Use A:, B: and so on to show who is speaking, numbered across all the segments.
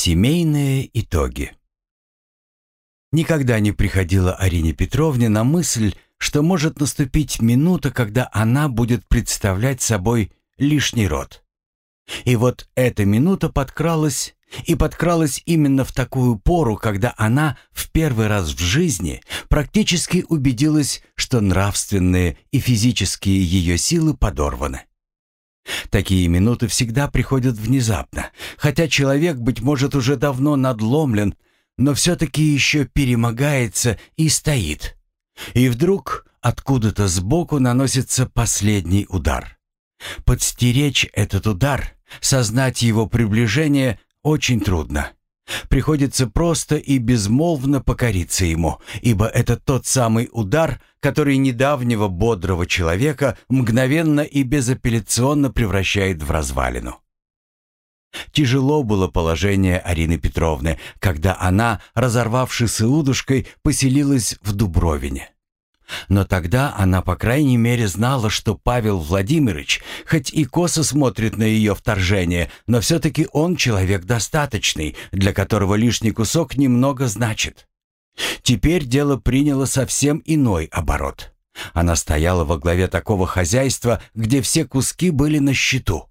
A: Семейные итоги. Никогда не приходила Арине Петровне на мысль, что может наступить минута, когда она будет представлять собой лишний род. И вот эта минута подкралась, и подкралась именно в такую пору, когда она в первый раз в жизни практически убедилась, что нравственные и физические ее силы подорваны. Такие минуты всегда приходят внезапно, хотя человек, быть может, уже давно надломлен, но все-таки еще перемогается и стоит. И вдруг откуда-то сбоку наносится последний удар. Подстеречь этот удар, сознать его приближение очень трудно. Приходится просто и безмолвно покориться ему, ибо это тот самый удар, который недавнего бодрого человека мгновенно и безапелляционно превращает в развалину. Тяжело было положение Арины Петровны, когда она, разорвавшись удушкой, поселилась в Дубровине. Но тогда она, по крайней мере, знала, что Павел Владимирович, хоть и косо смотрит на ее вторжение, но все-таки он человек достаточный, для которого лишний кусок немного значит. Теперь дело приняло совсем иной оборот. Она стояла во главе такого хозяйства, где все куски были на счету.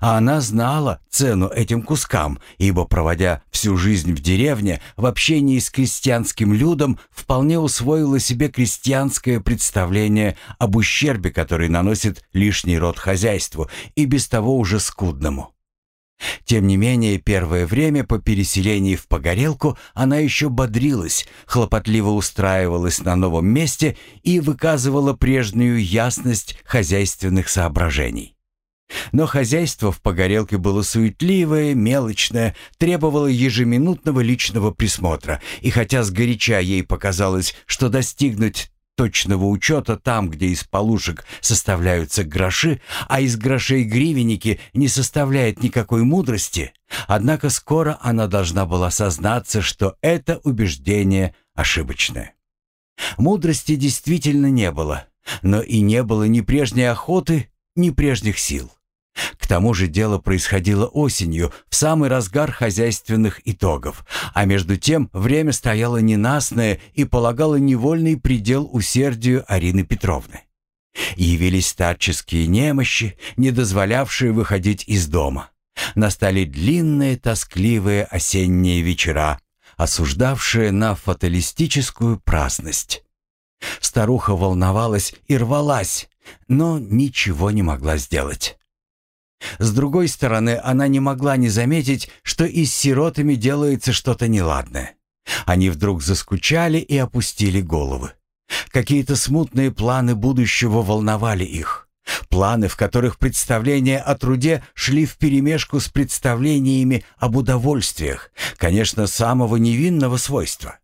A: А она знала цену этим кускам, ибо, проводя всю жизнь в деревне, в общении с крестьянским людом, вполне усвоила себе крестьянское представление об ущербе, который наносит лишний род хозяйству, и без того уже скудному. Тем не менее, первое время по переселении в Погорелку она еще бодрилась, хлопотливо устраивалась на новом месте и выказывала прежнюю ясность хозяйственных соображений. Но хозяйство в Погорелке было суетливое, мелочное, требовало ежеминутного личного присмотра, и хотя сгоряча ей показалось, что достигнуть точного учета там, где из полушек составляются гроши, а из грошей гривенники не составляет никакой мудрости, однако скоро она должна была сознаться, что это убеждение ошибочное. Мудрости действительно не было, но и не было ни прежней охоты, ни прежних сил. К тому же дело происходило осенью, в самый разгар хозяйственных итогов, а между тем время стояло ненастное и полагало невольный предел усердию Арины Петровны. Явились старческие немощи, не дозволявшие выходить из дома. Настали длинные тоскливые осенние вечера, осуждавшие на фаталистическую праздность. Старуха волновалась и рвалась, но ничего не могла сделать. С другой стороны, она не могла не заметить, что и с сиротами делается что-то неладное. Они вдруг заскучали и опустили головы. Какие-то смутные планы будущего волновали их. Планы, в которых представления о труде шли вперемешку с представлениями об удовольствиях, конечно, самого невинного свойства.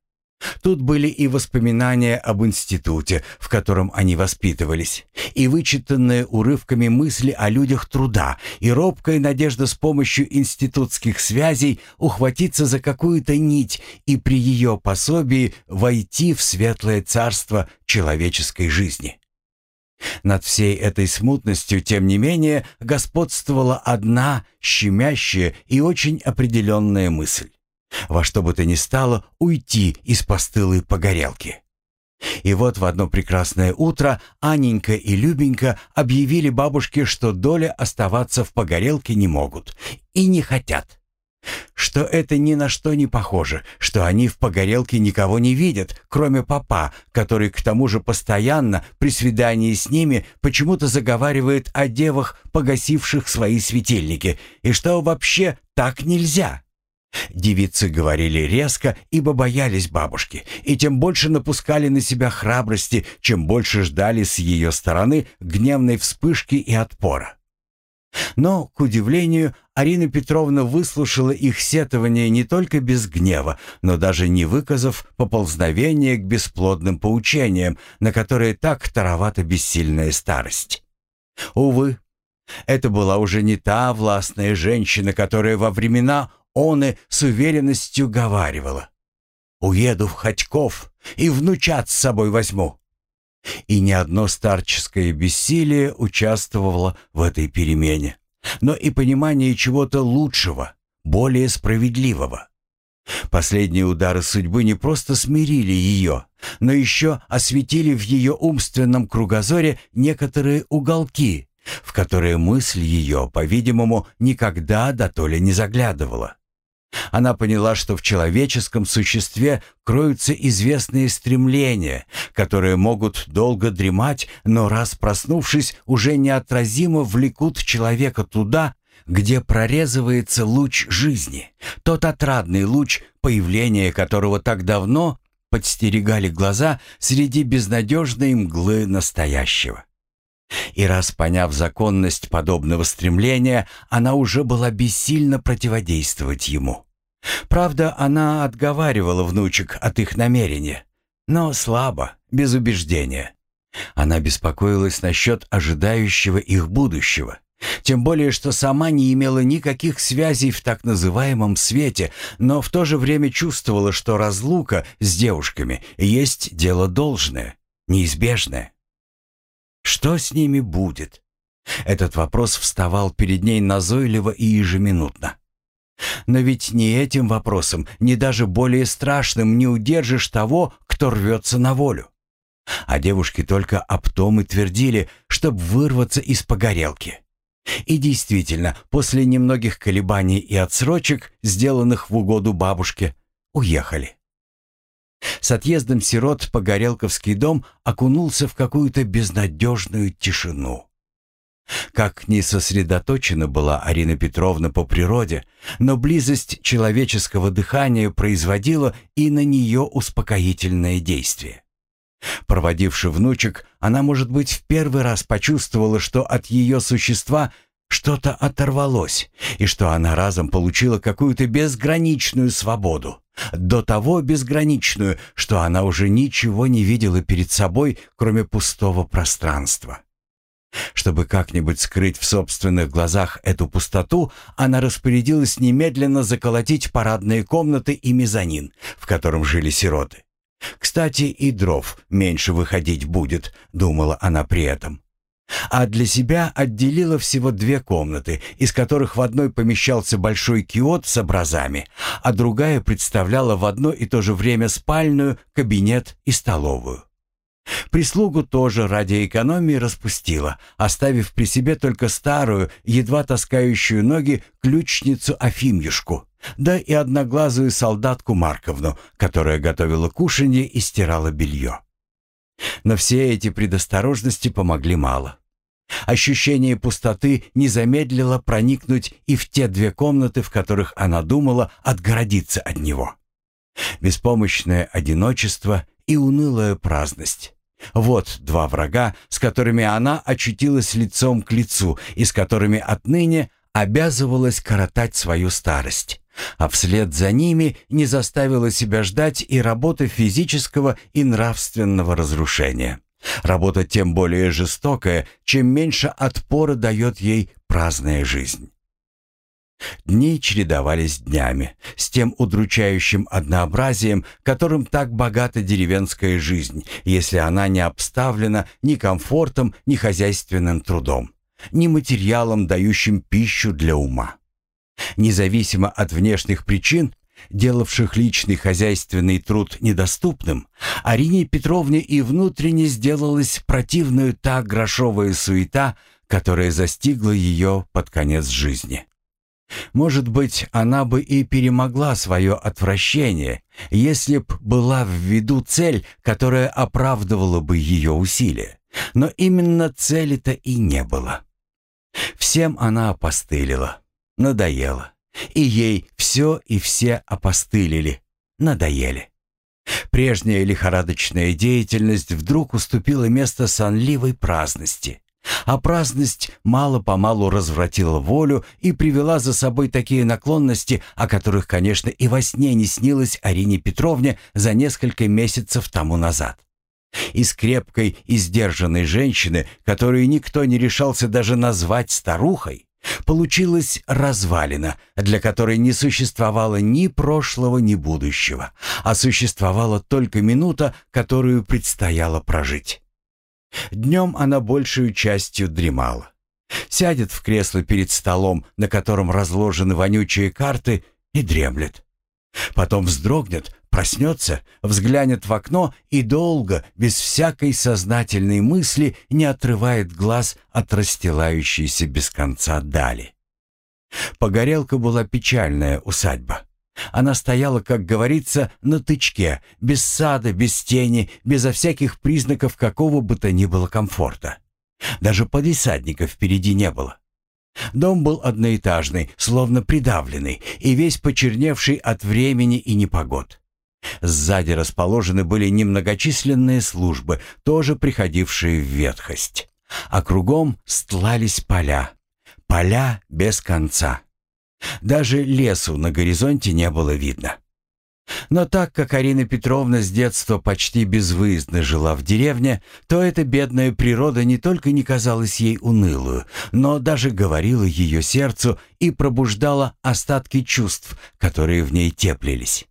A: Тут были и воспоминания об институте, в котором они воспитывались, и вычитанные урывками мысли о людях труда, и робкая надежда с помощью институтских связей ухватиться за какую-то нить и при ее пособии войти в светлое царство человеческой жизни. Над всей этой смутностью, тем не менее, господствовала одна щемящая и очень определенная мысль во что бы то ни стало уйти из постылой погорелки. И вот в одно прекрасное утро Аненька и Любенька объявили бабушке, что доля оставаться в погорелке не могут и не хотят. Что это ни на что не похоже, что они в погорелке никого не видят, кроме папа, который к тому же постоянно при свидании с ними почему-то заговаривает о девах, погасивших свои светильники, и что вообще так нельзя. Девицы говорили резко, ибо боялись бабушки, и тем больше напускали на себя храбрости, чем больше ждали с ее стороны гневной вспышки и отпора. Но, к удивлению, Арина Петровна выслушала их сетование не только без гнева, но даже не выказав поползновения к бесплодным поучениям, на которые так таровата бессильная старость. Увы, это была уже не та властная женщина, которая во времена он и с уверенностью говаривала. «Уеду в Ходьков и внучат с собой возьму». И ни одно старческое бессилие участвовало в этой перемене, но и понимание чего-то лучшего, более справедливого. Последние удары судьбы не просто смирили ее, но еще осветили в ее умственном кругозоре некоторые уголки, в которые мысль ее, по-видимому, никогда до то ли не заглядывала. Она поняла, что в человеческом существе кроются известные стремления, которые могут долго дремать, но раз проснувшись, уже неотразимо влекут человека туда, где прорезывается луч жизни, тот отрадный луч, появление которого так давно подстерегали глаза среди безнадежной мглы настоящего. И раз поняв законность подобного стремления, она уже была бессильна противодействовать ему. Правда, она отговаривала внучек от их намерения, но слабо, без убеждения. Она беспокоилась насчет ожидающего их будущего. Тем более, что сама не имела никаких связей в так называемом свете, но в то же время чувствовала, что разлука с девушками есть дело должное, неизбежное. Что с ними будет? Этот вопрос вставал перед ней назойливо и ежеминутно. Но ведь ни этим вопросом, ни даже более страшным не удержишь того, кто рвется на волю. А девушки только об том и твердили, чтобы вырваться из погорелки. И действительно, после немногих колебаний и отсрочек, сделанных в угоду бабушке, уехали. С отъездом сирот Погорелковский дом окунулся в какую-то безнадежную тишину. Как ни сосредоточена была Арина Петровна по природе, но близость человеческого дыхания производила и на нее успокоительное действие. Проводивши внучек, она, может быть, в первый раз почувствовала, что от ее существа что-то оторвалось, и что она разом получила какую-то безграничную свободу. До того безграничную, что она уже ничего не видела перед собой, кроме пустого пространства. Чтобы как-нибудь скрыть в собственных глазах эту пустоту, она распорядилась немедленно заколотить парадные комнаты и мезонин, в котором жили сироты. «Кстати, и дров меньше выходить будет», — думала она при этом. А для себя отделила всего две комнаты, из которых в одной помещался большой киот с образами, а другая представляла в одно и то же время спальную, кабинет и столовую. Прислугу тоже ради экономии распустила, оставив при себе только старую, едва таскающую ноги ключницу Афимьюшку, да и одноглазую солдатку Марковну, которая готовила кушанье и стирала белье. Но все эти предосторожности помогли мало. Ощущение пустоты не замедлило проникнуть и в те две комнаты, в которых она думала отгородиться от него. Беспомощное одиночество и унылая праздность. Вот два врага, с которыми она очутилась лицом к лицу и с которыми отныне обязывалась коротать свою старость. А вслед за ними не заставила себя ждать и работа физического и нравственного разрушения. Работа тем более жестокая, чем меньше отпора дает ей праздная жизнь. Дни чередовались днями, с тем удручающим однообразием, которым так богата деревенская жизнь, если она не обставлена ни комфортом, ни хозяйственным трудом, ни материалом, дающим пищу для ума. Независимо от внешних причин, делавших личный хозяйственный труд недоступным, Арине Петровне и внутренне сделалась противную та грошовая суета, которая застигла ее под конец жизни. Может быть, она бы и перемогла свое отвращение, если б была в виду цель, которая оправдывала бы ее усилия. Но именно цели-то и не было. Всем она опостылила, надоела. И ей все и все опостылили, надоели. Прежняя лихорадочная деятельность вдруг уступила место сонливой праздности. А праздность мало-помалу развратила волю и привела за собой такие наклонности, о которых, конечно, и во сне не снилось Арине Петровне за несколько месяцев тому назад. Из крепкой и сдержанной женщины, которую никто не решался даже назвать старухой, получилась развалина, для которой не существовало ни прошлого, ни будущего, а существовала только минута, которую предстояло прожить. Днем она большую частью дремала. Сядет в кресло перед столом, на котором разложены вонючие карты, и дремлет. Потом вздрогнет, проснется, взглянет в окно и долго, без всякой сознательной мысли, не отрывает глаз от расстилающейся без конца дали. Погорелка была печальная усадьба. Она стояла, как говорится, на тычке, без сада, без тени, безо всяких признаков какого бы то ни было комфорта. Даже подисадника впереди не было. Дом был одноэтажный, словно придавленный, и весь почерневший от времени и непогод. Сзади расположены были немногочисленные службы, тоже приходившие в ветхость. А кругом стлались поля. Поля без конца. Даже лесу на горизонте не было видно. Но так как Арина Петровна с детства почти безвыездно жила в деревне, то эта бедная природа не только не казалась ей унылую, но даже говорила ее сердцу и пробуждала остатки чувств, которые в ней теплились.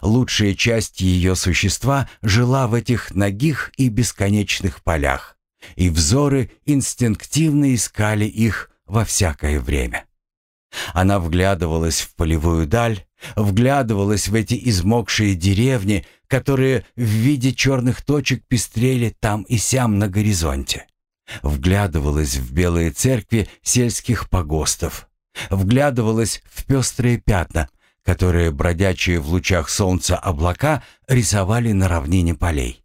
A: Лучшая часть ее существа жила в этих ногих и бесконечных полях, и взоры инстинктивно искали их во всякое время. Она вглядывалась в полевую даль, вглядывалась в эти измокшие деревни, которые в виде черных точек пестрели там и сям на горизонте. Вглядывалась в белые церкви сельских погостов, вглядывалась в пестрые пятна, которые бродячие в лучах солнца облака рисовали на равнине полей.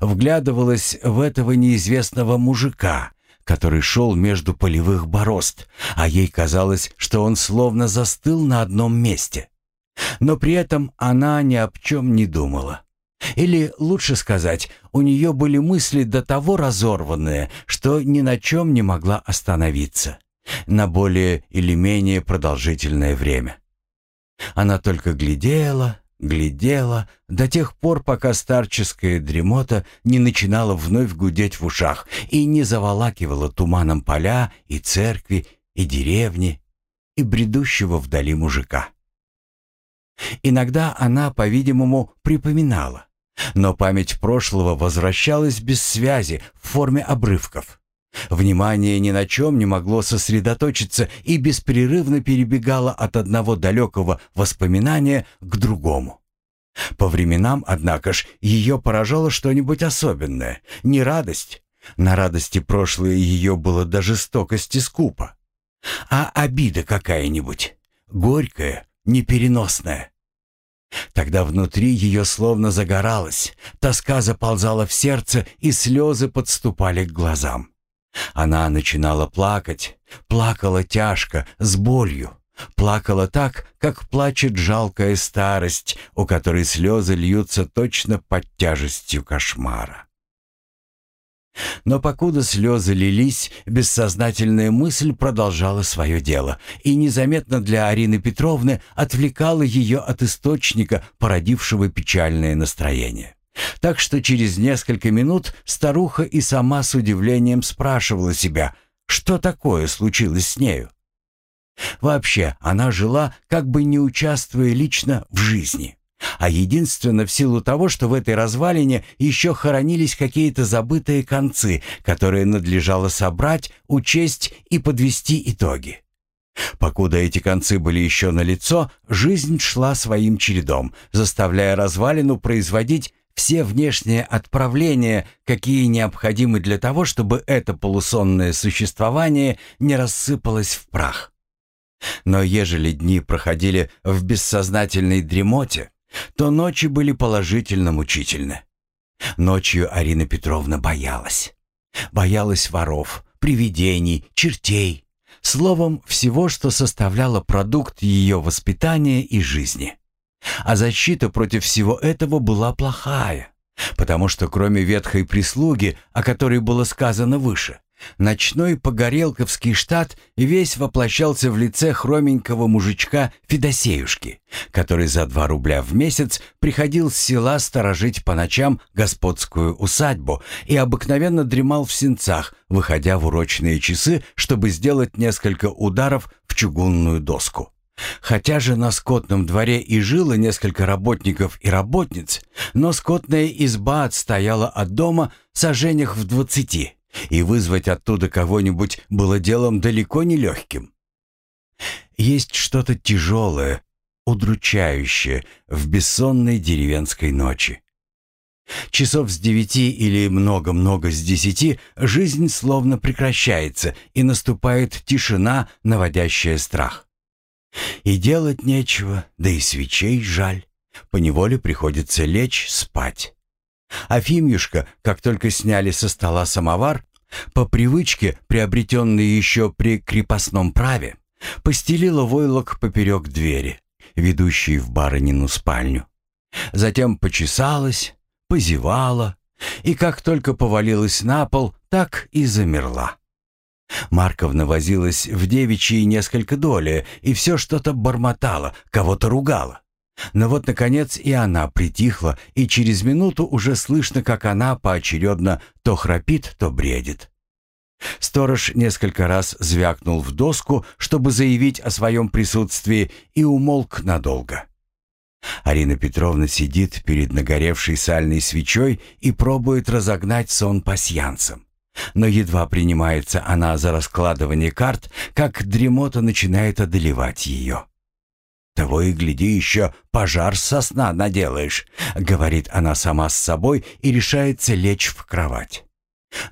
A: Вглядывалась в этого неизвестного мужика, который шел между полевых борозд, а ей казалось, что он словно застыл на одном месте. Но при этом она ни об чем не думала. Или, лучше сказать, у нее были мысли до того разорванные, что ни на чем не могла остановиться. На более или менее продолжительное время. Она только глядела, глядела до тех пор, пока старческая дремота не начинала вновь гудеть в ушах и не заволакивала туманом поля и церкви, и деревни, и бредущего вдали мужика. Иногда она, по-видимому, припоминала, но память прошлого возвращалась без связи в форме обрывков. Внимание ни на чем не могло сосредоточиться и беспрерывно перебегало от одного далекого воспоминания к другому. По временам, однако ж, ее поражало что-нибудь особенное, не радость. На радости прошлое ее было до жестокости скупо. А обида какая-нибудь, горькая, непереносная. Тогда внутри ее словно загоралось, тоска заползала в сердце, и слезы подступали к глазам. Она начинала плакать, плакала тяжко, с болью. Плакала так, как плачет жалкая старость, у которой слезы льются точно под тяжестью кошмара. Но покуда слезы лились, бессознательная мысль продолжала свое дело и незаметно для Арины Петровны отвлекала ее от источника, породившего печальное настроение. Так что через несколько минут старуха и сама с удивлением спрашивала себя, что такое случилось с нею. Вообще, она жила, как бы не участвуя лично в жизни, а единственно в силу того, что в этой развалине еще хоронились какие-то забытые концы, которые надлежало собрать, учесть и подвести итоги. Покуда эти концы были еще налицо, жизнь шла своим чередом, заставляя развалину производить все внешние отправления, какие необходимы для того, чтобы это полусонное существование не рассыпалось в прах. Но ежели дни проходили в бессознательной дремоте, то ночи были положительно мучительны. Ночью Арина Петровна боялась. Боялась воров, привидений, чертей, словом, всего, что составляло продукт ее воспитания и жизни. А защита против всего этого была плохая, потому что кроме ветхой прислуги, о которой было сказано выше, Ночной погорелковский штат весь воплощался в лице хроменького мужичка Федосеюшки, который за два рубля в месяц приходил с села сторожить по ночам господскую усадьбу и обыкновенно дремал в сенцах, выходя в урочные часы, чтобы сделать несколько ударов в чугунную доску. Хотя же на скотном дворе и жило несколько работников и работниц, но скотная изба отстояла от дома сожжениях в двадцати – и вызвать оттуда кого-нибудь было делом далеко не легким. Есть что-то тяжелое, удручающее в бессонной деревенской ночи. Часов с девяти или много-много с десяти жизнь словно прекращается, и наступает тишина, наводящая страх. И делать нечего, да и свечей жаль. Поневоле приходится лечь спать. А Фимюшка, как только сняли со стола самовар, по привычке, приобретенной еще при крепостном праве, постелила войлок поперек двери, ведущей в барынину спальню. Затем почесалась, позевала и как только повалилась на пол, так и замерла. Марковна возилась в девичьей несколько доли и все что-то бормотала, кого-то ругала. Но вот, наконец, и она притихла, и через минуту уже слышно, как она поочередно то храпит, то бредит. Сторож несколько раз звякнул в доску, чтобы заявить о своем присутствии, и умолк надолго. Арина Петровна сидит перед нагоревшей сальной свечой и пробует разогнать сон пасьянцем. Но едва принимается она за раскладывание карт, как дремота начинает одолевать ее. «Того и гляди, еще пожар со сна наделаешь», — говорит она сама с собой и решается лечь в кровать.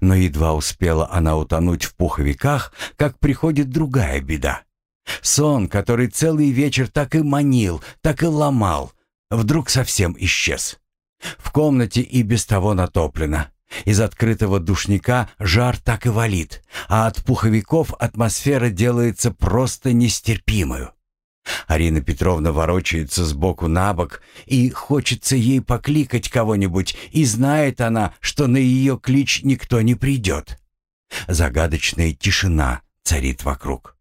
A: Но едва успела она утонуть в пуховиках, как приходит другая беда. Сон, который целый вечер так и манил, так и ломал, вдруг совсем исчез. В комнате и без того натоплено. Из открытого душника жар так и валит, а от пуховиков атмосфера делается просто нестерпимую. Арина Петровна ворочается сбоку на бок, и хочется ей покликать кого-нибудь, и знает она, что на ее клич никто не придет. Загадочная тишина царит вокруг.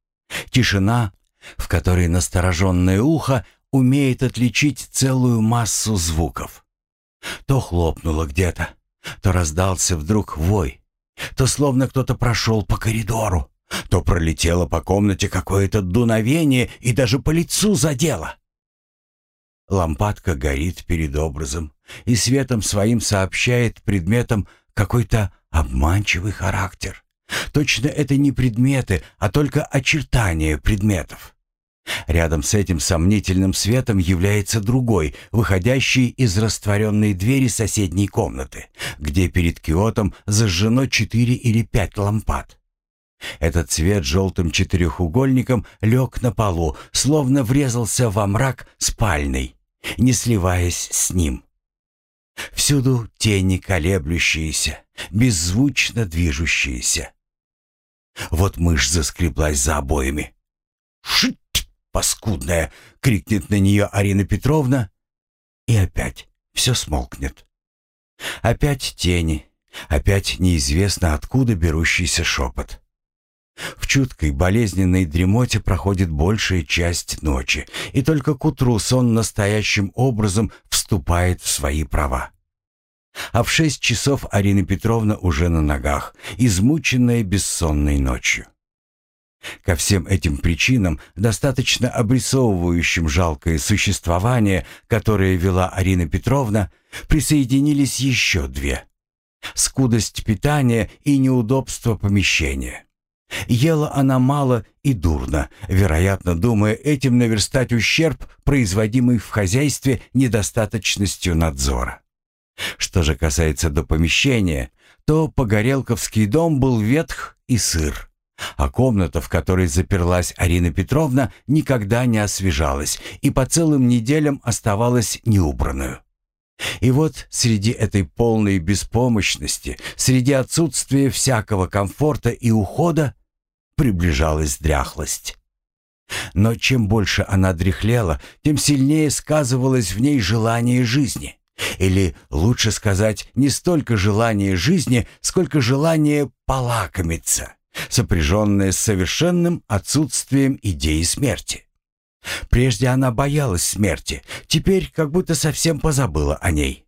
A: Тишина, в которой настороженное ухо умеет отличить целую массу звуков. То хлопнуло где-то, то раздался вдруг вой, то словно кто-то прошел по коридору, то пролетело по комнате какое-то дуновение и даже по лицу задело. Лампадка горит перед образом и светом своим сообщает предметам какой-то обманчивый характер. Точно это не предметы, а только очертания предметов. Рядом с этим сомнительным светом является другой, выходящий из растворенной двери соседней комнаты, где перед киотом зажжено четыре или пять лампад. Этот цвет желтым четырехугольником лег на полу, словно врезался во мрак спальный, не сливаясь с ним. Всюду тени колеблющиеся, беззвучно движущиеся. Вот мышь заскреблась за обоями. «Шить, паскудная!» — крикнет на нее Арина Петровна. И опять все смолкнет. Опять тени, опять неизвестно откуда берущийся шепот. В чуткой болезненной дремоте проходит большая часть ночи, и только к утру сон настоящим образом вступает в свои права. А в шесть часов Арина Петровна уже на ногах, измученная бессонной ночью. Ко всем этим причинам, достаточно обрисовывающим жалкое существование, которое вела Арина Петровна, присоединились еще две. Скудость питания и неудобство помещения. Ела она мало и дурно, вероятно, думая этим наверстать ущерб, производимый в хозяйстве недостаточностью надзора. Что же касается до помещения, то Погорелковский дом был ветх и сыр, а комната, в которой заперлась Арина Петровна, никогда не освежалась и по целым неделям оставалась неубранную. И вот среди этой полной беспомощности, среди отсутствия всякого комфорта и ухода, приближалась дряхлость. Но чем больше она дряхлела, тем сильнее сказывалось в ней желание жизни. Или, лучше сказать, не столько желание жизни, сколько желание полакомиться, сопряженное с совершенным отсутствием идеи смерти. Прежде она боялась смерти, теперь как будто совсем позабыла о ней.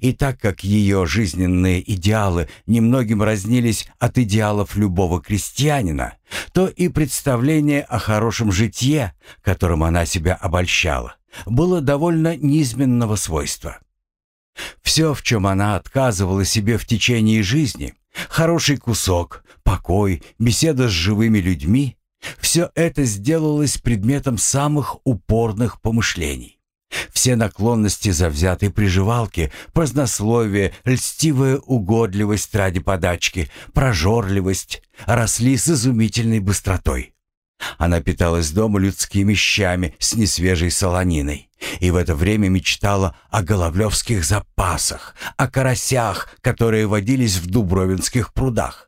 A: И так как ее жизненные идеалы немногим разнились от идеалов любого крестьянина, то и представление о хорошем житье, которым она себя обольщала, было довольно низменного свойства. Все, в чем она отказывала себе в течение жизни, Хороший кусок, покой, беседа с живыми людьми — все это сделалось предметом самых упорных помышлений. Все наклонности завзятой приживалки, празднословие, льстивая угодливость ради подачки, прожорливость росли с изумительной быстротой. Она питалась дома людскими щами с несвежей солониной и в это время мечтала о головлевских запасах, о карасях, которые водились в дубровинских прудах,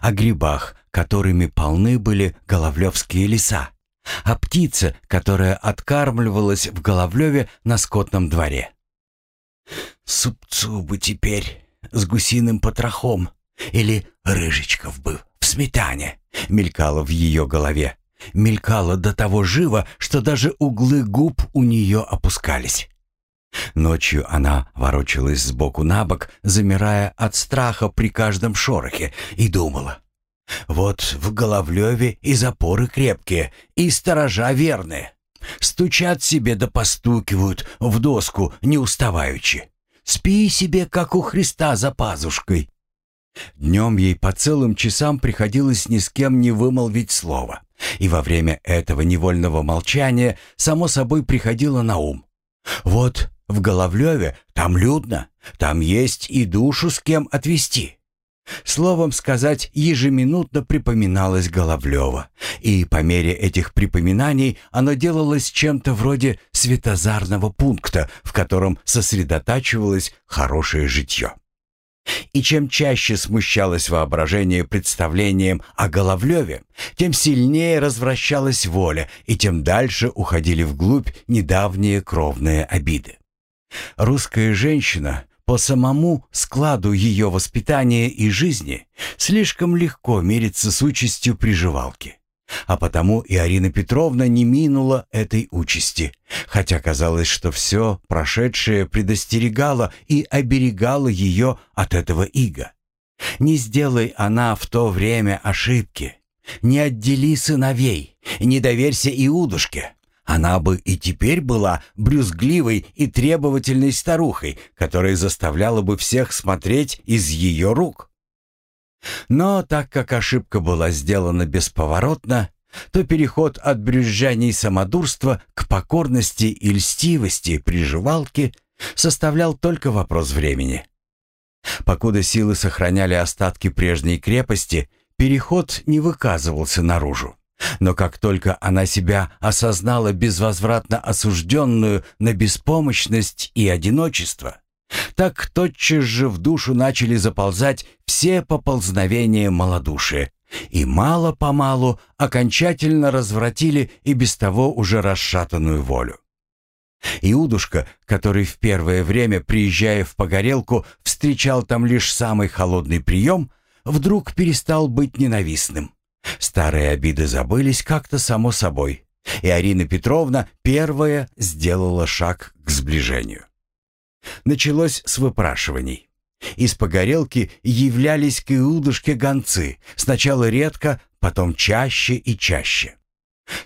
A: о грибах, которыми полны были головлевские леса, о птице, которая откармливалась в Головлеве на скотном дворе. Супцу бы теперь с гусиным потрохом или рыжечков бы в сметане, мелькало в ее голове. Мелькало до того живо, что даже углы губ у нее опускались. Ночью она ворочалась сбоку на бок, замирая от страха при каждом шорохе, и думала. «Вот в Головлеве и запоры крепкие, и сторожа верные. Стучат себе да постукивают в доску, не уставаючи. Спи себе, как у Христа за пазушкой, Днем ей по целым часам приходилось ни с кем не вымолвить слова. И во время этого невольного молчания само собой приходило на ум. «Вот в Головлеве там людно, там есть и душу с кем отвести». Словом сказать, ежеминутно припоминалось Головлева, и по мере этих припоминаний оно делалось чем-то вроде светозарного пункта, в котором сосредотачивалось хорошее житье. И чем чаще смущалось воображение представлением о Головлеве, тем сильнее развращалась воля, и тем дальше уходили вглубь недавние кровные обиды. Русская женщина по самому складу ее воспитания и жизни слишком легко мирится с участью приживалки. А потому и Арина Петровна не минула этой участи, хотя казалось, что все прошедшее предостерегало и оберегало ее от этого ига. Не сделай она в то время ошибки, не отдели сыновей, не доверься Иудушке. Она бы и теперь была брюзгливой и требовательной старухой, которая заставляла бы всех смотреть из ее рук. Но так как ошибка была сделана бесповоротно, то переход от брюзжаний самодурства к покорности и льстивости приживалки составлял только вопрос времени. Покуда силы сохраняли остатки прежней крепости, переход не выказывался наружу. Но как только она себя осознала безвозвратно осужденную на беспомощность и одиночество, так тотчас же в душу начали заползать все поползновения малодушия, и мало-помалу окончательно развратили и без того уже расшатанную волю. Иудушка, который в первое время, приезжая в Погорелку, встречал там лишь самый холодный прием, вдруг перестал быть ненавистным. Старые обиды забылись как-то само собой, и Арина Петровна первая сделала шаг к сближению. Началось с выпрашиваний. Из погорелки являлись к Иудушке гонцы, сначала редко, потом чаще и чаще.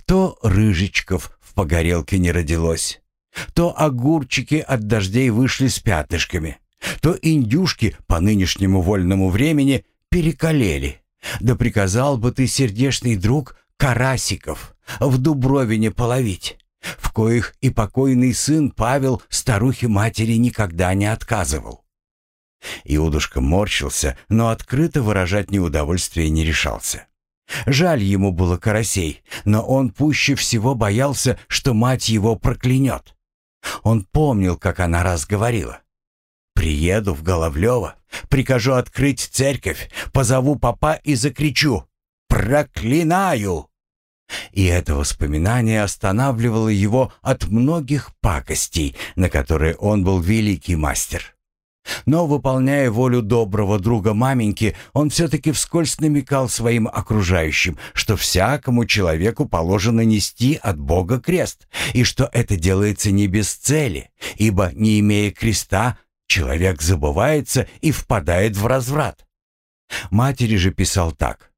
A: То рыжичков в погорелке не родилось, то огурчики от дождей вышли с пятнышками, то индюшки по нынешнему вольному времени перекалели. Да приказал бы ты, сердечный друг, карасиков в Дубровине половить в коих и покойный сын Павел старухе-матери никогда не отказывал. Иудушка морщился, но открыто выражать неудовольствие не решался. Жаль ему было карасей, но он пуще всего боялся, что мать его проклянет. Он помнил, как она раз говорила. «Приеду в Головлево, прикажу открыть церковь, позову папа и закричу «Проклинаю!» И это воспоминание останавливало его от многих пакостей, на которые он был великий мастер. Но, выполняя волю доброго друга маменьки, он все-таки вскользь намекал своим окружающим, что всякому человеку положено нести от Бога крест, и что это делается не без цели, ибо, не имея креста, человек забывается и впадает в разврат. Матери же писал так.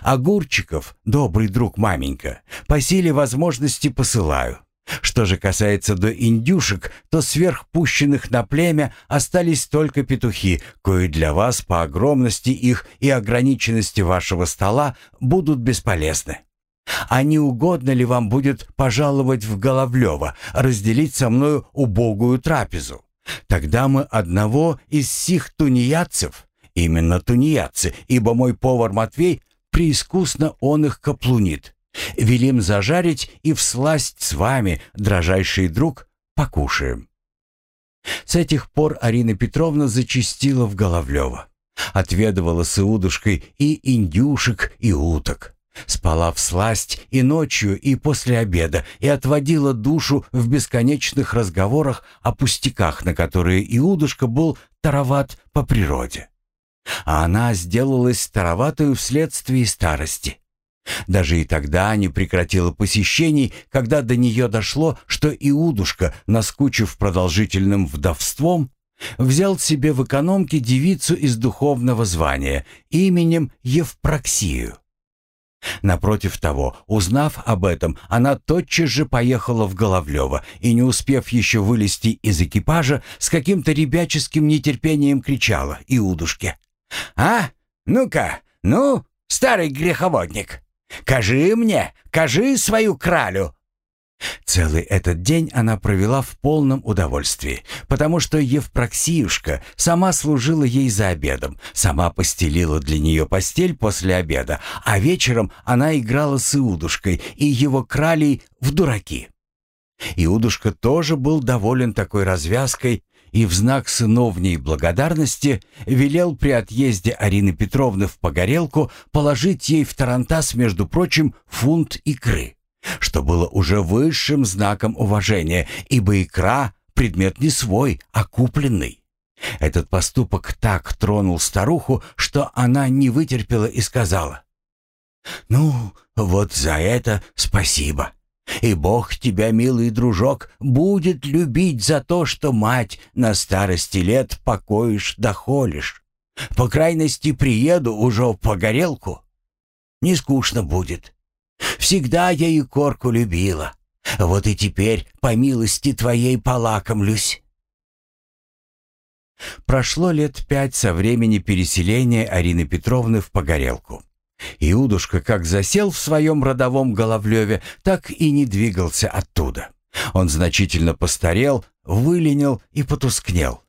A: Огурчиков, добрый друг маменька, по силе возможности посылаю. Что же касается до индюшек, то сверхпущенных на племя остались только петухи, кои для вас по огромности их и ограниченности вашего стола будут бесполезны. А не угодно ли вам будет пожаловать в Головлево, разделить со мною убогую трапезу? Тогда мы одного из сих тунеядцев, именно тунеядцы, ибо мой повар Матвей преискусно он их каплунит, велим зажарить и всласть с вами, дрожайший друг, покушаем. С этих пор Арина Петровна зачастила в Головлево. Отведывала с Иудушкой и индюшек, и уток. Спала в сласть и ночью, и после обеда, и отводила душу в бесконечных разговорах о пустяках, на которые Иудушка был тароват по природе. А она сделалась тароватою вследствие старости. Даже и тогда не прекратила посещений, когда до нее дошло, что Иудушка, наскучив продолжительным вдовством, взял себе в экономке девицу из духовного звания именем Евпроксию. Напротив того, узнав об этом, она тотчас же поехала в Головлево и, не успев еще вылезти из экипажа, с каким-то ребяческим нетерпением кричала Иудушке. «А? Ну-ка, ну, старый греховодник, кажи мне, кажи свою кралю!» Целый этот день она провела в полном удовольствии, потому что Евпроксиюшка сама служила ей за обедом, сама постелила для нее постель после обеда, а вечером она играла с Иудушкой и его кралей в дураки. Иудушка тоже был доволен такой развязкой и в знак сыновней благодарности велел при отъезде Арины Петровны в Погорелку положить ей в тарантас, между прочим, фунт икры что было уже высшим знаком уважения, ибо икра — предмет не свой, а купленный. Этот поступок так тронул старуху, что она не вытерпела и сказала, «Ну, вот за это спасибо. И Бог тебя, милый дружок, будет любить за то, что мать на старости лет покоишь да. По крайности, приеду уже в погорелку. Не скучно будет. Всегда я и корку любила. Вот и теперь, по милости твоей, полакомлюсь». Прошло лет пять со времени переселения Арины Петровны в Погорелку. Иудушка как засел в своем родовом Головлеве, так и не двигался оттуда. Он значительно постарел, выленил и потускнел.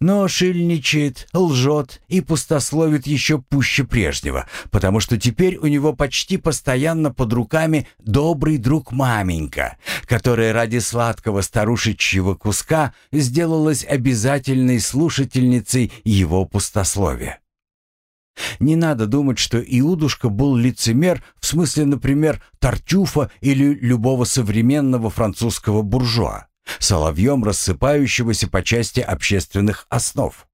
A: Но шильничает, лжет и пустословит еще пуще прежнего, потому что теперь у него почти постоянно под руками добрый друг маменька, которая ради сладкого старушечьего куска сделалась обязательной слушательницей его пустословия. Не надо думать, что Иудушка был лицемер в смысле, например, Тартюфа или любого современного французского буржуа соловьем рассыпающегося по части общественных основ.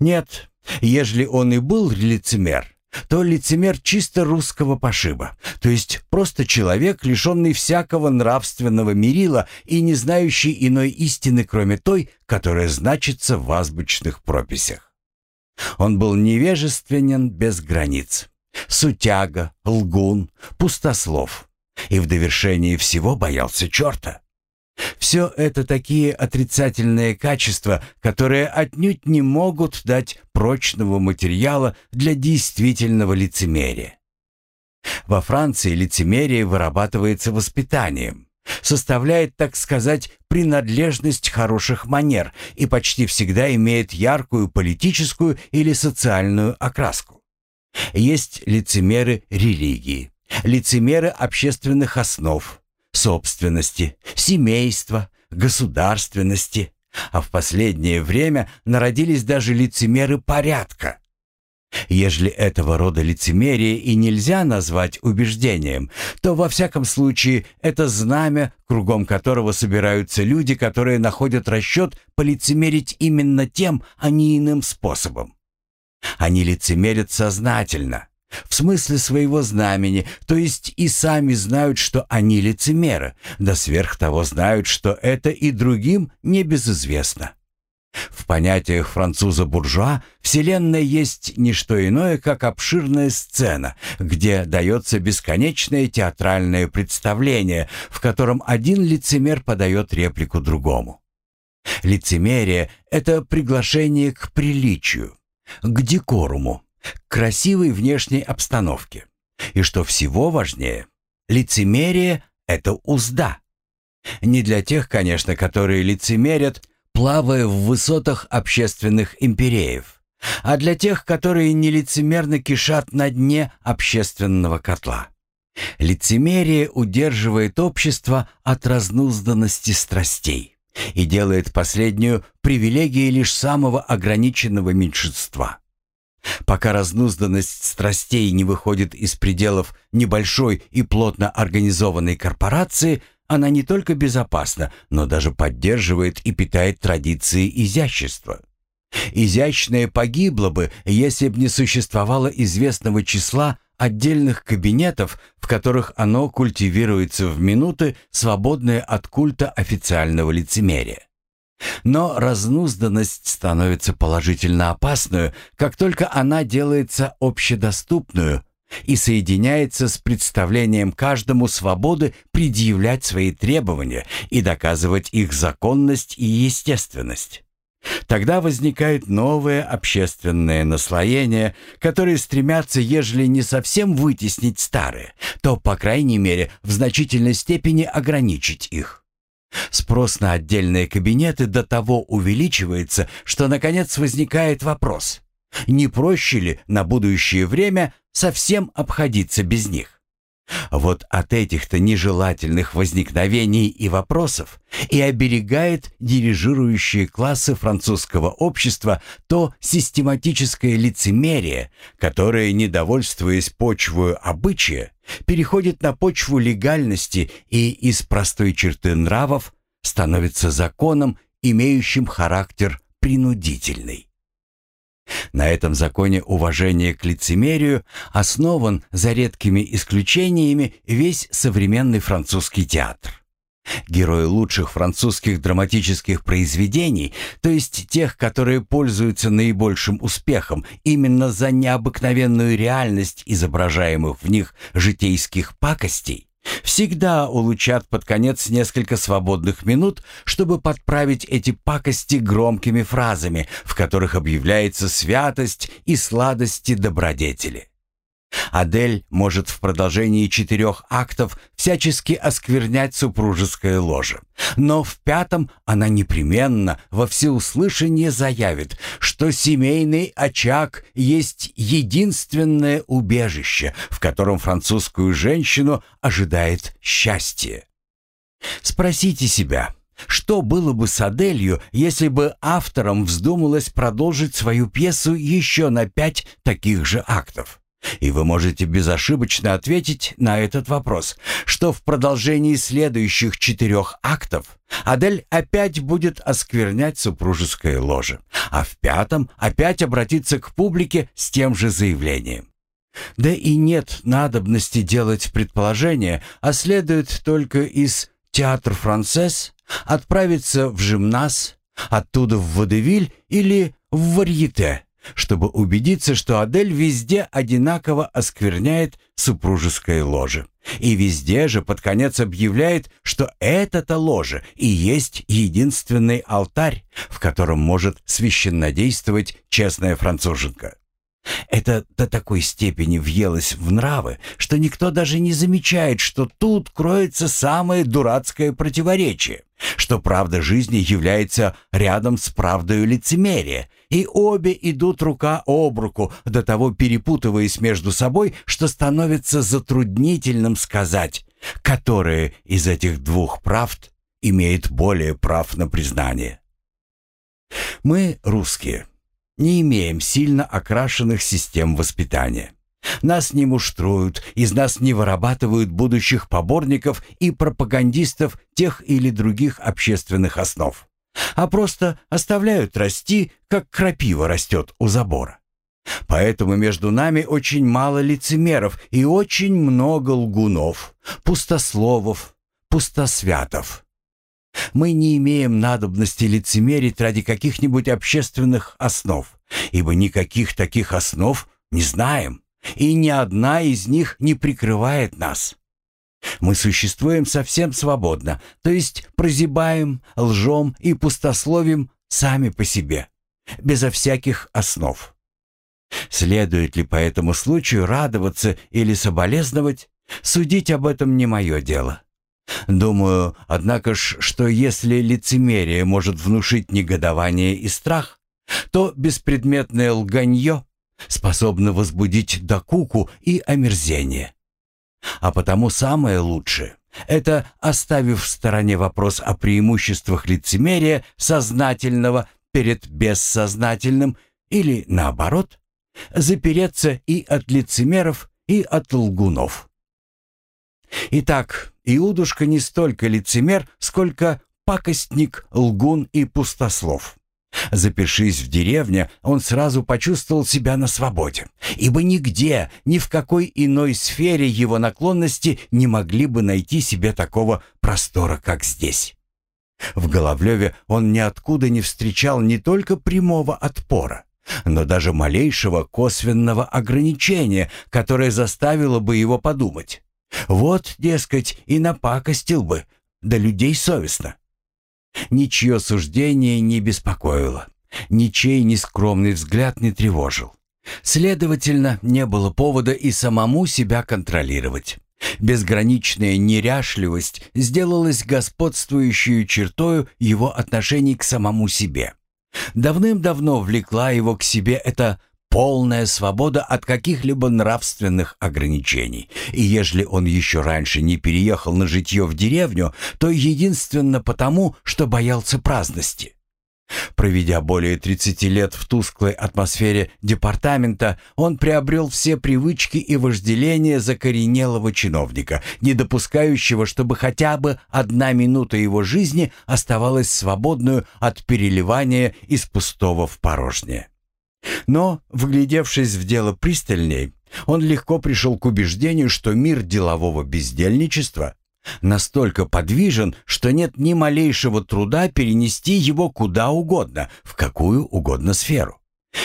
A: Нет, ежели он и был лицемер, то лицемер чисто русского пошиба, то есть просто человек, лишенный всякого нравственного мерила и не знающий иной истины, кроме той, которая значится в азбучных прописях. Он был невежественен без границ, сутяга, лгун, пустослов, и в довершении всего боялся черта. Все это такие отрицательные качества, которые отнюдь не могут дать прочного материала для действительного лицемерия. Во Франции лицемерие вырабатывается воспитанием, составляет, так сказать, принадлежность хороших манер и почти всегда имеет яркую политическую или социальную окраску. Есть лицемеры религии, лицемеры общественных основ, собственности, семейства, государственности, а в последнее время народились даже лицемеры порядка. Ежели этого рода лицемерие и нельзя назвать убеждением, то во всяком случае это знамя, кругом которого собираются люди, которые находят расчет полицемерить именно тем, а не иным способом. Они лицемерят сознательно, в смысле своего знамени, то есть и сами знают, что они лицемеры, да сверх того знают, что это и другим не безызвестно. В понятиях француза-буржуа Вселенная есть не что иное, как обширная сцена, где дается бесконечное театральное представление, в котором один лицемер подает реплику другому. Лицемерие — это приглашение к приличию, к декоруму, красивой внешней обстановке. И что всего важнее, лицемерие — это узда. Не для тех, конечно, которые лицемерят, плавая в высотах общественных империев, а для тех, которые нелицемерно кишат на дне общественного котла. Лицемерие удерживает общество от разнузданности страстей и делает последнюю привилегией лишь самого ограниченного меньшинства. Пока разнузданность страстей не выходит из пределов небольшой и плотно организованной корпорации – она не только безопасна, но даже поддерживает и питает традиции изящества. Изящное погибло бы, если бы не существовало известного числа отдельных кабинетов, в которых оно культивируется в минуты, свободные от культа официального лицемерия. Но разнузданность становится положительно опасную, как только она делается общедоступную, и соединяется с представлением каждому свободы предъявлять свои требования и доказывать их законность и естественность. Тогда возникает новое общественное наслоение, которые стремятся, ежели не совсем вытеснить старые, то, по крайней мере, в значительной степени ограничить их. Спрос на отдельные кабинеты до того увеличивается, что, наконец, возникает вопрос – не проще ли на будущее время совсем обходиться без них? Вот от этих-то нежелательных возникновений и вопросов и оберегает дирижирующие классы французского общества то систематическое лицемерие, которое, недовольствуясь почвою обычая, переходит на почву легальности и из простой черты нравов становится законом, имеющим характер принудительный. На этом законе уважения к лицемерию основан, за редкими исключениями, весь современный французский театр. Герои лучших французских драматических произведений, то есть тех, которые пользуются наибольшим успехом именно за необыкновенную реальность изображаемых в них житейских пакостей, Всегда улучат под конец несколько свободных минут, чтобы подправить эти пакости громкими фразами, в которых объявляется святость и сладости добродетели. Адель может в продолжении четырех актов всячески осквернять супружеское ложе. Но в пятом она непременно во всеуслышание заявит, что семейный очаг есть единственное убежище, в котором французскую женщину ожидает счастье. Спросите себя, что было бы с Аделью, если бы авторам вздумалось продолжить свою пьесу еще на пять таких же актов? И вы можете безошибочно ответить на этот вопрос, что в продолжении следующих четырех актов Адель опять будет осквернять супружеское ложе, а в пятом опять обратиться к публике с тем же заявлением. Да и нет надобности делать предположения, а следует только из «Театр Францесс» отправиться в Жимнас, оттуда в Водевиль или в Варьете чтобы убедиться, что Адель везде одинаково оскверняет супружеское ложе. И везде же под конец объявляет, что это-то ложе и есть единственный алтарь, в котором может священнодействовать честная француженка. Это до такой степени въелось в нравы, что никто даже не замечает, что тут кроется самое дурацкое противоречие, что правда жизни является рядом с правдой лицемерия, и обе идут рука об руку, до того перепутываясь между собой, что становится затруднительным сказать, которая из этих двух правд имеет более прав на признание. Мы, русские, не имеем сильно окрашенных систем воспитания. Нас не муштруют, из нас не вырабатывают будущих поборников и пропагандистов тех или других общественных основ, а просто оставляют расти, как крапива растет у забора. Поэтому между нами очень мало лицемеров и очень много лгунов, пустословов, пустосвятов. Мы не имеем надобности лицемерить ради каких-нибудь общественных основ, ибо никаких таких основ не знаем, и ни одна из них не прикрывает нас. Мы существуем совсем свободно, то есть прозябаем, лжем и пустословим сами по себе, безо всяких основ. Следует ли по этому случаю радоваться или соболезновать, судить об этом не мое дело. Думаю, однако ж, что если лицемерие может внушить негодование и страх, то беспредметное лганье способно возбудить докуку и омерзение. А потому самое лучшее — это, оставив в стороне вопрос о преимуществах лицемерия сознательного перед бессознательным или, наоборот, запереться и от лицемеров, и от лгунов. Итак, Иудушка не столько лицемер, сколько пакостник, лгун и пустослов. Запершись в деревне, он сразу почувствовал себя на свободе, ибо нигде, ни в какой иной сфере его наклонности не могли бы найти себе такого простора, как здесь. В Головлеве он ниоткуда не встречал не только прямого отпора, но даже малейшего косвенного ограничения, которое заставило бы его подумать. Вот, дескать, и напакостил бы, да людей совестно. Ничье суждение не беспокоило, ничей нескромный взгляд не тревожил. Следовательно, не было повода и самому себя контролировать. Безграничная неряшливость сделалась господствующей чертою его отношений к самому себе. Давным-давно влекла его к себе эта полная свобода от каких-либо нравственных ограничений. И ежели он еще раньше не переехал на житье в деревню, то единственно потому, что боялся праздности. Проведя более 30 лет в тусклой атмосфере департамента, он приобрел все привычки и вожделения закоренелого чиновника, не допускающего, чтобы хотя бы одна минута его жизни оставалась свободную от переливания из пустого в порожнее. Но, вглядевшись в дело пристальней, он легко пришел к убеждению, что мир делового бездельничества настолько подвижен, что нет ни малейшего труда перенести его куда угодно, в какую угодно сферу.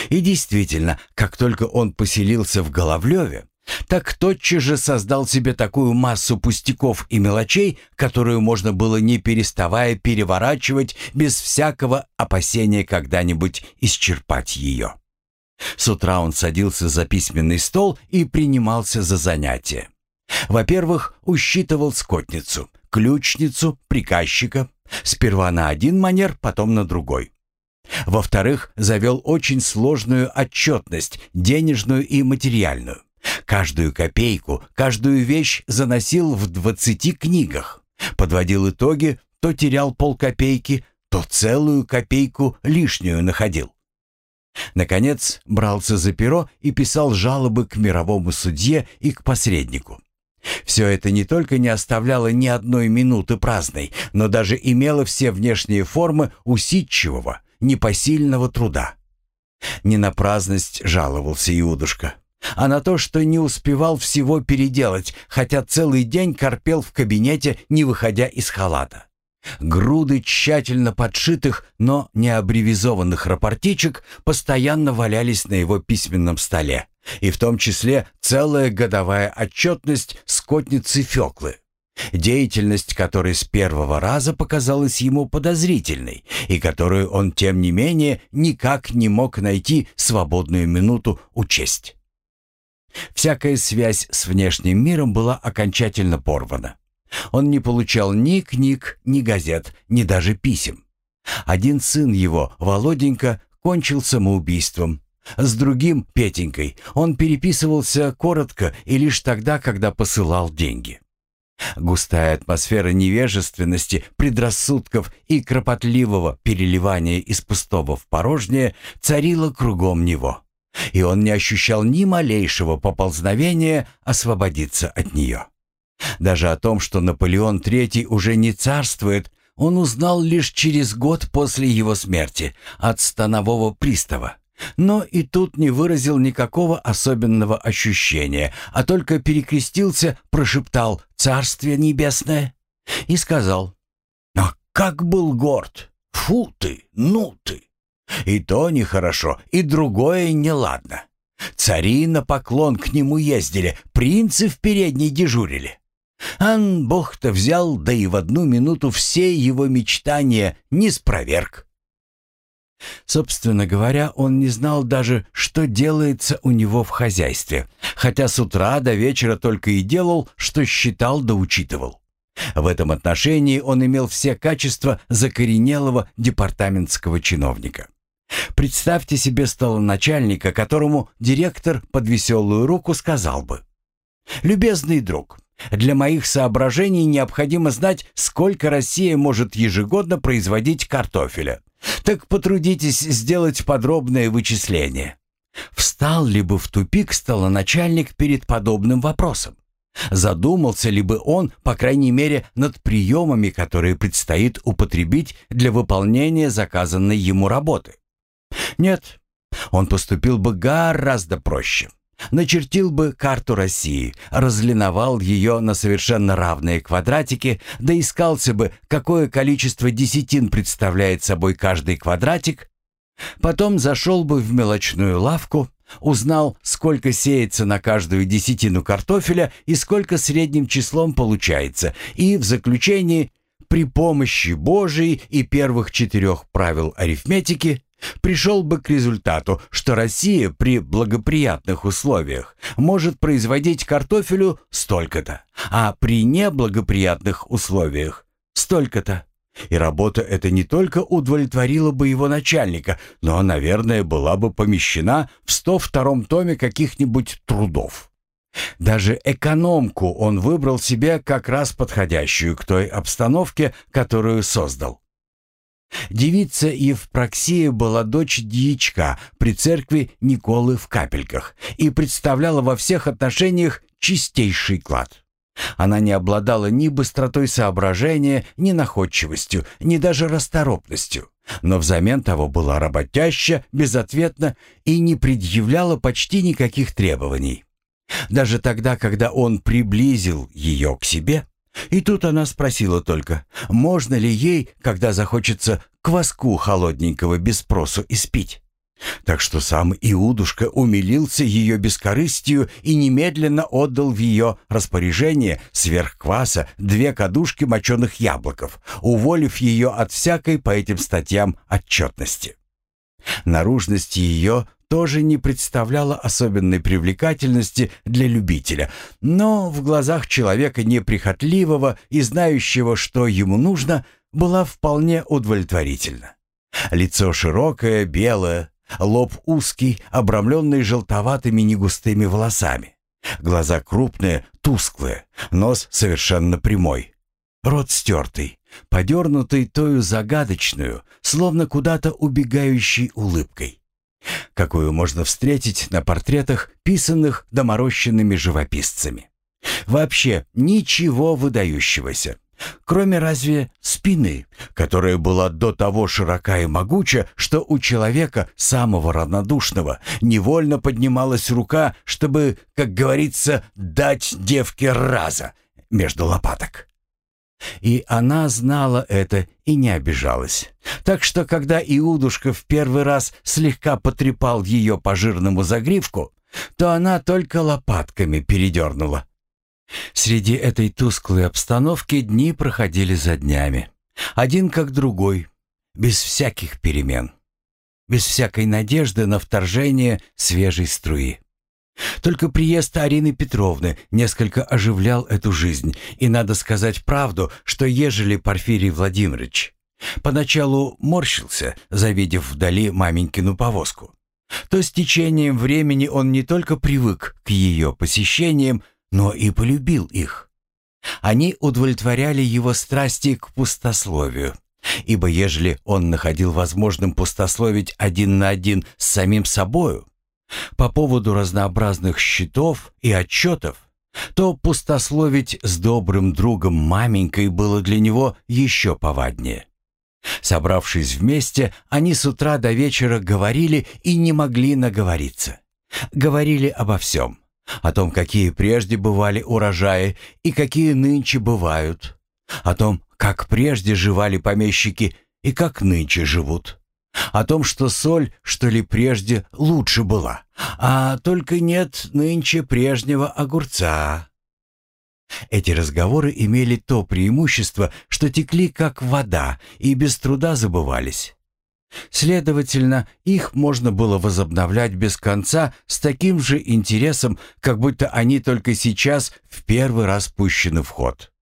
A: И действительно, как только он поселился в Головлеве, так тотчас же создал себе такую массу пустяков и мелочей, которую можно было не переставая переворачивать без всякого опасения когда-нибудь исчерпать ее. С утра он садился за письменный стол и принимался за занятия. Во-первых, усчитывал скотницу, ключницу, приказчика, сперва на один манер, потом на другой. Во-вторых, завел очень сложную отчетность, денежную и материальную. Каждую копейку, каждую вещь заносил в двадцати книгах. Подводил итоги, то терял полкопейки, то целую копейку лишнюю находил. Наконец, брался за перо и писал жалобы к мировому судье и к посреднику. Все это не только не оставляло ни одной минуты праздной, но даже имело все внешние формы усидчивого, непосильного труда. Не на праздность жаловался Иудушка, а на то, что не успевал всего переделать, хотя целый день корпел в кабинете, не выходя из халата. Груды тщательно подшитых, но не абревизованных рапортичек постоянно валялись на его письменном столе, и в том числе целая годовая отчетность скотницы Феклы, деятельность которой с первого раза показалась ему подозрительной, и которую он, тем не менее, никак не мог найти свободную минуту учесть. Всякая связь с внешним миром была окончательно порвана. Он не получал ни книг, ни газет, ни даже писем. Один сын его, Володенька, кончил самоубийством. С другим, Петенькой, он переписывался коротко и лишь тогда, когда посылал деньги. Густая атмосфера невежественности, предрассудков и кропотливого переливания из пустого в порожнее царила кругом него, и он не ощущал ни малейшего поползновения освободиться от нее. Даже о том, что Наполеон III уже не царствует, он узнал лишь через год после его смерти от станового пристава. Но и тут не выразил никакого особенного ощущения, а только перекрестился, прошептал «Царствие небесное» и сказал «Но как был горд! Фу ты, ну ты! И то нехорошо, и другое неладно. Цари на поклон к нему ездили, принцы в передней дежурили. Ан Бог-то взял, да и в одну минуту все его мечтания не спроверг. Собственно говоря, он не знал даже, что делается у него в хозяйстве, хотя с утра до вечера только и делал, что считал да учитывал. В этом отношении он имел все качества закоренелого департаментского чиновника. Представьте себе столоначальника, которому директор под веселую руку сказал бы «Любезный друг, для моих соображений необходимо знать, сколько Россия может ежегодно производить картофеля. Так потрудитесь сделать подробное вычисление. Встал ли бы в тупик столоначальник перед подобным вопросом? Задумался ли бы он, по крайней мере, над приемами, которые предстоит употребить для выполнения заказанной ему работы? Нет, он поступил бы гораздо проще. Начертил бы карту России, разлиновал ее на совершенно равные квадратики, да искался бы, какое количество десятин представляет собой каждый квадратик, потом зашел бы в мелочную лавку, узнал, сколько сеется на каждую десятину картофеля и сколько средним числом получается, и в заключении при помощи Божией и первых четырех правил арифметики пришел бы к результату, что Россия при благоприятных условиях может производить картофелю столько-то, а при неблагоприятных условиях столько-то. И работа эта не только удовлетворила бы его начальника, но, наверное, была бы помещена в 102-м томе каких-нибудь трудов. Даже экономку он выбрал себе как раз подходящую к той обстановке, которую создал. Девица Евпроксия была дочь дьячка при церкви Николы в Капельках и представляла во всех отношениях чистейший клад. Она не обладала ни быстротой соображения, ни находчивостью, ни даже расторопностью, но взамен того была работяща, безответна и не предъявляла почти никаких требований. Даже тогда, когда он приблизил ее к себе, и тут она спросила только, можно ли ей, когда захочется кваску холодненького без спросу испить. Так что сам Иудушка умилился ее бескорыстию и немедленно отдал в ее распоряжение сверх кваса две кадушки моченых яблоков, уволив ее от всякой по этим статьям отчетности. Наружность ее тоже не представляла особенной привлекательности для любителя, но в глазах человека неприхотливого и знающего, что ему нужно, была вполне удовлетворительна. Лицо широкое, белое, лоб узкий, обрамленный желтоватыми негустыми волосами. Глаза крупные, тусклые, нос совершенно прямой. Рот стертый, подернутый тою загадочную, словно куда-то убегающей улыбкой какую можно встретить на портретах, писанных доморощенными живописцами. Вообще ничего выдающегося, кроме разве спины, которая была до того широка и могуча, что у человека, самого равнодушного, невольно поднималась рука, чтобы, как говорится, дать девке раза между лопаток. И она знала это и не обижалась. Так что, когда Иудушка в первый раз слегка потрепал ее по жирному загривку, то она только лопатками передернула. Среди этой тусклой обстановки дни проходили за днями. Один как другой, без всяких перемен, без всякой надежды на вторжение свежей струи. Только приезд Арины Петровны несколько оживлял эту жизнь, и надо сказать правду, что ежели Порфирий Владимирович поначалу морщился, завидев вдали маменькину повозку, то с течением времени он не только привык к ее посещениям, но и полюбил их. Они удовлетворяли его страсти к пустословию, ибо ежели он находил возможным пустословить один на один с самим собою, по поводу разнообразных счетов и отчетов, то пустословить с добрым другом маменькой было для него еще поваднее. Собравшись вместе, они с утра до вечера говорили и не могли наговориться. Говорили обо всем. О том, какие прежде бывали урожаи и какие нынче бывают. о том, как прежде живали помещики и как нынче живут. О том, что соль, что ли, прежде лучше была, а только нет нынче прежнего огурца. Эти разговоры имели то преимущество, что текли как вода и без труда забывались. Следовательно, их можно было возобновлять без конца с таким же интересом, как будто они только сейчас в первый раз пущены в ход.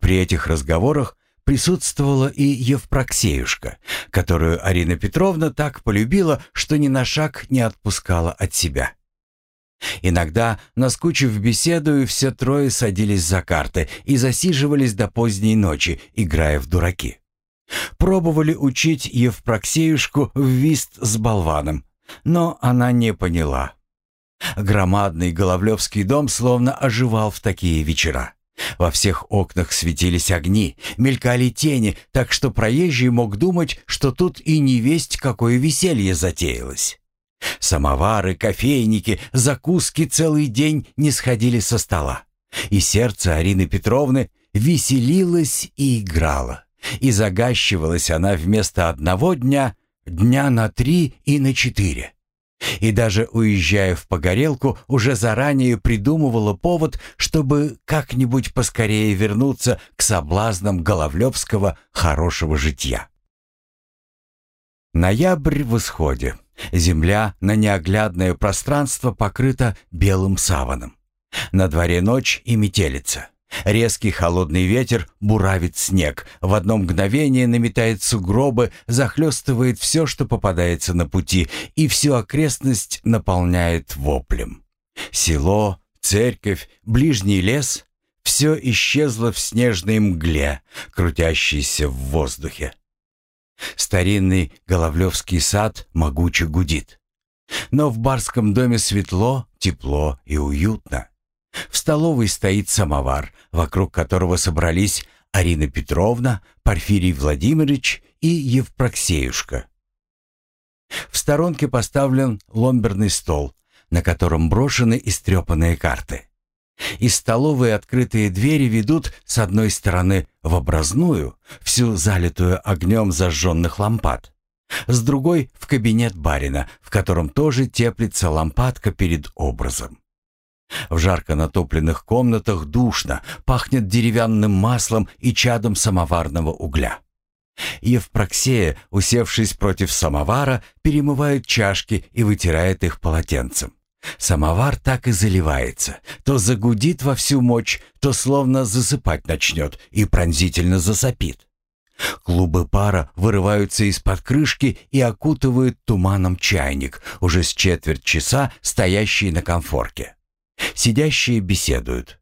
A: При этих разговорах присутствовала и Евпроксеюшка, которую Арина Петровна так полюбила, что ни на шаг не отпускала от себя. Иногда, наскучив беседу, все трое садились за карты и засиживались до поздней ночи, играя в дураки. Пробовали учить Евпроксеюшку в вист с болваном, но она не поняла. Громадный Головлевский дом словно оживал в такие вечера. Во всех окнах светились огни, мелькали тени, так что проезжий мог думать, что тут и не весть какое веселье затеялось. Самовары, кофейники, закуски целый день не сходили со стола. И сердце Арины Петровны веселилось и играло. И загащивалась она вместо одного дня, дня на три и на четыре. И даже уезжая в Погорелку, уже заранее придумывала повод, чтобы как-нибудь поскорее вернуться к соблазнам Головлевского хорошего житья. Ноябрь в исходе. Земля на неоглядное пространство покрыта белым саваном. На дворе ночь и метелица. Резкий холодный ветер буравит снег, в одно мгновение наметает сугробы, захлестывает все, что попадается на пути, и всю окрестность наполняет воплем. Село, церковь, ближний лес — все исчезло в снежной мгле, крутящейся в воздухе. Старинный Головлевский сад могуче гудит. Но в барском доме светло, тепло и уютно. В столовой стоит самовар, вокруг которого собрались Арина Петровна, Порфирий Владимирович и Евпроксеюшка. В сторонке поставлен ломберный стол, на котором брошены истрепанные карты. Из столовой открытые двери ведут с одной стороны в образную, всю залитую огнем зажженных лампад, с другой — в кабинет барина, в котором тоже теплится лампадка перед образом. В жарко натопленных комнатах душно, пахнет деревянным маслом и чадом самоварного угля. Евпроксея, усевшись против самовара, перемывает чашки и вытирает их полотенцем. Самовар так и заливается, то загудит во всю мощь, то словно засыпать начнет и пронзительно засопит. Клубы пара вырываются из-под крышки и окутывают туманом чайник, уже с четверть часа стоящий на комфорке. Сидящие беседуют.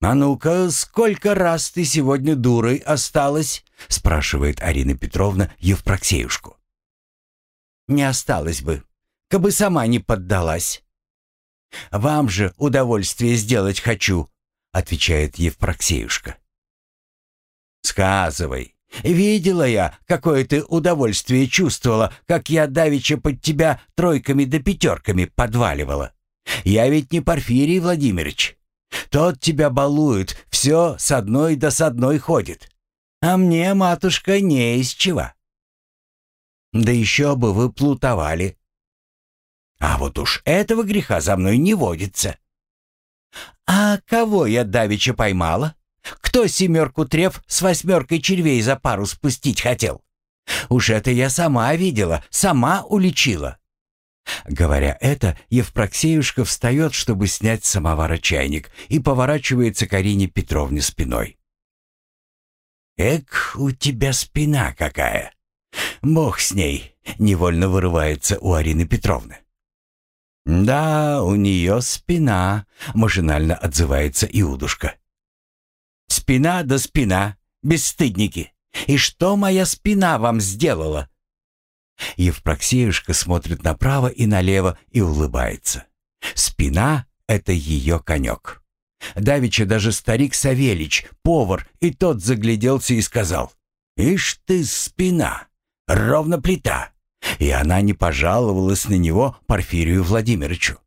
A: «А ну-ка, сколько раз ты сегодня дурой осталась?» — спрашивает Арина Петровна Евпроксеюшку. «Не осталось бы, кабы сама не поддалась». «Вам же удовольствие сделать хочу», — отвечает Евпроксеюшка. «Сказывай. Видела я, какое ты удовольствие чувствовала, как я давеча под тебя тройками да пятерками подваливала. Я ведь не Порфирий Владимирович. Тот тебя балует, все с одной до с одной ходит. А мне, матушка, не из чего. Да еще бы вы плутовали. А вот уж этого греха за мной не водится. А кого я давеча поймала? Кто семерку треф с восьмеркой червей за пару спустить хотел? Уж это я сама видела, сама уличила. Говоря это, Евпроксеюшка встает, чтобы снять с самовара чайник, и поворачивается к Арине Петровне спиной. «Эк, у тебя спина какая! Бог с ней!» — невольно вырывается у Арины Петровны. «Да, у нее спина», — машинально отзывается Иудушка. «Спина да спина, бесстыдники! И что моя спина вам сделала?» Евпроксеюшка смотрит направо и налево и улыбается. Спина — это ее конек. Давича даже старик Савелич, повар, и тот загляделся и сказал, «Ишь ты, спина, ровно плита!» И она не пожаловалась на него Порфирию Владимировичу.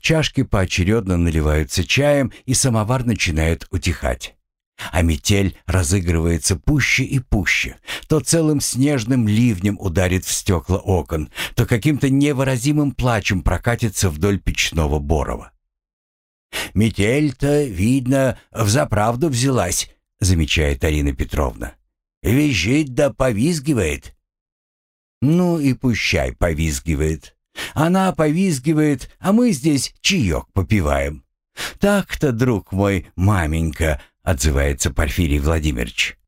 A: Чашки поочередно наливаются чаем, и самовар начинает утихать. А метель разыгрывается пуще и пуще. То целым снежным ливнем ударит в стекла окон, то каким-то невыразимым плачем прокатится вдоль печного борова. «Метель-то, видно, взаправду взялась», — замечает Арина Петровна. «Визжит да повизгивает». «Ну и пущай повизгивает. Она повизгивает, а мы здесь чаек попиваем. Так-то, друг мой, маменька, отзывается Порфирий Владимирович.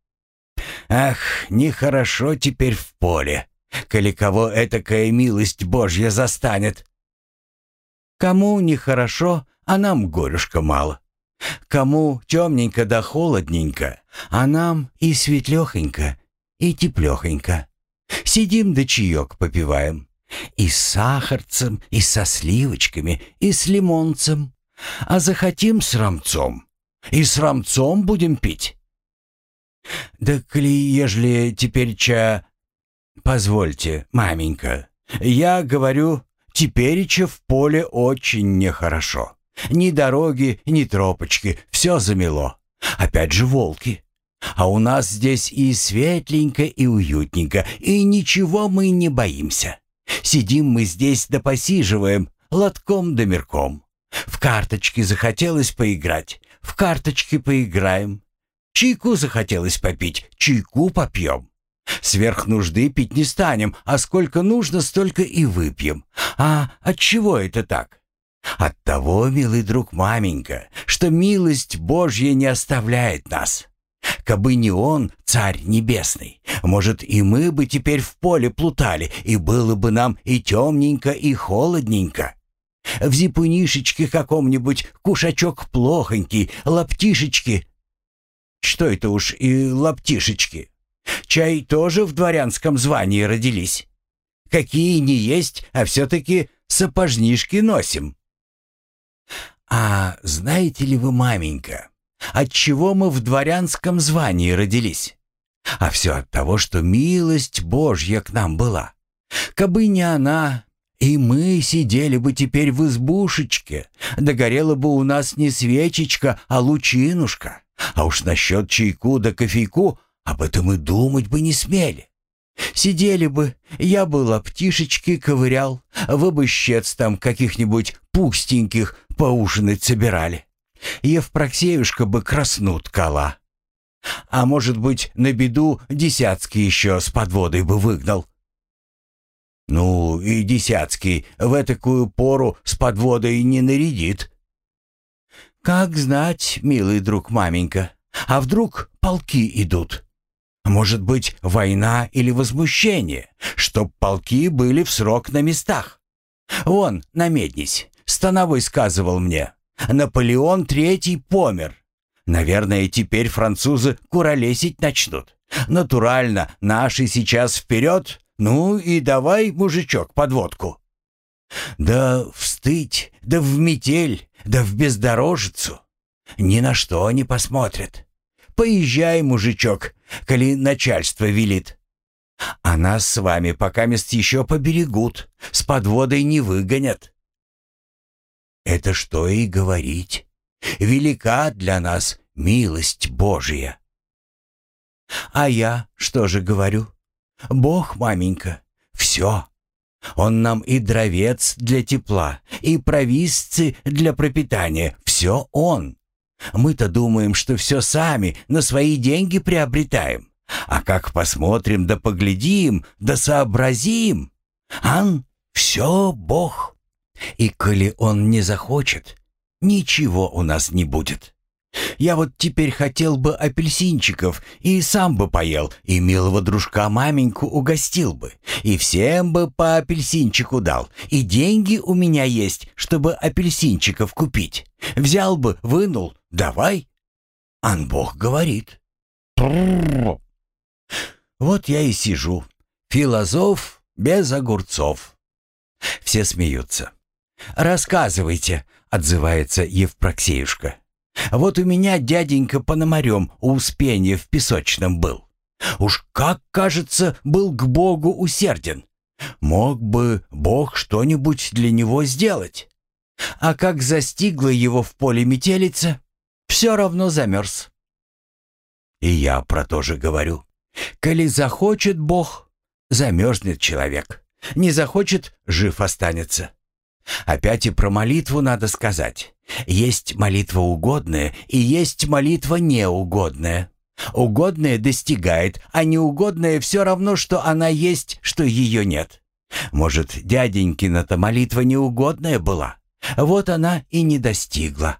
A: Ах, нехорошо теперь в поле, коли кого этакая милость Божья застанет. Кому нехорошо, а нам горюшка мало. Кому темненько да холодненько, а нам и светлехонько, и теплехонько. Сидим да чаек попиваем. И с сахарцем, и со сливочками, и с лимонцем. А захотим с рамцом. И с рамцом будем пить. Да коли ежели теперь ча... Позвольте, маменька, я говорю, тепереча в поле очень нехорошо. Ни дороги, ни тропочки, все замело. Опять же волки. А у нас здесь и светленько, и уютненько, и ничего мы не боимся. Сидим мы здесь да посиживаем, лотком да мерком. В карточки захотелось поиграть, в карточки поиграем. Чайку захотелось попить, чайку попьем. Сверх нужды пить не станем, а сколько нужно, столько и выпьем. А от чего это так? От того, милый друг маменька, что милость Божья не оставляет нас. Кабы не он, царь небесный, может, и мы бы теперь в поле плутали, и было бы нам и темненько, и холодненько. В зипунишечке каком-нибудь кушачок плохонький, лаптишечки. Что это уж и лаптишечки? Чай тоже в дворянском звании родились. Какие не есть, а все-таки сапожнишки носим. А знаете ли вы, маменька, Отчего мы в дворянском звании родились? А все от того, что милость Божья к нам была. Кабы не она, и мы сидели бы теперь в избушечке, догорела бы у нас не свечечка, а лучинушка. А уж насчет чайку да кофейку об этом и думать бы не смели. Сидели бы, я бы лаптишечки ковырял, вы бы щец там каких-нибудь пустеньких поужинать собирали. Евпроксеюшка бы красну ткала. А может быть, на беду Десяцкий еще с подводой бы выгнал. Ну, и Десяцкий в такую пору с подводой не нарядит. Как знать, милый друг маменька, а вдруг полки идут? Может быть, война или возмущение, чтоб полки были в срок на местах. Вон, намеднись, Становой сказывал мне. Наполеон Третий помер. Наверное, теперь французы куролесить начнут. Натурально, наши сейчас вперед. Ну и давай, мужичок, подводку. Да встыть, да в метель, да в бездорожицу. Ни на что не посмотрят. Поезжай, мужичок, коли начальство велит. А нас с вами пока мест еще поберегут, с подводой не выгонят. Это что и говорить. Велика для нас милость Божия. А я что же говорю? Бог, маменька, все. Он нам и дровец для тепла, и провисцы для пропитания. Все Он. Мы-то думаем, что все сами на свои деньги приобретаем. А как посмотрим да поглядим, да сообразим, ан, все Бог. И коли он не захочет, ничего у нас не будет. Я вот теперь хотел бы апельсинчиков и сам бы поел, и милого дружка маменьку угостил бы, и всем бы по апельсинчику дал, и деньги у меня есть, чтобы апельсинчиков купить. Взял бы, вынул, давай. Ан Бог говорит. Вот я и сижу, философ без огурцов. Все смеются. «Рассказывайте», — отзывается Евпроксеюшка. «Вот у меня дяденька Пономарем у Успения в Песочном был. Уж как, кажется, был к Богу усерден. Мог бы Бог что-нибудь для него сделать. А как застигла его в поле метелица, все равно замерз. И я про то же говорю. Коли захочет Бог, замерзнет человек. Не захочет, жив останется. Опять и про молитву надо сказать. Есть молитва угодная и есть молитва неугодная. Угодная достигает, а неугодная все равно, что она есть, что ее нет. Может, дяденькина-то молитва неугодная была? Вот она и не достигла.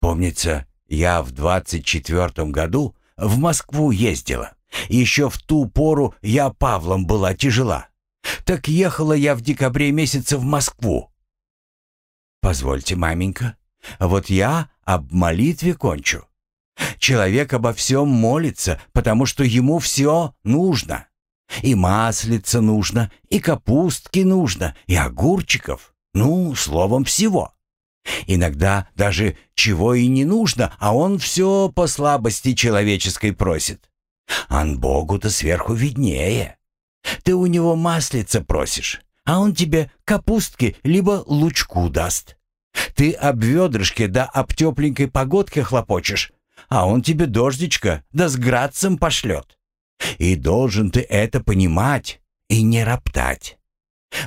A: Помнится, я в двадцать четвертом году в Москву ездила. Еще в ту пору я Павлом была тяжела. Так ехала я в декабре месяце в Москву. Позвольте, маменька, вот я об молитве кончу. Человек обо всем молится, потому что ему все нужно. И маслица нужно, и капустки нужно, и огурчиков. Ну, словом, всего. Иногда даже чего и не нужно, а он все по слабости человеческой просит. Ан Богу-то сверху виднее. Ты у него маслица просишь, а он тебе капустки либо лучку даст. Ты об ведрышке да об тепленькой погодке хлопочешь, а он тебе дождичка да с градцем пошлет. И должен ты это понимать и не роптать.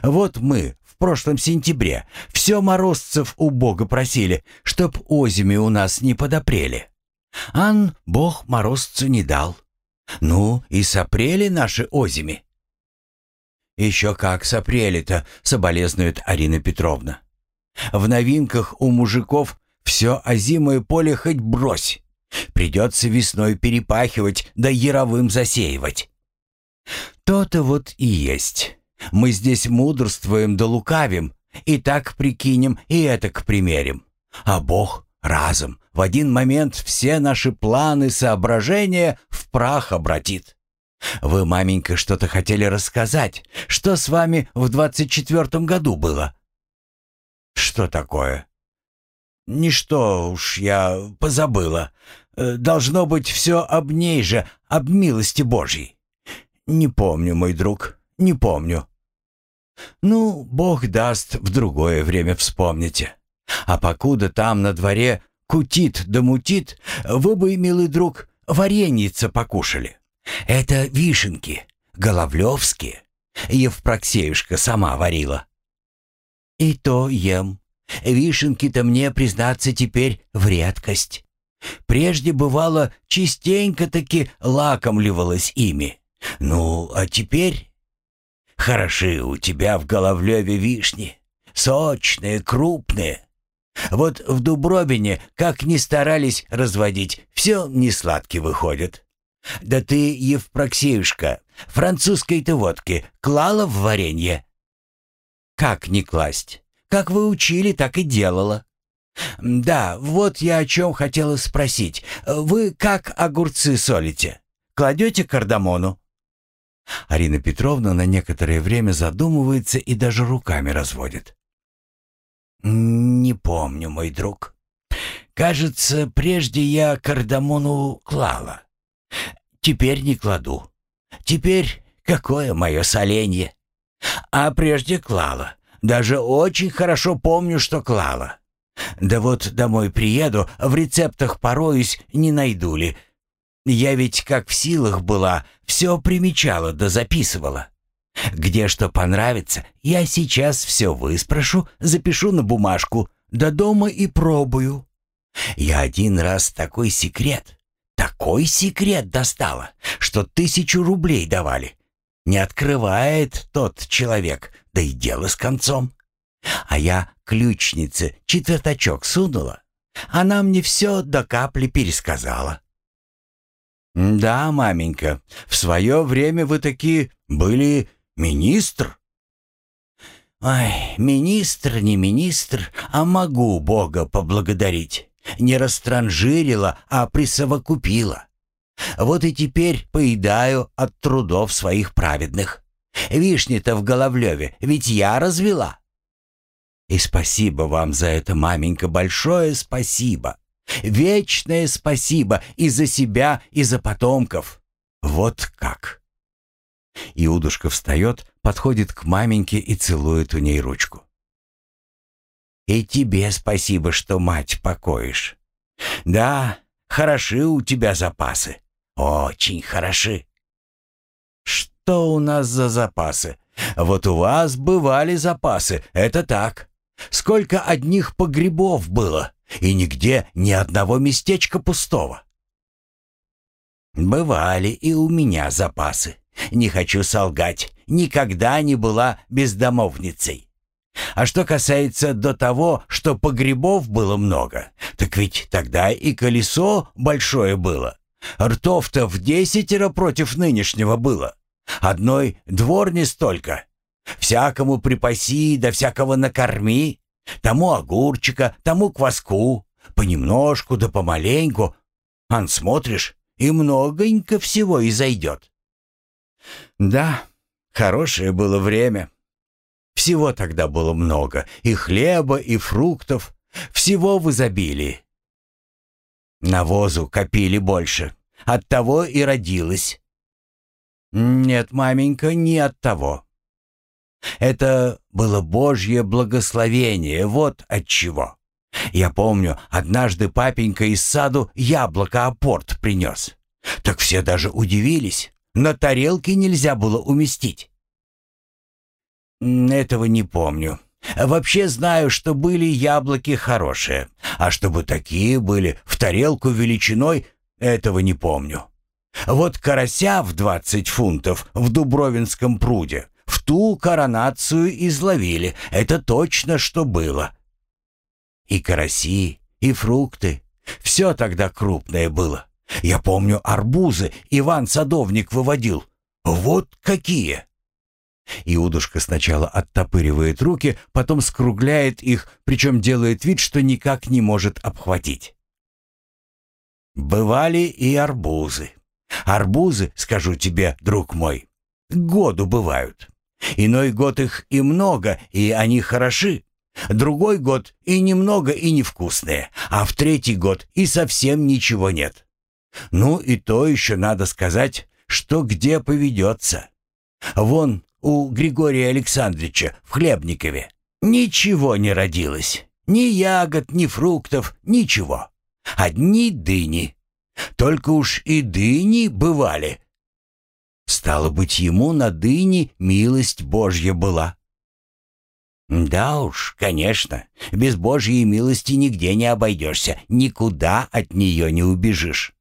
A: Вот мы в прошлом сентябре все морозцев у Бога просили, чтоб озими у нас не подопрели. Ан Бог морозцу не дал. Ну и сопрели наши озими. «Еще как сопрели-то», — соболезнует Арина Петровна. «В новинках у мужиков все озимое поле хоть брось. Придется весной перепахивать да яровым засеивать». «То-то вот и есть. Мы здесь мудрствуем да лукавим, и так прикинем, и это к примерим. А Бог разом в один момент все наши планы, соображения в прах обратит. Вы, маменька, что-то хотели рассказать. Что с вами в двадцать четвертом году было?» «Что такое?» «Ничто уж я позабыла. Э, должно быть все об ней же, об милости Божьей. Не помню, мой друг, не помню». «Ну, Бог даст, в другое время вспомните. А покуда там на дворе кутит да мутит, вы бы, милый друг, вареница покушали». Это вишенки, головлевские. Евпроксеюшка сама варила. И то ем. Вишенки-то мне, признаться, теперь в редкость. Прежде бывало, частенько-таки лакомливалась ими. Ну, а теперь... Хороши у тебя в Головлеве вишни. Сочные, крупные. Вот в Дубровине, как ни старались разводить, все несладки выходит. «Да ты, Евпроксеюшка, французской-то водки клала в варенье?» «Как не класть? Как вы учили, так и делала». «Да, вот я о чем хотела спросить. Вы как огурцы солите? Кладете кардамону?» Арина Петровна на некоторое время задумывается и даже руками разводит. «Не помню, мой друг. Кажется, прежде я кардамону клала. Теперь не кладу. Теперь какое мое соленье. А прежде клала. Даже очень хорошо помню, что клала. Да вот домой приеду, в рецептах пороюсь, не найду ли. Я ведь как в силах была, все примечала да записывала. Где что понравится, я сейчас все выспрошу, запишу на бумажку, до дома и пробую. Я один раз такой секрет такой секрет достала, что тысячу рублей давали. Не открывает тот человек, да и дело с концом. А я ключнице четвертачок сунула. Она мне все до капли пересказала. «Да, маменька, в свое время вы такие были министр». «Ай, министр, не министр, а могу Бога поблагодарить. Не растранжирила, а присовокупила. Вот и теперь поедаю от трудов своих праведных. Вишни-то в Головлеве ведь я развела. И спасибо вам за это, маменька, большое спасибо. Вечное спасибо и за себя, и за потомков. Вот как. Иудушка встает, подходит к маменьке и целует у ней ручку. И тебе спасибо, что мать покоишь. Да, хороши у тебя запасы. Очень хороши. Что у нас за запасы? Вот у вас бывали запасы, это так. Сколько одних погребов было, и нигде ни одного местечка пустого. Бывали и у меня запасы. Не хочу солгать, никогда не была бездомовницей. А что касается до того, что погребов было много, так ведь тогда и колесо большое было. Ртов-то в десятеро против нынешнего было. Одной дворни столько. Всякому припаси, да всякого накорми. Тому огурчика, тому кваску. Понемножку да помаленьку. Ан смотришь, и многонько всего и зайдет. Да, хорошее было время. Всего тогда было много. И хлеба, и фруктов. Всего в изобилии. Навозу копили больше. Оттого и родилась. Нет, маменька, не от того. Это было Божье благословение, вот от чего. Я помню, однажды папенька из саду яблоко апорт принес. Так все даже удивились. На тарелке нельзя было уместить. Этого не помню. Вообще знаю, что были яблоки хорошие, а чтобы такие были в тарелку величиной, этого не помню. Вот карася в 20 фунтов в Дубровинском пруде в ту коронацию изловили. Это точно что было. И караси, и фрукты. Все тогда крупное было. Я помню, арбузы Иван Садовник выводил. Вот какие! Иудушка сначала оттопыривает руки, потом скругляет их, причем делает вид, что никак не может обхватить. Бывали и арбузы. Арбузы, скажу тебе, друг мой, году бывают. Иной год их и много, и они хороши. Другой год и немного, и невкусные. А в третий год и совсем ничего нет. Ну и то еще надо сказать, что где поведется. Вон у Григория Александровича в Хлебникове ничего не родилось. Ни ягод, ни фруктов, ничего. Одни дыни. Только уж и дыни бывали. Стало быть, ему на дыне милость Божья была. Да уж, конечно, без Божьей милости нигде не обойдешься, никуда от нее не убежишь.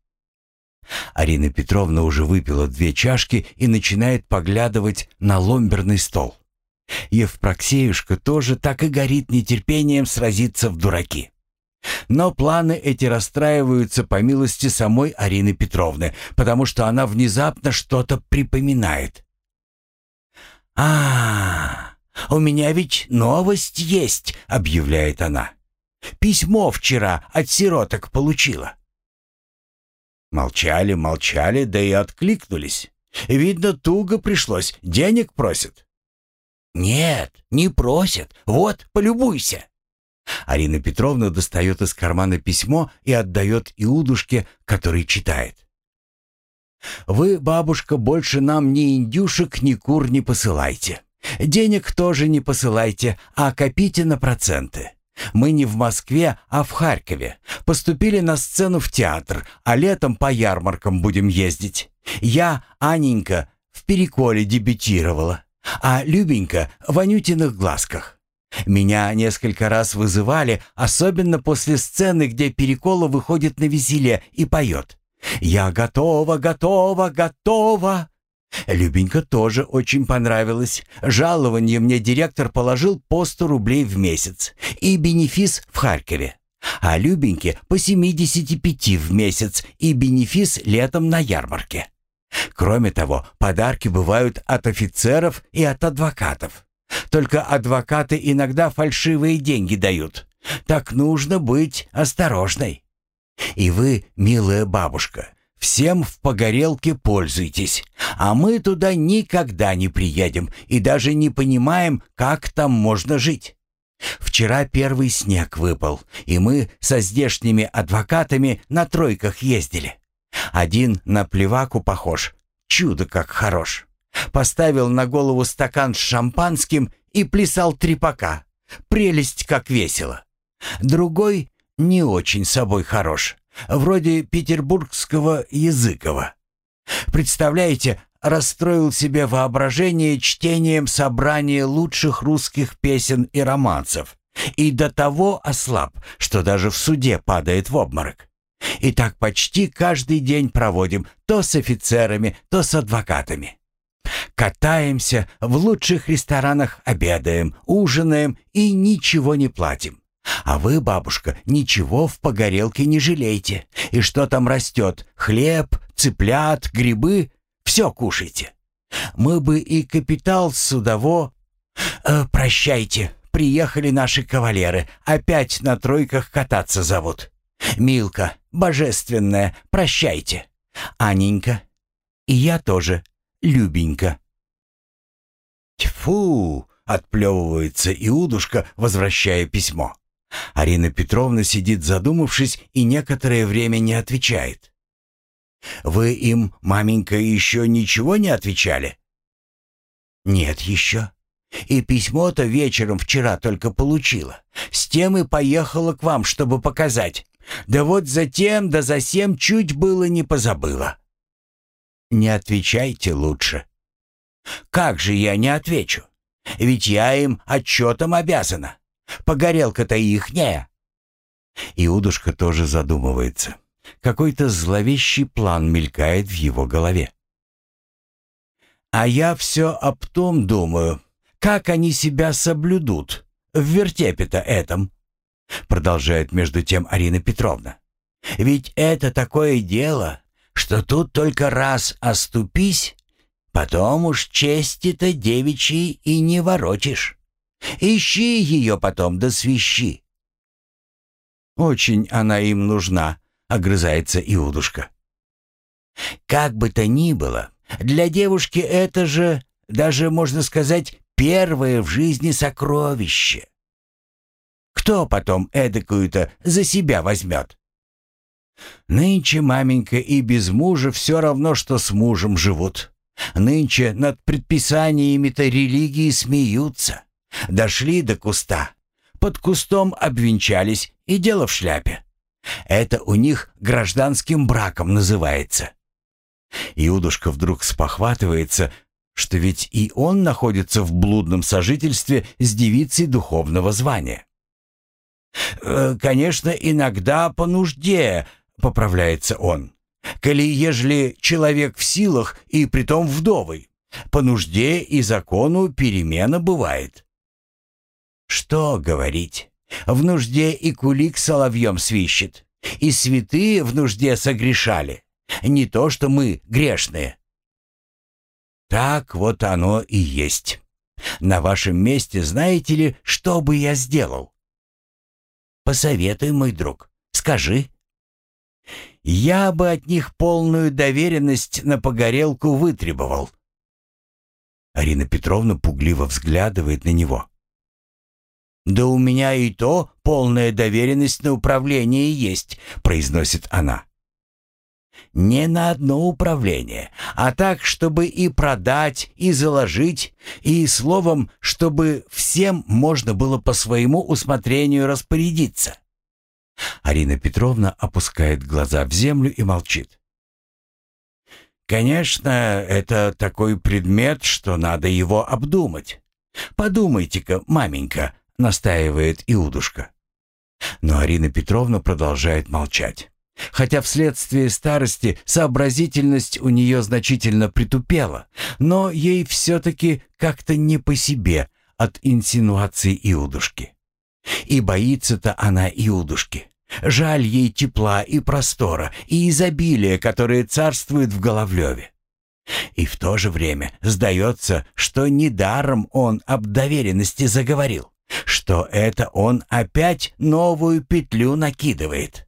A: Арина Петровна уже выпила две чашки и начинает поглядывать на ломберный стол. Евпроксеюшка тоже так и горит нетерпением сразиться в дураки. Но планы эти расстраиваются по милости самой Арины Петровны, потому что она внезапно что-то припоминает. «А, у меня ведь новость есть», — объявляет она. «Письмо вчера от сироток получила». Молчали, молчали, да и откликнулись. Видно, туго пришлось, денег просят. «Нет, не просят. Вот, полюбуйся». Арина Петровна достает из кармана письмо и отдает Иудушке, который читает. «Вы, бабушка, больше нам ни индюшек, ни кур не посылайте. Денег тоже не посылайте, а копите на проценты. Мы не в Москве, а в Харькове. Поступили на сцену в театр, а летом по ярмаркам будем ездить. Я, Аненька, в Переколе дебютировала, а Любенька в Анютиных глазках. Меня несколько раз вызывали, особенно после сцены, где Перекола выходит на веселье и поет. «Я готова, готова, готова!» Любенька тоже очень понравилась. Жалование мне директор положил по 100 рублей в месяц и бенефис в Харькове. А Любеньке по 75 в месяц и бенефис летом на ярмарке. Кроме того, подарки бывают от офицеров и от адвокатов. Только адвокаты иногда фальшивые деньги дают. Так нужно быть осторожной. И вы, милая бабушка, всем в погорелке пользуйтесь, а мы туда никогда не приедем и даже не понимаем, как там можно жить. Вчера первый снег выпал, и мы со здешними адвокатами на тройках ездили. Один на плеваку похож, чудо как хорош поставил на голову стакан с шампанским и плясал трепака. Прелесть, как весело. Другой не очень собой хорош, вроде петербургского Языкова. Представляете, расстроил себе воображение чтением собрания лучших русских песен и романсов и до того ослаб, что даже в суде падает в обморок. И так почти каждый день проводим то с офицерами, то с адвокатами. Катаемся, в лучших ресторанах обедаем, ужинаем и ничего не платим. А вы, бабушка, ничего в погорелке не жалейте. И что там растет? Хлеб, цыплят, грибы? Все кушайте. Мы бы и капитал судово... Э, прощайте, приехали наши кавалеры. Опять на тройках кататься зовут. Милка, божественная, прощайте. Аненька. И я тоже, Любенька. Тьфу! Отплевывается Иудушка, возвращая письмо. Арина Петровна сидит задумавшись и некоторое время не отвечает. «Вы им, маменька, еще ничего не отвечали?» «Нет еще. И письмо-то вечером вчера только получила. С тем и поехала к вам, чтобы показать. Да вот затем, да засем чуть было не позабыла». «Не отвечайте лучше». «Как же я не отвечу? Ведь я им отчетом обязана. Погорелка-то ихняя». Иудушка тоже задумывается. Какой-то зловещий план мелькает в его голове. «А я все об том думаю, как они себя соблюдут в вертепе-то этом», продолжает между тем Арина Петровна. «Ведь это такое дело, что тут только раз оступись, потом уж чести-то девичьей и не воротишь». Ищи ее потом да свищи». «Очень она им нужна», — огрызается Иудушка. «Как бы то ни было, для девушки это же, даже, можно сказать, первое в жизни сокровище. Кто потом эдакую-то за себя возьмет?» Нынче маменька и без мужа все равно, что с мужем живут. Нынче над предписаниями-то религии смеются. Дошли до куста. Под кустом обвенчались, и дело в шляпе. Это у них гражданским браком называется. Иудушка вдруг спохватывается, что ведь и он находится в блудном сожительстве с девицей духовного звания. «Э, «Конечно, иногда по нужде», — поправляется он. «Коли ежели человек в силах и притом вдовый, по нужде и закону перемена бывает». Что говорить? В нужде и кулик соловьем свищет, и святые в нужде согрешали. Не то, что мы грешные. Так вот оно и есть. На вашем месте знаете ли, что бы я сделал? Посоветуй, мой друг, скажи. Я бы от них полную доверенность на погорелку вытребовал. Арина Петровна пугливо взглядывает на него. «Да у меня и то полная доверенность на управление есть», — произносит она. «Не на одно управление, а так, чтобы и продать, и заложить, и, словом, чтобы всем можно было по своему усмотрению распорядиться». Арина Петровна опускает глаза в землю и молчит. «Конечно, это такой предмет, что надо его обдумать. Подумайте-ка, маменька, настаивает Иудушка. Но Арина Петровна продолжает молчать. Хотя вследствие старости сообразительность у нее значительно притупела, но ей все-таки как-то не по себе от инсинуаций Иудушки. И боится-то она Иудушки. Жаль ей тепла и простора, и изобилия, которые царствуют в Головлеве. И в то же время сдается, что недаром он об доверенности заговорил что это он опять новую петлю накидывает.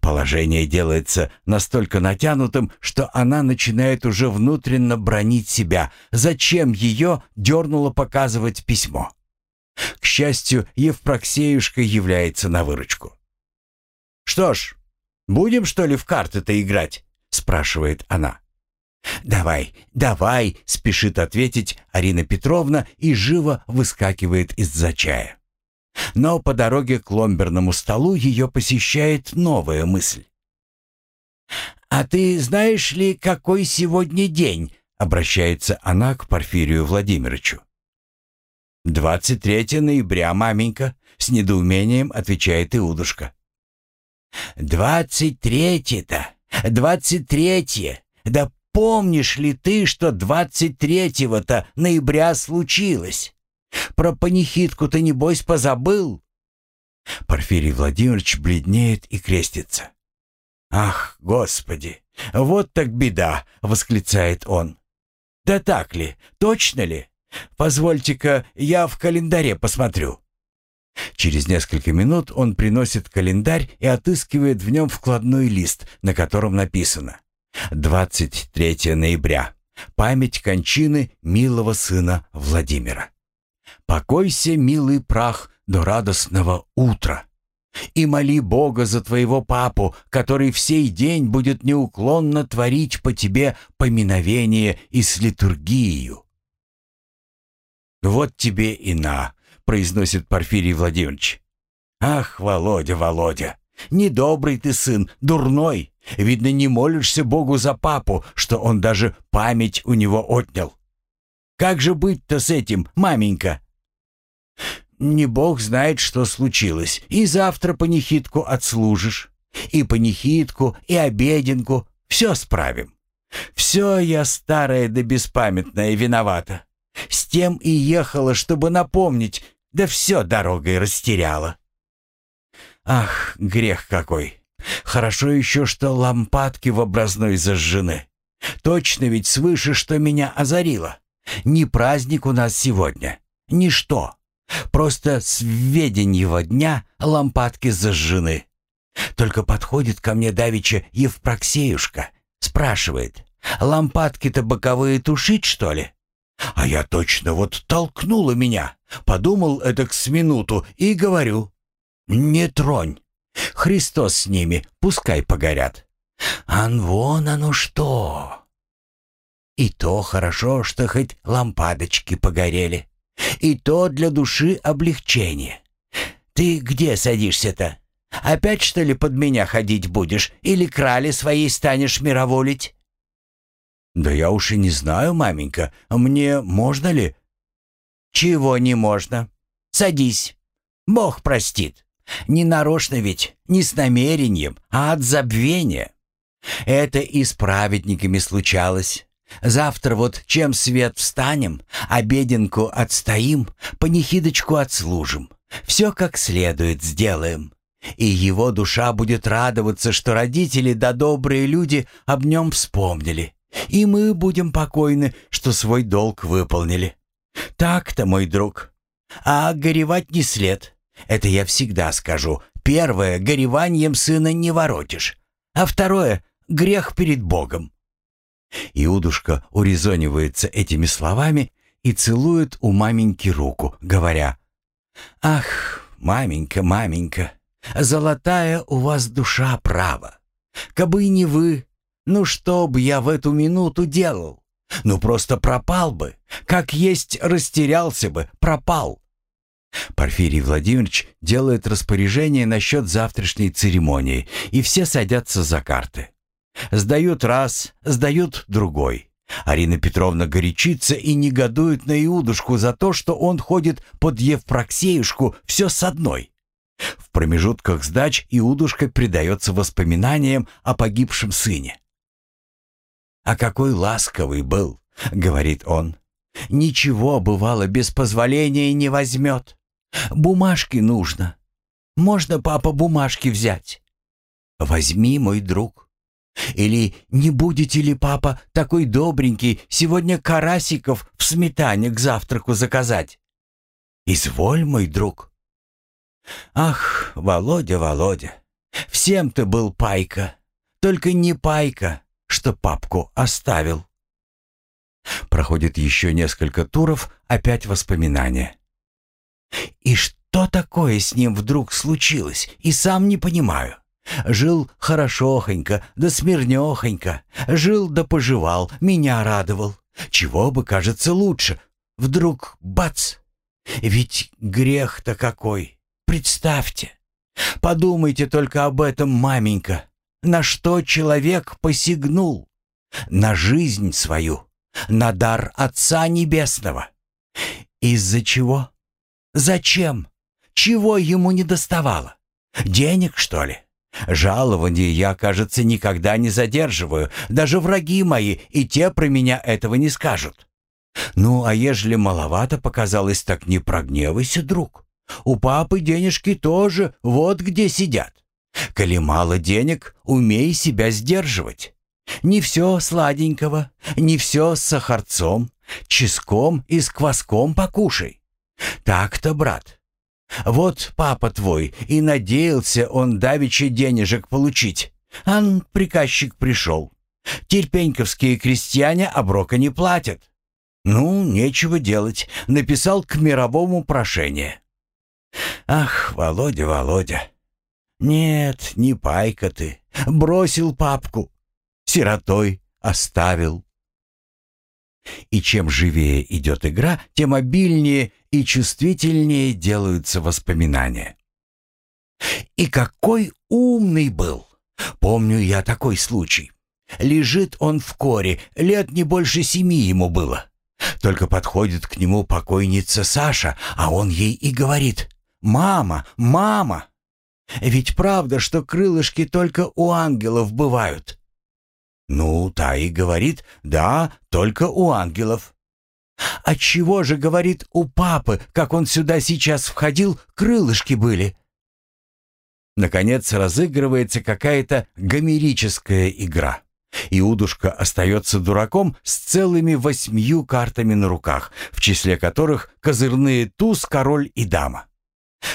A: Положение делается настолько натянутым, что она начинает уже внутренно бронить себя, зачем ее дернуло показывать письмо. К счастью, Евпроксеюшка является на выручку. «Что ж, будем, что ли, в карты-то играть?» — спрашивает она. «Давай, давай!» — спешит ответить Арина Петровна и живо выскакивает из-за чая. Но по дороге к ломберному столу ее посещает новая мысль. «А ты знаешь ли, какой сегодня день?» — обращается она к Порфирию Владимировичу. «Двадцать третье ноября, маменька», — с недоумением отвечает Иудушка. «Двадцать третье-то! Двадцать третье! Да помнишь ли ты, что двадцать третьего-то ноября случилось? Про панихидку ты, небось, позабыл?» Порфирий Владимирович бледнеет и крестится. «Ах, Господи! Вот так беда!» — восклицает он. «Да так ли? Точно ли? Позвольте-ка, я в календаре посмотрю». Через несколько минут он приносит календарь и отыскивает в нем вкладной лист, на котором написано «23 ноября. Память кончины милого сына Владимира. Покойся, милый прах, до радостного утра. И моли Бога за твоего папу, который в день будет неуклонно творить по тебе поминовение и с литургией. «Вот тебе и на», — произносит Порфирий Владимирович. «Ах, Володя, Володя, недобрый ты сын, дурной. Видно, не молишься Богу за папу, что он даже память у него отнял. Как же быть-то с этим, маменька?» «Не Бог знает, что случилось, и завтра панихидку отслужишь. И панихидку, и обеденку, все справим. Все я старая да беспамятная виновата. С тем и ехала, чтобы напомнить, да все дорогой растеряла. Ах, грех какой! Хорошо еще, что лампадки в образной зажжены. Точно ведь свыше, что меня озарило. Не праздник у нас сегодня, ничто. Просто с веденьего дня лампадки зажжены. Только подходит ко мне давеча Евпроксеюшка, спрашивает, лампадки-то боковые тушить, что ли? А я точно вот толкнула меня. Подумал это с минуту и говорю. Не тронь. Христос с ними, пускай погорят. Ан вон оно что. И то хорошо, что хоть лампадочки погорели. И то для души облегчение. Ты где садишься-то? Опять, что ли, под меня ходить будешь? Или крали своей станешь мироволить? «Да я уж и не знаю, маменька. Мне можно ли?» «Чего не можно? Садись. Бог простит. Не нарочно ведь, не с намерением, а от забвения. Это и с праведниками случалось. Завтра вот чем свет встанем, обеденку отстоим, панихидочку отслужим. Все как следует сделаем. И его душа будет радоваться, что родители да добрые люди об нем вспомнили. И мы будем покойны, что свой долг выполнили. Так-то, мой друг. А горевать не след. Это я всегда скажу. Первое, гореванием сына не воротишь. А второе, грех перед Богом. Иудушка урезонивается этими словами и целует у маменьки руку, говоря, «Ах, маменька, маменька, золотая у вас душа права. Кабы не вы, ну что бы я в эту минуту делал? Ну просто пропал бы. Как есть растерялся бы, пропал. Порфирий Владимирович делает распоряжение насчет завтрашней церемонии, и все садятся за карты. Сдают раз, сдают другой. Арина Петровна горячится и негодует на Иудушку за то, что он ходит под Евпроксеюшку все с одной. В промежутках сдач Иудушка предается воспоминаниям о погибшем сыне. «А какой ласковый был!» — говорит он. «Ничего, бывало, без позволения не возьмет. Бумажки нужно. Можно, папа, бумажки взять?» «Возьми, мой друг». Или не будете ли, папа, такой добренький, сегодня карасиков в сметане к завтраку заказать? Изволь, мой друг. Ах, Володя, Володя, всем ты был пайка, только не пайка, что папку оставил. Проходит еще несколько туров, опять воспоминания. И что такое с ним вдруг случилось, и сам не понимаю. Жил хорошохонько, да смирнехонько. Жил да поживал, меня радовал. Чего бы, кажется, лучше. Вдруг бац! Ведь грех-то какой! представьте, подумайте только об этом, маменька, на что человек посягнул? На жизнь свою, на дар Отца Небесного. Из-за чего? Зачем? Чего ему не доставало? Денег, что ли? Жалование я, кажется, никогда не задерживаю. Даже враги мои и те про меня этого не скажут. Ну, а ежели маловато показалось, так не прогневайся, друг. У папы денежки тоже вот где сидят. Коли мало денег, умей себя сдерживать. Не все сладенького, не все с сахарцом, ческом и с кваском покушай. Так-то, брат. Вот папа твой, и надеялся он давеча денежек получить. Ан приказчик пришел. Терпеньковские крестьяне оброка не платят. Ну, нечего делать, написал к мировому прошение. Ах, Володя, Володя. Нет, не пайка ты. Бросил папку. Сиротой оставил. И чем живее идет игра, тем обильнее и чувствительнее делаются воспоминания. И какой умный был! Помню я такой случай. Лежит он в коре, лет не больше семи ему было. Только подходит к нему покойница Саша, а он ей и говорит «Мама, мама!» Ведь правда, что крылышки только у ангелов бывают. Ну, та и говорит, да, только у ангелов. Отчего же, говорит, у папы, как он сюда сейчас входил, крылышки были? Наконец разыгрывается какая-то гомерическая игра. Иудушка остается дураком с целыми восьмью картами на руках, в числе которых козырные туз, король и дама.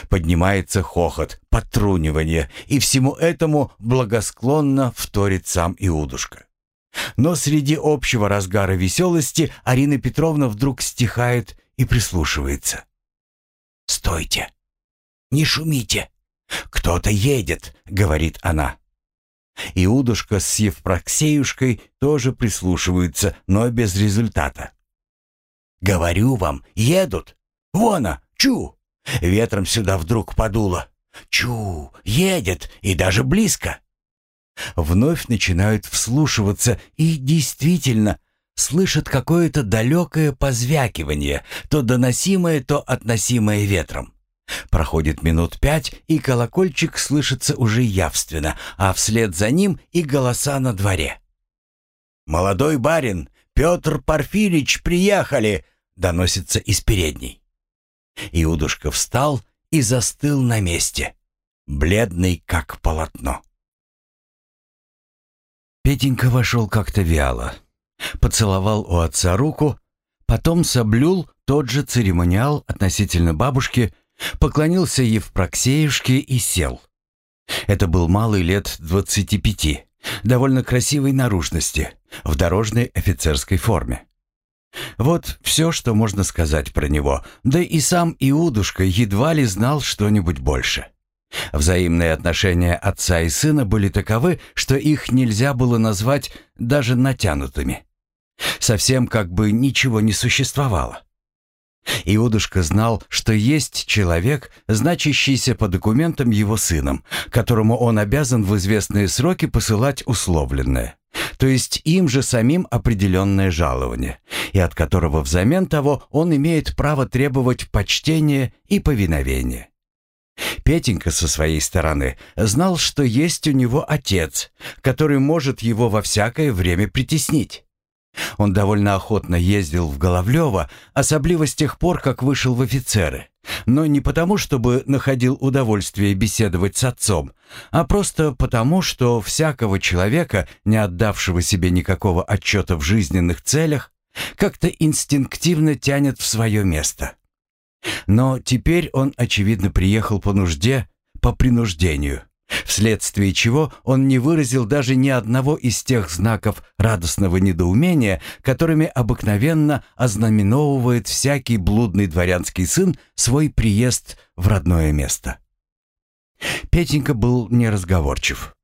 A: Поднимается хохот, подтрунивание, и всему этому благосклонно вторит сам Иудушка. Но среди общего разгара веселости Арина Петровна вдруг стихает и прислушивается. «Стойте! Не шумите! Кто-то едет!» — говорит она. Иудушка с Евпроксеюшкой тоже прислушиваются, но без результата. «Говорю вам, едут! Вона, чу!» Ветром сюда вдруг подуло. Чу, едет и даже близко. Вновь начинают вслушиваться и действительно слышат какое-то далекое позвякивание, то доносимое, то относимое ветром. Проходит минут пять, и колокольчик слышится уже явственно, а вслед за ним и голоса на дворе. «Молодой барин, Петр Порфирич, приехали!» — доносится из передней. Иудушка встал и застыл на месте, бледный как полотно. Петенька вошел как-то вяло, поцеловал у отца руку, потом соблюл тот же церемониал относительно бабушки, поклонился Евпроксеюшке и сел. Это был малый лет двадцати пяти, довольно красивой наружности, в дорожной офицерской форме. Вот все, что можно сказать про него, да и сам Иудушка едва ли знал что-нибудь больше. Взаимные отношения отца и сына были таковы, что их нельзя было назвать даже натянутыми. Совсем как бы ничего не существовало. Иудушка знал, что есть человек, значащийся по документам его сыном, которому он обязан в известные сроки посылать условленное то есть им же самим определенное жалование, и от которого взамен того он имеет право требовать почтения и повиновения. Петенька со своей стороны знал, что есть у него отец, который может его во всякое время притеснить. Он довольно охотно ездил в Головлёво, особливо с тех пор, как вышел в офицеры. Но не потому, чтобы находил удовольствие беседовать с отцом, а просто потому, что всякого человека, не отдавшего себе никакого отчета в жизненных целях, как-то инстинктивно тянет в свое место. Но теперь он, очевидно, приехал по нужде, по принуждению вследствие чего он не выразил даже ни одного из тех знаков радостного недоумения, которыми обыкновенно ознаменовывает всякий блудный дворянский сын свой приезд в родное место. Петенька был неразговорчив.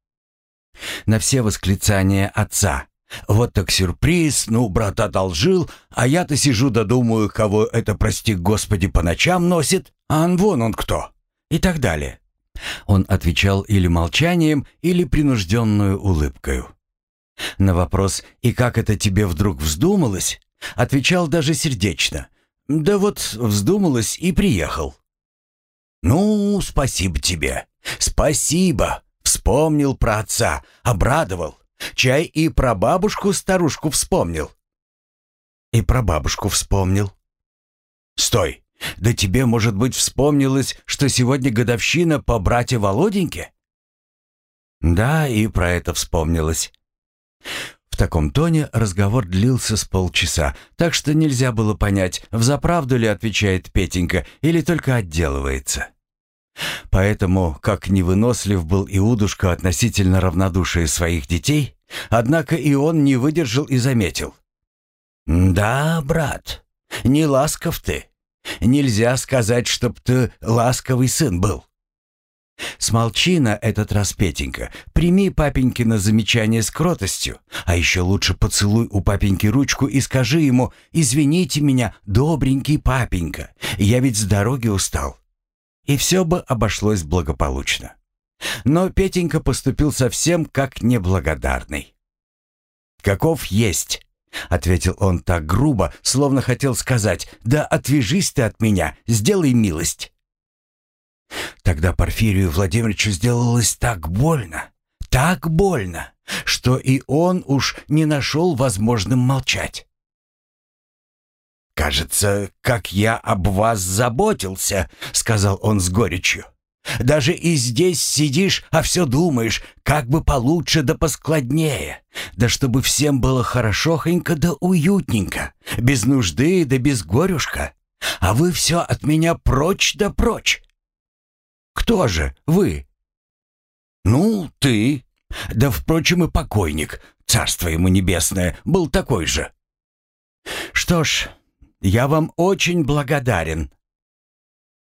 A: На все восклицания отца «Вот так сюрприз, ну, брат одолжил, а я-то сижу да думаю, кого это, прости господи, по ночам носит, а он вон он кто, и так далее. Он отвечал или молчанием, или принужденную улыбкою. На вопрос «И как это тебе вдруг вздумалось?» отвечал даже сердечно. «Да вот вздумалось и приехал». «Ну, спасибо тебе. Спасибо. Вспомнил про отца, обрадовал. Чай и про бабушку-старушку вспомнил». «И про бабушку вспомнил». «Стой! Да тебе, может быть, вспомнилось, что сегодня годовщина по брате Володеньке?» «Да, и про это вспомнилось». В таком тоне разговор длился с полчаса, так что нельзя было понять, взаправду ли отвечает Петенька или только отделывается. Поэтому, как невынослив был Иудушка относительно равнодушия своих детей, однако и он не выдержал и заметил. «Да, брат, не ласков ты. Нельзя сказать, чтоб ты ласковый сын был. Смолчи на этот раз, Петенька, прими папенькино замечание с кротостью, а еще лучше поцелуй у папеньки ручку и скажи ему «Извините меня, добренький папенька, я ведь с дороги устал». И все бы обошлось благополучно. Но Петенька поступил совсем как неблагодарный. «Каков есть», — ответил он так грубо, словно хотел сказать, «Да отвяжись ты от меня, сделай милость». Тогда Порфирию Владимировичу сделалось так больно, так больно, что и он уж не нашел возможным молчать. «Кажется, как я об вас заботился», — сказал он с горечью. Даже и здесь сидишь, а все думаешь, как бы получше да поскладнее. Да чтобы всем было хорошохонько да уютненько, без нужды да без горюшка. А вы все от меня прочь да прочь. Кто же вы? Ну, ты. Да, впрочем, и покойник, царство ему небесное, был такой же. Что ж, я вам очень благодарен,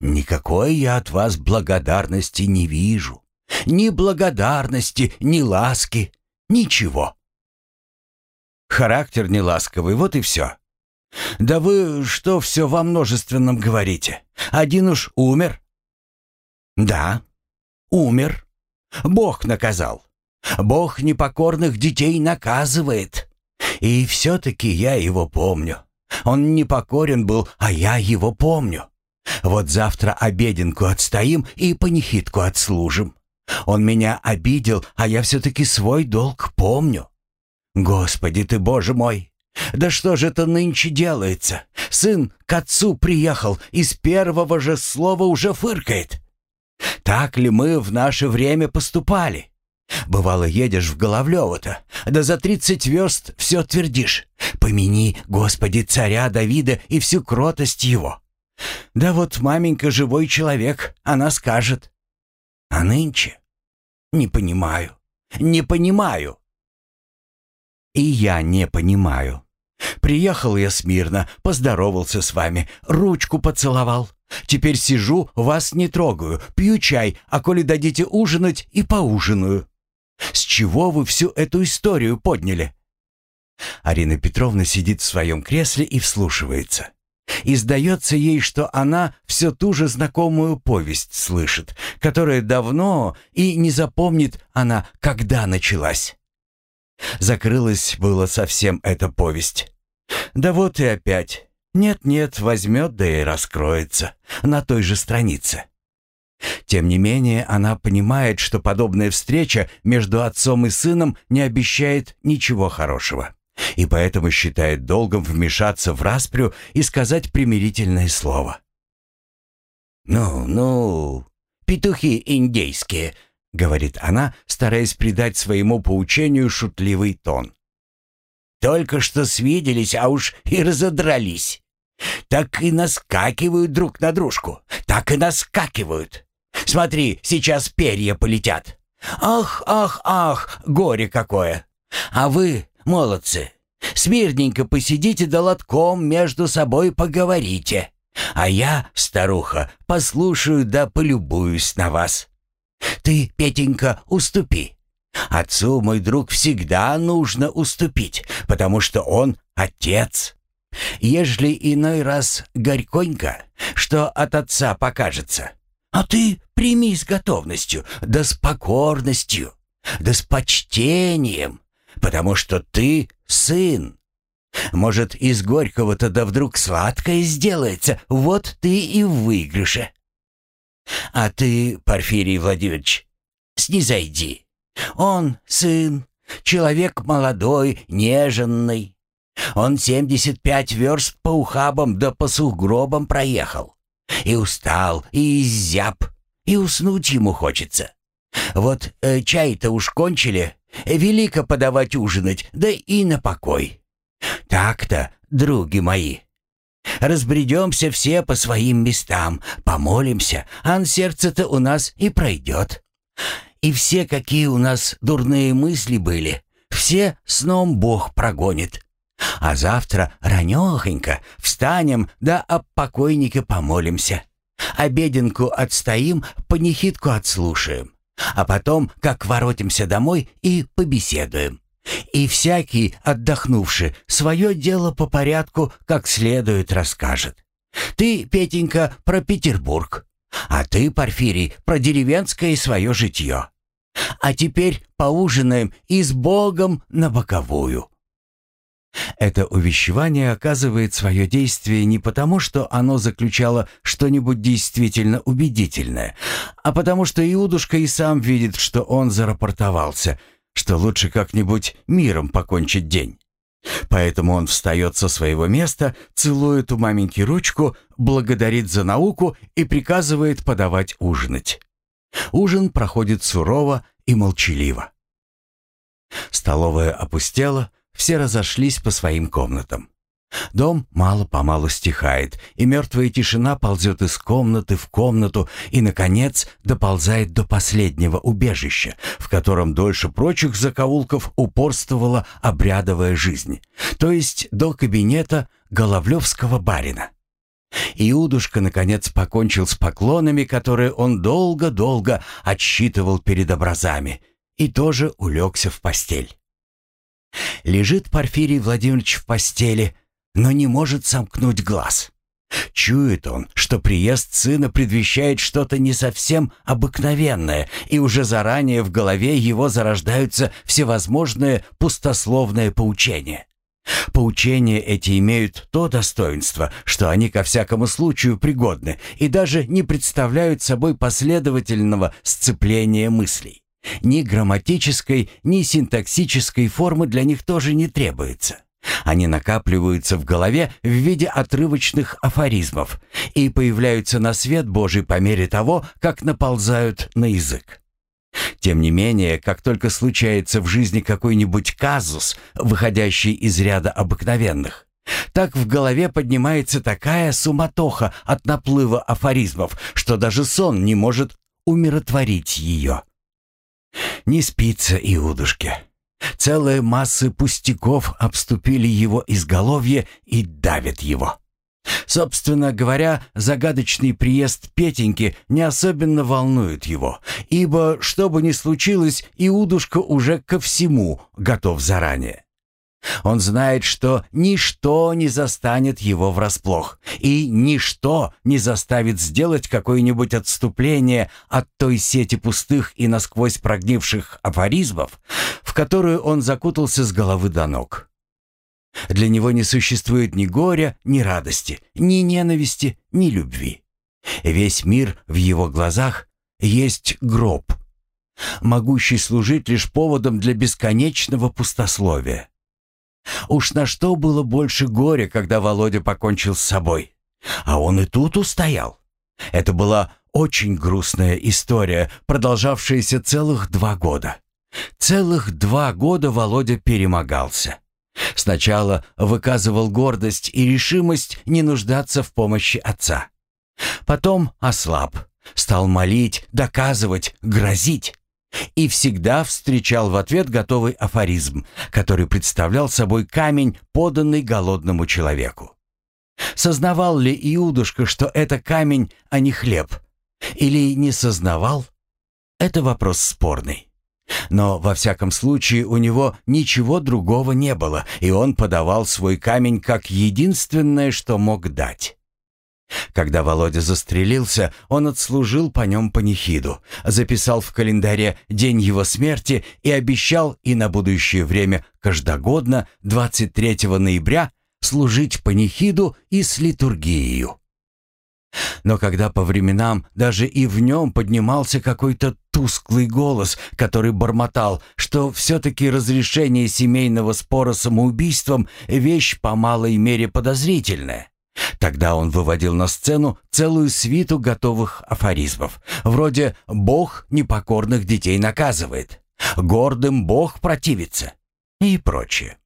A: Никакой я от вас благодарности не вижу. Ни благодарности, ни ласки, ничего. Характер неласковый, вот и все. Да вы что все во множественном говорите? Один уж умер. Да, умер. Бог наказал. Бог непокорных детей наказывает. И все-таки я его помню. Он непокорен был, а я его помню. Вот завтра обеденку отстоим и панихидку отслужим. Он меня обидел, а я все-таки свой долг помню. Господи ты, Боже мой! Да что же это нынче делается? Сын к отцу приехал и с первого же слова уже фыркает. Так ли мы в наше время поступали? Бывало, едешь в Головлёво-то, да за тридцать верст все твердишь. Помяни, Господи, царя Давида и всю кротость его. Да вот маменька живой человек, она скажет. А нынче? Не понимаю. Не понимаю. И я не понимаю. Приехал я смирно, поздоровался с вами, ручку поцеловал. Теперь сижу, вас не трогаю, пью чай, а коли дадите ужинать, и поужинаю. С чего вы всю эту историю подняли?» Арина Петровна сидит в своем кресле и вслушивается. И сдается ей, что она все ту же знакомую повесть слышит, которая давно и не запомнит она, когда началась. Закрылась было совсем эта повесть. Да вот и опять. Нет-нет, возьмет да и раскроется на той же странице. Тем не менее, она понимает, что подобная встреча между отцом и сыном не обещает ничего хорошего и поэтому считает долгом вмешаться в распрю и сказать примирительное слово. «Ну, ну, петухи индейские», — говорит она, стараясь придать своему поучению шутливый тон. «Только что свиделись, а уж и разодрались. Так и наскакивают друг на дружку, так и наскакивают. Смотри, сейчас перья полетят. Ах, ах, ах, горе какое! А вы, молодцы, смирненько посидите да лотком между собой поговорите. А я, старуха, послушаю да полюбуюсь на вас. Ты, Петенька, уступи. Отцу, мой друг, всегда нужно уступить, потому что он отец. Ежели иной раз горьконько, что от отца покажется, А ты прими с готовностью, да с покорностью, да с почтением, потому что ты сын. Может, из горького-то да вдруг сладкое сделается, вот ты и в выигрыше. А ты, Порфирий Владимирович, снизойди. Он сын, человек молодой, неженный. Он семьдесят пять верст по ухабам да по сугробам проехал. И устал, и изяб, и уснуть ему хочется. Вот э, чай-то уж кончили, велико подавать ужинать, да и на покой. Так-то, други мои. Разбредемся все по своим местам, помолимся, а сердце-то у нас и пройдет. И все, какие у нас дурные мысли были, все сном Бог прогонит. А завтра ранехонько встанем, да об покойнике помолимся. Обеденку отстоим, панихидку отслушаем. А потом, как воротимся домой, и побеседуем. И всякий, отдохнувший, свое дело по порядку как следует расскажет. Ты, Петенька, про Петербург, а ты, Порфирий, про деревенское свое житье. А теперь поужинаем и с Богом на боковую. Это увещевание оказывает свое действие не потому, что оно заключало что-нибудь действительно убедительное, а потому что Иудушка и сам видит, что он зарапортовался, что лучше как-нибудь миром покончить день. Поэтому он встает со своего места, целует у маменьки ручку, благодарит за науку и приказывает подавать ужинать. Ужин проходит сурово и молчаливо. Столовая опустела, все разошлись по своим комнатам. Дом мало-помалу стихает, и мертвая тишина ползет из комнаты в комнату и, наконец, доползает до последнего убежища, в котором дольше прочих закоулков упорствовала обрядовая жизнь, то есть до кабинета Головлевского барина. Иудушка, наконец, покончил с поклонами, которые он долго-долго отсчитывал перед образами, и тоже улегся в постель. Лежит Порфирий Владимирович в постели, но не может сомкнуть глаз. Чует он, что приезд сына предвещает что-то не совсем обыкновенное, и уже заранее в голове его зарождаются всевозможные пустословные поучения. Поучения эти имеют то достоинство, что они ко всякому случаю пригодны и даже не представляют собой последовательного сцепления мыслей. Ни грамматической, ни синтаксической формы для них тоже не требуется. Они накапливаются в голове в виде отрывочных афоризмов и появляются на свет Божий по мере того, как наползают на язык. Тем не менее, как только случается в жизни какой-нибудь казус, выходящий из ряда обыкновенных, так в голове поднимается такая суматоха от наплыва афоризмов, что даже сон не может умиротворить ее. Не спится Иудушке. Целые массы пустяков обступили его изголовье и давят его. Собственно говоря, загадочный приезд Петеньки не особенно волнует его, ибо, что бы ни случилось, Иудушка уже ко всему готов заранее. Он знает, что ничто не застанет его врасплох, и ничто не заставит сделать какое-нибудь отступление от той сети пустых и насквозь прогнивших афоризмов, в которую он закутался с головы до ног. Для него не существует ни горя, ни радости, ни ненависти, ни любви. Весь мир в его глазах есть гроб, могущий служить лишь поводом для бесконечного пустословия. Уж на что было больше горя, когда Володя покончил с собой. А он и тут устоял. Это была очень грустная история, продолжавшаяся целых два года. Целых два года Володя перемогался. Сначала выказывал гордость и решимость не нуждаться в помощи отца. Потом ослаб, стал молить, доказывать, грозить. И всегда встречал в ответ готовый афоризм, который представлял собой камень, поданный голодному человеку. Сознавал ли Иудушка, что это камень, а не хлеб? Или не сознавал? Это вопрос спорный. Но во всяком случае у него ничего другого не было, и он подавал свой камень как единственное, что мог дать. Когда Володя застрелился, он отслужил по нем панихиду, записал в календаре день его смерти и обещал и на будущее время каждогодно 23 ноября служить панихиду и с литургией. Но когда по временам даже и в нем поднимался какой-то тусклый голос, который бормотал, что все-таки разрешение семейного спора самоубийством – вещь по малой мере подозрительная, Тогда он выводил на сцену целую свиту готовых афоризмов, вроде «Бог непокорных детей наказывает», «Гордым Бог противится» и прочее.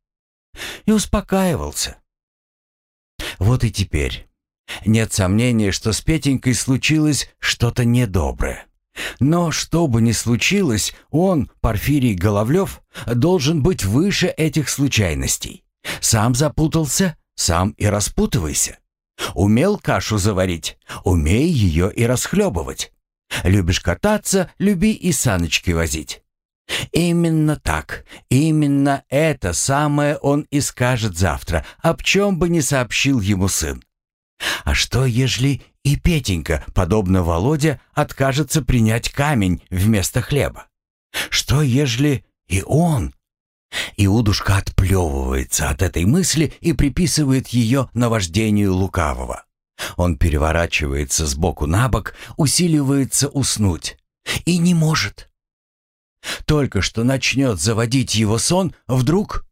A: И успокаивался. Вот и теперь. Нет сомнения, что с Петенькой случилось что-то недоброе. Но что бы ни случилось, он, Порфирий Головлев, должен быть выше этих случайностей. Сам запутался, сам и распутывайся. Умел кашу заварить, умей ее и расхлебывать. Любишь кататься, люби и саночки возить. Именно так, именно это самое он и скажет завтра, об чем бы ни сообщил ему сын. А что, ежели и Петенька, подобно Володе, откажется принять камень вместо хлеба? Что, ежели и он Иудушка отплевывается от этой мысли и приписывает ее наваждению лукавого. Он переворачивается с боку на бок, усиливается уснуть. И не может. Только что начнет заводить его сон, вдруг...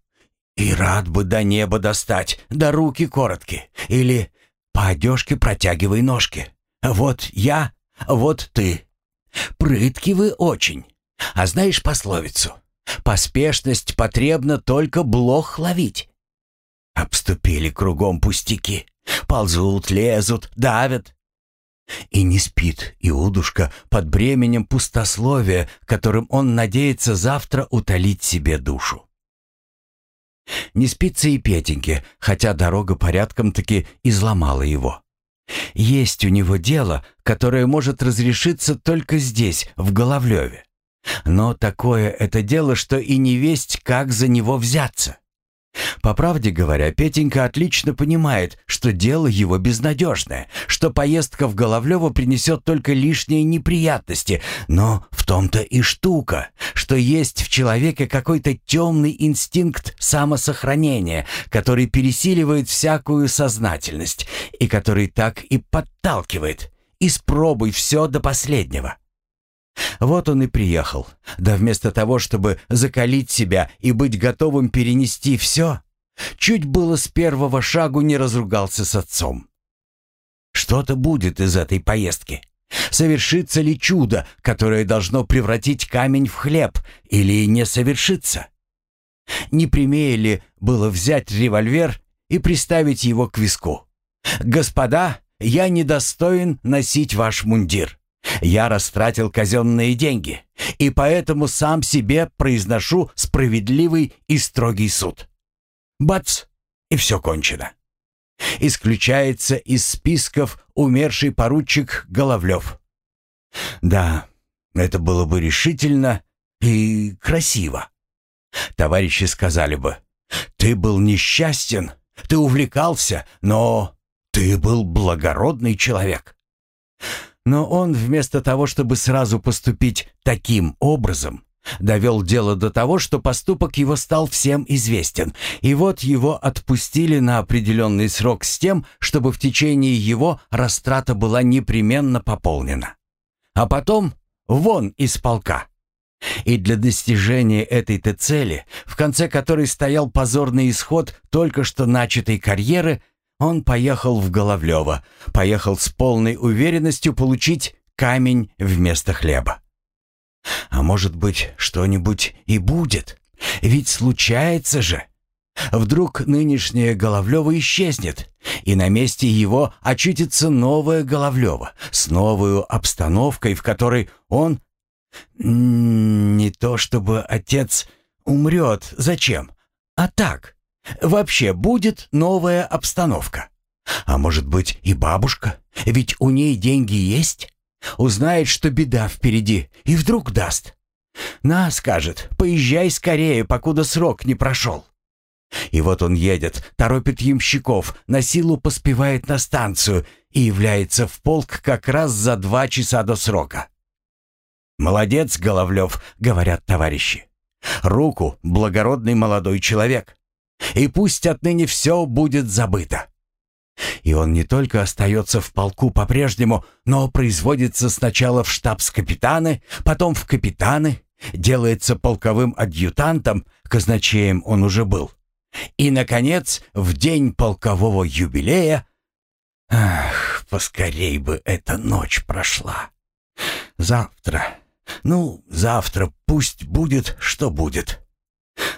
A: И рад бы до неба достать, до руки коротки. Или по одежке протягивай ножки. Вот я, вот ты. Прытки вы очень. А знаешь пословицу? Поспешность потребна только блох ловить. Обступили кругом пустяки. Ползут, лезут, давят. И не спит Иудушка под бременем пустословия, которым он надеется завтра утолить себе душу. Не спится и Петеньке, хотя дорога порядком-таки изломала его. Есть у него дело, которое может разрешиться только здесь, в Головлеве. Но такое это дело, что и не весть, как за него взяться. По правде говоря, Петенька отлично понимает, что дело его безнадежное, что поездка в Головлево принесет только лишние неприятности, но в том-то и штука, что есть в человеке какой-то темный инстинкт самосохранения, который пересиливает всякую сознательность и который так и подталкивает. Испробуй все до последнего. Вот он и приехал. Да вместо того, чтобы закалить себя и быть готовым перенести все, чуть было с первого шагу не разругался с отцом. Что-то будет из этой поездки. Совершится ли чудо, которое должно превратить камень в хлеб, или не совершится? Не примее ли было взять револьвер и приставить его к виску? «Господа, я недостоин носить ваш мундир. Я растратил казенные деньги, и поэтому сам себе произношу справедливый и строгий суд. Бац! И все кончено. Исключается из списков умерший поручик Головлев. Да, это было бы решительно и красиво. Товарищи сказали бы, ты был несчастен, ты увлекался, но ты был благородный человек. Но он вместо того, чтобы сразу поступить таким образом, довел дело до того, что поступок его стал всем известен, и вот его отпустили на определенный срок с тем, чтобы в течение его растрата была непременно пополнена. А потом вон из полка. И для достижения этой-то цели, в конце которой стоял позорный исход только что начатой карьеры – он поехал в Головлево, поехал с полной уверенностью получить камень вместо хлеба. А может быть, что-нибудь и будет? Ведь случается же. Вдруг нынешнее Головлево исчезнет, и на месте его очутится новое Головлево с новой обстановкой, в которой он... Не то чтобы отец умрет, зачем? А так, Вообще будет новая обстановка. А может быть и бабушка? Ведь у ней деньги есть. Узнает, что беда впереди, и вдруг даст. На, скажет, поезжай скорее, покуда срок не прошел. И вот он едет, торопит ямщиков, на силу поспевает на станцию, и является в полк как раз за два часа до срока. «Молодец, Головлев», — говорят товарищи. «Руку, благородный молодой человек. И пусть отныне все будет забыто». И он не только остается в полку по-прежнему, но производится сначала в штабс-капитаны, потом в капитаны, делается полковым адъютантом, казначеем он уже был. И, наконец, в день полкового юбилея... Ах, поскорей бы эта ночь прошла. Завтра... Ну, завтра пусть будет, что будет.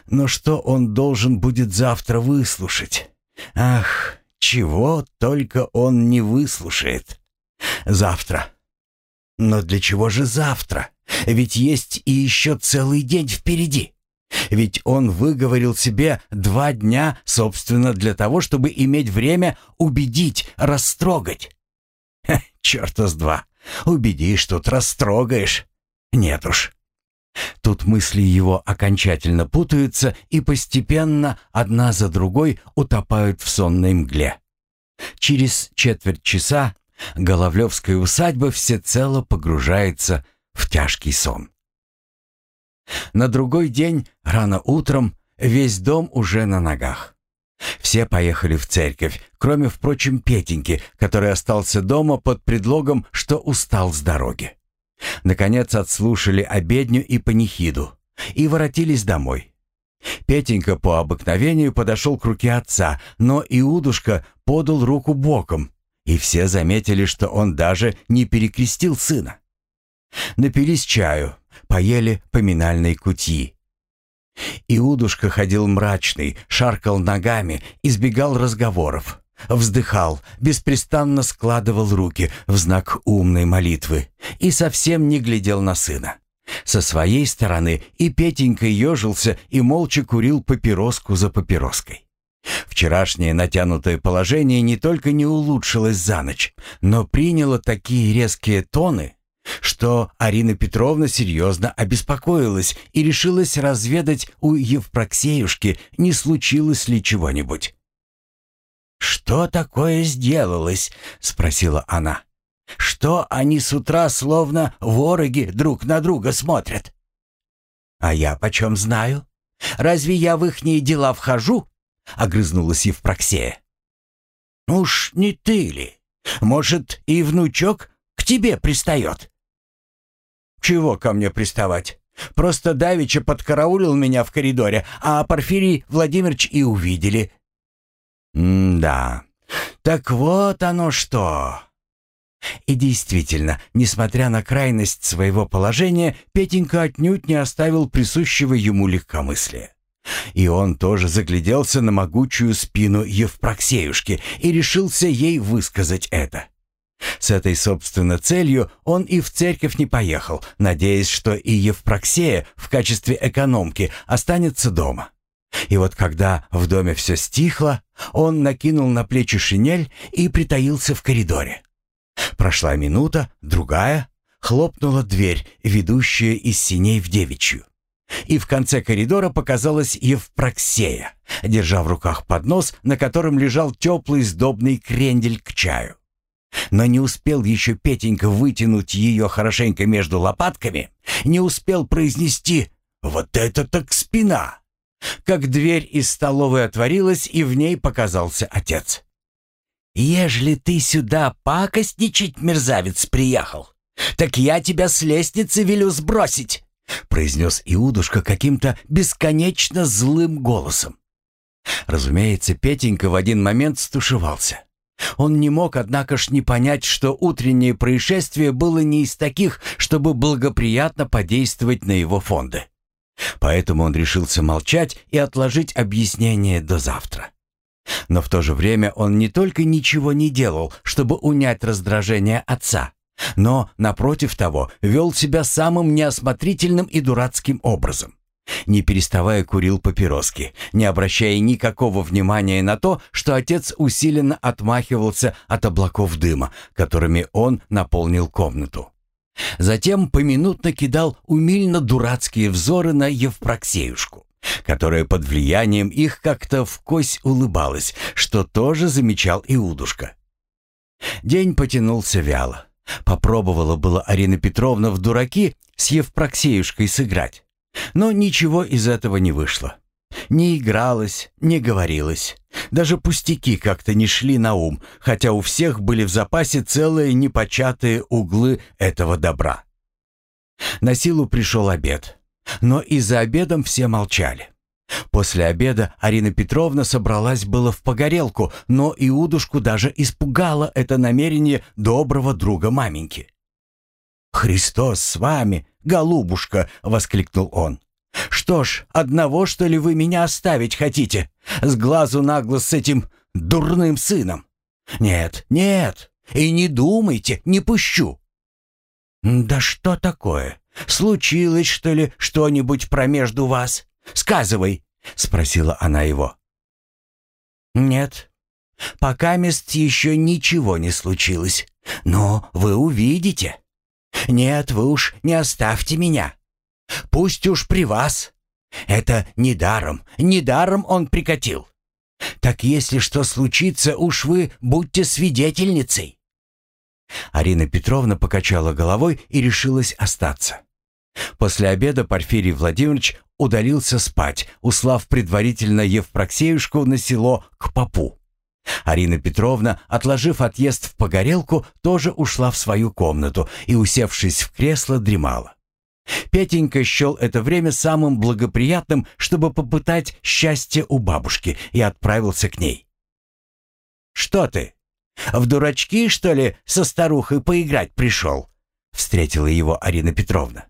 A: Но что он должен будет завтра выслушать? Ах, чего только он не выслушает. Завтра. Но для чего же завтра? Ведь есть и еще целый день впереди. Ведь он выговорил себе два дня, собственно, для того, чтобы иметь время убедить, растрогать. Ха, черта с два. Убедишь тут, растрогаешь. Нет уж. Тут мысли его окончательно путаются и постепенно, одна за другой, утопают в сонной мгле. Через четверть часа Головлевская усадьба всецело погружается в тяжкий сон. На другой день, рано утром, весь дом уже на ногах. Все поехали в церковь, кроме, впрочем, Петеньки, который остался дома под предлогом, что устал с дороги. Наконец отслушали обедню и панихиду и воротились домой. Петенька по обыкновению подошел к руке отца, но Иудушка подал руку боком, и все заметили, что он даже не перекрестил сына. Напились чаю, поели поминальной кутьи. Иудушка ходил мрачный, шаркал ногами, избегал разговоров. Вздыхал, беспрестанно складывал руки в знак умной молитвы и совсем не глядел на сына. Со своей стороны и Петенька ежился и молча курил папироску за папироской. Вчерашнее натянутое положение не только не улучшилось за ночь, но приняло такие резкие тоны, что Арина Петровна серьезно обеспокоилась и решилась разведать у Евпроксеюшки, не случилось ли чего-нибудь. «Что такое сделалось?» — спросила она. «Что они с утра словно вороги друг на друга смотрят?» «А я почем знаю? Разве я в ихние дела вхожу?» — огрызнулась Евпроксея. «Уж не ты ли? Может, и внучок к тебе пристает?» «Чего ко мне приставать? Просто Давича подкараулил меня в коридоре, а Порфирий Владимирович и увидели. М-да. Так вот оно что. И действительно, несмотря на крайность своего положения, Петенька отнюдь не оставил присущего ему легкомыслия. И он тоже загляделся на могучую спину Евпроксеюшки и решился ей высказать это. С этой, собственно, целью он и в церковь не поехал, надеясь, что и Евпроксея в качестве экономки останется дома. И вот когда в доме все стихло, он накинул на плечи шинель и притаился в коридоре. Прошла минута, другая, хлопнула дверь, ведущая из синей в девичью. И в конце коридора показалась Евпроксея, держа в руках поднос, на котором лежал теплый сдобный крендель к чаю. Но не успел еще Петенька вытянуть ее хорошенько между лопатками, не успел произнести «Вот это так спина!» Как дверь из столовой отворилась, и в ней показался отец. «Ежели ты сюда пакостничать, мерзавец, приехал, так я тебя с лестницы велю сбросить», произнес Иудушка каким-то бесконечно злым голосом. Разумеется, Петенька в один момент стушевался. Он не мог, однако ж, не понять, что утреннее происшествие было не из таких, чтобы благоприятно подействовать на его фонды. Поэтому он решился молчать и отложить объяснение до завтра. Но в то же время он не только ничего не делал, чтобы унять раздражение отца, но, напротив того, вел себя самым неосмотрительным и дурацким образом. Не переставая курил папироски, не обращая никакого внимания на то, что отец усиленно отмахивался от облаков дыма, которыми он наполнил комнату. Затем поминутно кидал умильно-дурацкие взоры на Евпроксеюшку, которая под влиянием их как-то вкось улыбалась, что тоже замечал Иудушка. День потянулся вяло. Попробовала была Арина Петровна в дураки с Евпроксеюшкой сыграть. Но ничего из этого не вышло. Не игралось, не говорилось. Даже пустяки как-то не шли на ум, хотя у всех были в запасе целые непочатые углы этого добра. На силу пришел обед. Но и за обедом все молчали. После обеда Арина Петровна собралась было в погорелку, но Иудушку даже испугало это намерение доброго друга маменьки. «Христос с вами, голубушка!» — воскликнул он. «Что ж, одного, что ли, вы меня оставить хотите? С глазу на глаз с этим дурным сыном? Нет, нет, и не думайте, не пущу!» «Да что такое? Случилось, что ли, что-нибудь промежду вас? Сказывай!» — спросила она его. «Нет, пока мест еще ничего не случилось, но вы увидите. Нет, вы уж не оставьте меня. Пусть уж при вас. Это недаром, недаром он прикатил. Так если что случится, уж вы будьте свидетельницей». Арина Петровна покачала головой и решилась остаться. После обеда Порфирий Владимирович удалился спать, услав предварительно Евпроксеюшку на село к попу. Арина Петровна, отложив отъезд в погорелку, тоже ушла в свою комнату и, усевшись в кресло, дремала. Петенька счел это время самым благоприятным, чтобы попытать счастье у бабушки, и отправился к ней. «Что ты? В дурачки, что ли, со старухой поиграть пришел?» — встретила его Арина Петровна.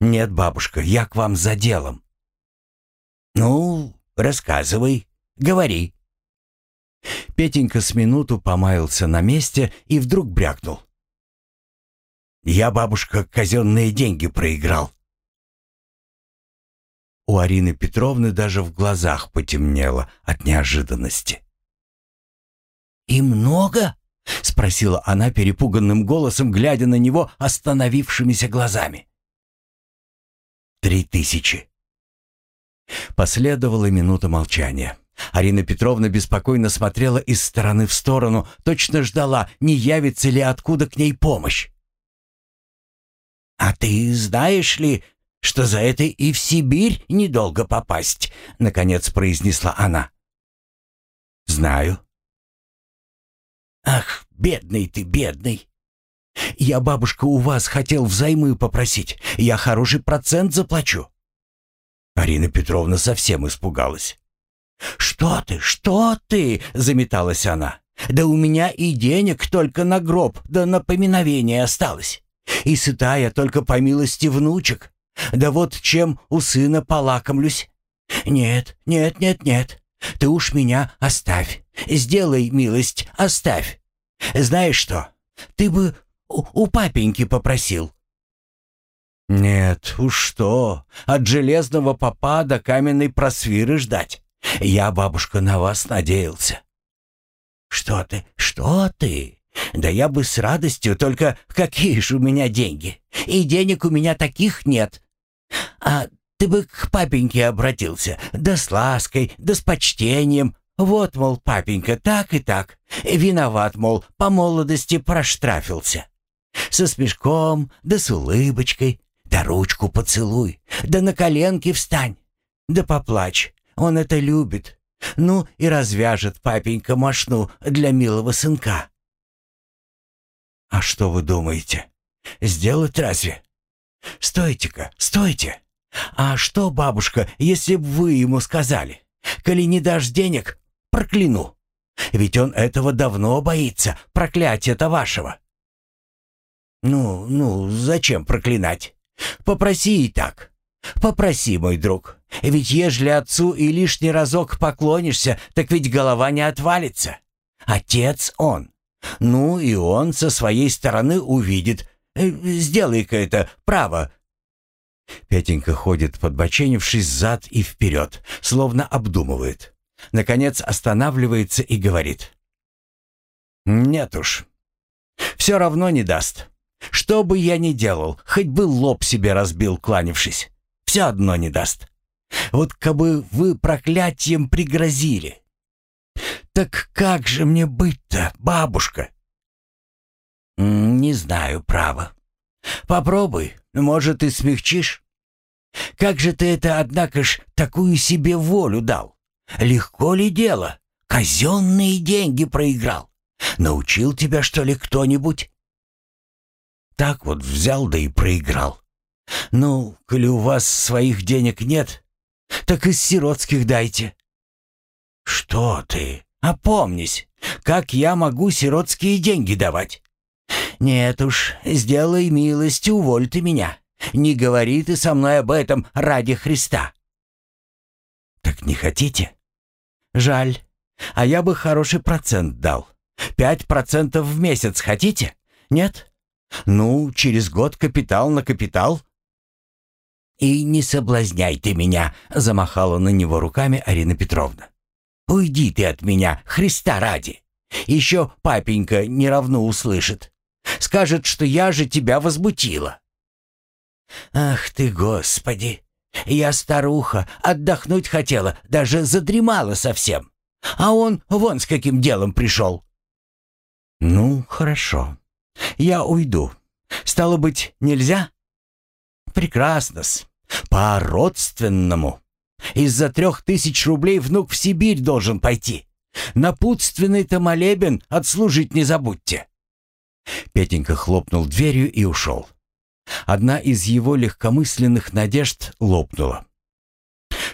A: «Нет, бабушка, я к вам за делом». «Ну, рассказывай, говори». Петенька с минуту помаялся на месте и вдруг брякнул. «Я, бабушка, казенные деньги проиграл». У Арины Петровны даже в глазах потемнело от неожиданности. «И много?» — спросила она перепуганным голосом, глядя на него остановившимися глазами. Три тысячи. Последовала минута молчания. Арина Петровна беспокойно смотрела из стороны в сторону, точно ждала, не явится ли откуда к ней помощь. «А ты знаешь ли, что за это и в Сибирь недолго попасть?» — наконец произнесла она. «Знаю». «Ах, бедный ты, бедный! Я, бабушка, у вас хотел взаймы попросить. Я хороший процент заплачу». Арина Петровна совсем испугалась. «Что ты, что ты?» — заметалась она. «Да у меня и денег только на гроб, да на поминовение осталось. И сытая только по милости внучек. Да вот чем у сына полакомлюсь. Нет, нет, нет, нет. Ты уж меня оставь. Сделай милость, оставь. Знаешь что? Ты бы у папеньки попросил». «Нет, уж что, от железного попа до каменной просвиры ждать. Я, бабушка, на вас надеялся». «Что ты, что ты? Да я бы с радостью, только какие ж у меня деньги? И денег у меня таких нет. А ты бы к папеньке обратился, да с лаской, да с почтением, вот, мол, папенька, так и так. Виноват, мол, по молодости проштрафился. Со смешком, да с улыбочкой, да ручку поцелуй, да на коленки встань, да поплачь. Он это любит. Ну и развяжет папенька мошну для милого сынка. А что вы думаете? Сделать разве? Стойте-ка, стойте. А что, бабушка, если б вы ему сказали? Коли не дашь денег, прокляну. Ведь он этого давно боится, проклятия-то вашего. «Ну, ну, зачем проклинать? Попроси и так. Попроси, мой друг. Ведь ежели отцу и лишний разок поклонишься, так ведь голова не отвалится. Отец он. Ну и он со своей стороны увидит. Э, сделай-ка это, право». Петенька ходит, подбоченившись зад и вперед, словно обдумывает. Наконец останавливается и говорит. «Нет уж, все равно не даст. Что бы я ни делал, хоть бы лоб себе разбил, кланявшись, все одно не даст. Вот кабы вы проклятием пригрозили. Так как же мне быть-то, бабушка? не знаю, право. Попробуй, может, и смягчишь. Как же ты это, однако ж, такую себе волю дал? Легко ли дело? Казенные деньги проиграл. Научил тебя, что ли, кто-нибудь? Так вот взял да и проиграл. Ну, коли у вас своих денег нет, так из сиротских дайте. Что ты? Опомнись, как я могу сиротские деньги давать? Нет уж, сделай милость, уволь ты меня. Не говори ты со мной об этом ради Христа. Так не хотите? Жаль. А я бы хороший процент дал. Пять процентов в месяц хотите? Нет? Ну, через год капитал на капитал. И не соблазняй ты меня, замахала на него руками Арина Петровна. Уйди ты от меня, Христа ради. Еще папенька не равно услышит. Скажет, что я же тебя возмутила. Ах ты, Господи! Я старуха, отдохнуть хотела, даже задремала совсем. А он вон с каким делом пришел. Ну, хорошо. Я уйду. Стало быть, нельзя? Прекрасно-с. По-родственному. Из-за трех тысяч рублей внук в Сибирь должен пойти. Напутственный-то молебен отслужить не забудьте. Петенька хлопнул дверью и ушел. Одна из его легкомысленных надежд лопнула.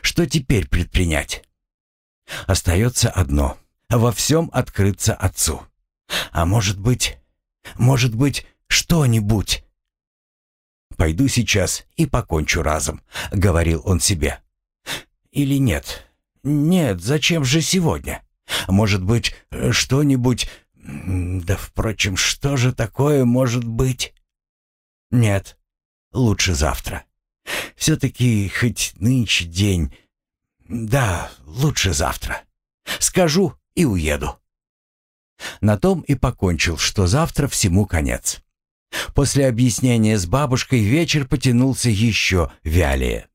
A: Что теперь предпринять? Остается одно — во всем открыться отцу. А может быть, может быть, что-нибудь. «Пойду сейчас и покончу разом», — говорил он себе. «Или нет? Нет, зачем же сегодня? Может быть, что-нибудь... Да, впрочем, что же такое может быть?» «Нет, лучше завтра. Все-таки хоть нынче день... Да, лучше завтра. Скажу и уеду». На том и покончил, что завтра всему конец. После объяснения с бабушкой вечер потянулся еще вялее.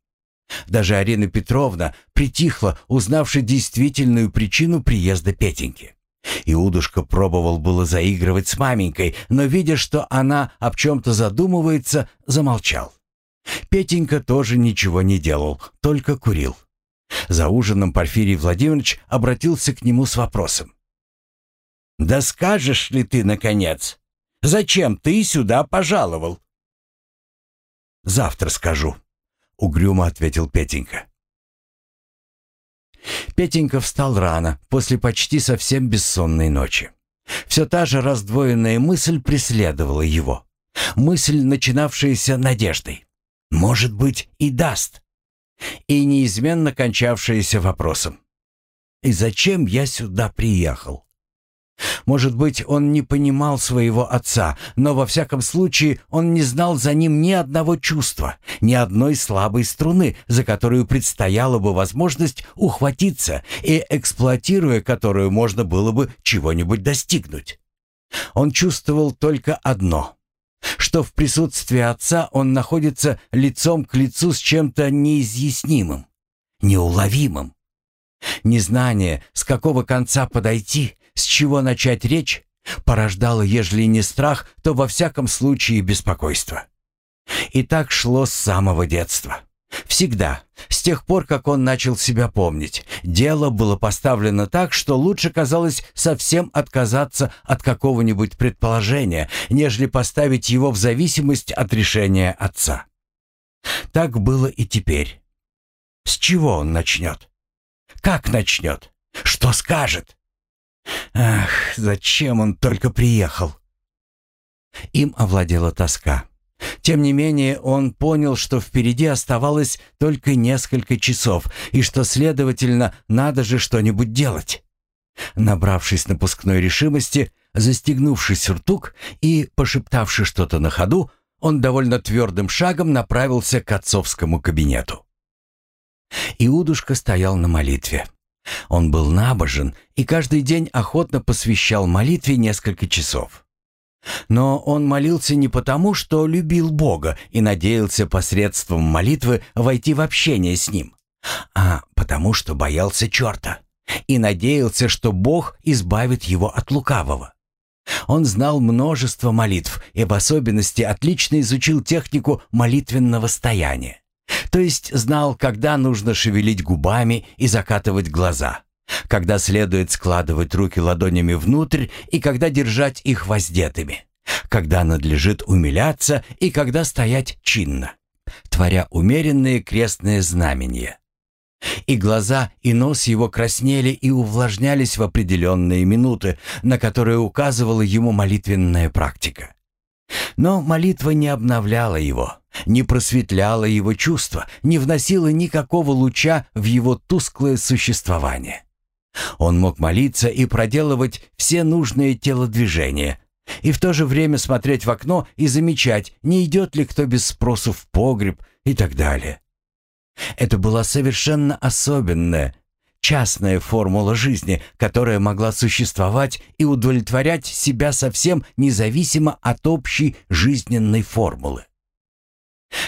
A: Даже Арина Петровна притихла, узнавши действительную причину приезда Петеньки. Иудушка пробовал было заигрывать с маменькой, но, видя, что она об чем-то задумывается, замолчал. Петенька тоже ничего не делал, только курил. За ужином Порфирий Владимирович обратился к нему с вопросом. «Да скажешь ли ты, наконец, зачем ты сюда пожаловал?» «Завтра скажу», — угрюмо ответил Петенька. Петенька встал рано, после почти совсем бессонной ночи. Все та же раздвоенная мысль преследовала его. Мысль, начинавшаяся надеждой. Может быть, и даст. И неизменно кончавшаяся вопросом. «И зачем я сюда приехал?» Может быть, он не понимал своего отца, но во всяком случае он не знал за ним ни одного чувства, ни одной слабой струны, за которую предстояла бы возможность ухватиться и эксплуатируя которую можно было бы чего-нибудь достигнуть. Он чувствовал только одно — что в присутствии отца он находится лицом к лицу с чем-то неизъяснимым, неуловимым. Незнание, с какого конца подойти, с чего начать речь, порождало, ежели не страх, то во всяком случае беспокойство. И так шло с самого детства. Всегда, с тех пор, как он начал себя помнить, дело было поставлено так, что лучше казалось совсем отказаться от какого-нибудь предположения, нежели поставить его в зависимость от решения отца. Так было и теперь. С чего он начнет? Как начнет? Что скажет? Ах, зачем он только приехал? Им овладела тоска. Тем не менее, он понял, что впереди оставалось только несколько часов, и что, следовательно, надо же что-нибудь делать. Набравшись напускной решимости, застегнувший сюртук и пошептавши что-то на ходу, он довольно твердым шагом направился к отцовскому кабинету. Иудушка стоял на молитве. Он был набожен и каждый день охотно посвящал молитве несколько часов. Но он молился не потому, что любил Бога и надеялся посредством молитвы войти в общение с Ним, а потому что боялся черта и надеялся, что Бог избавит его от лукавого. Он знал множество молитв и в особенности отлично изучил технику молитвенного стояния. То есть знал, когда нужно шевелить губами и закатывать глаза, когда следует складывать руки ладонями внутрь и когда держать их воздетыми, когда надлежит умиляться и когда стоять чинно, творя умеренные крестные знамения. И глаза, и нос его краснели и увлажнялись в определенные минуты, на которые указывала ему молитвенная практика. Но молитва не обновляла его, не просветляла его чувства, не вносила никакого луча в его тусклое существование. Он мог молиться и проделывать все нужные телодвижения, и в то же время смотреть в окно и замечать, не идет ли кто без спросу в погреб и так далее. Это была совершенно особенная, частная формула жизни, которая могла существовать и удовлетворять себя совсем независимо от общей жизненной формулы.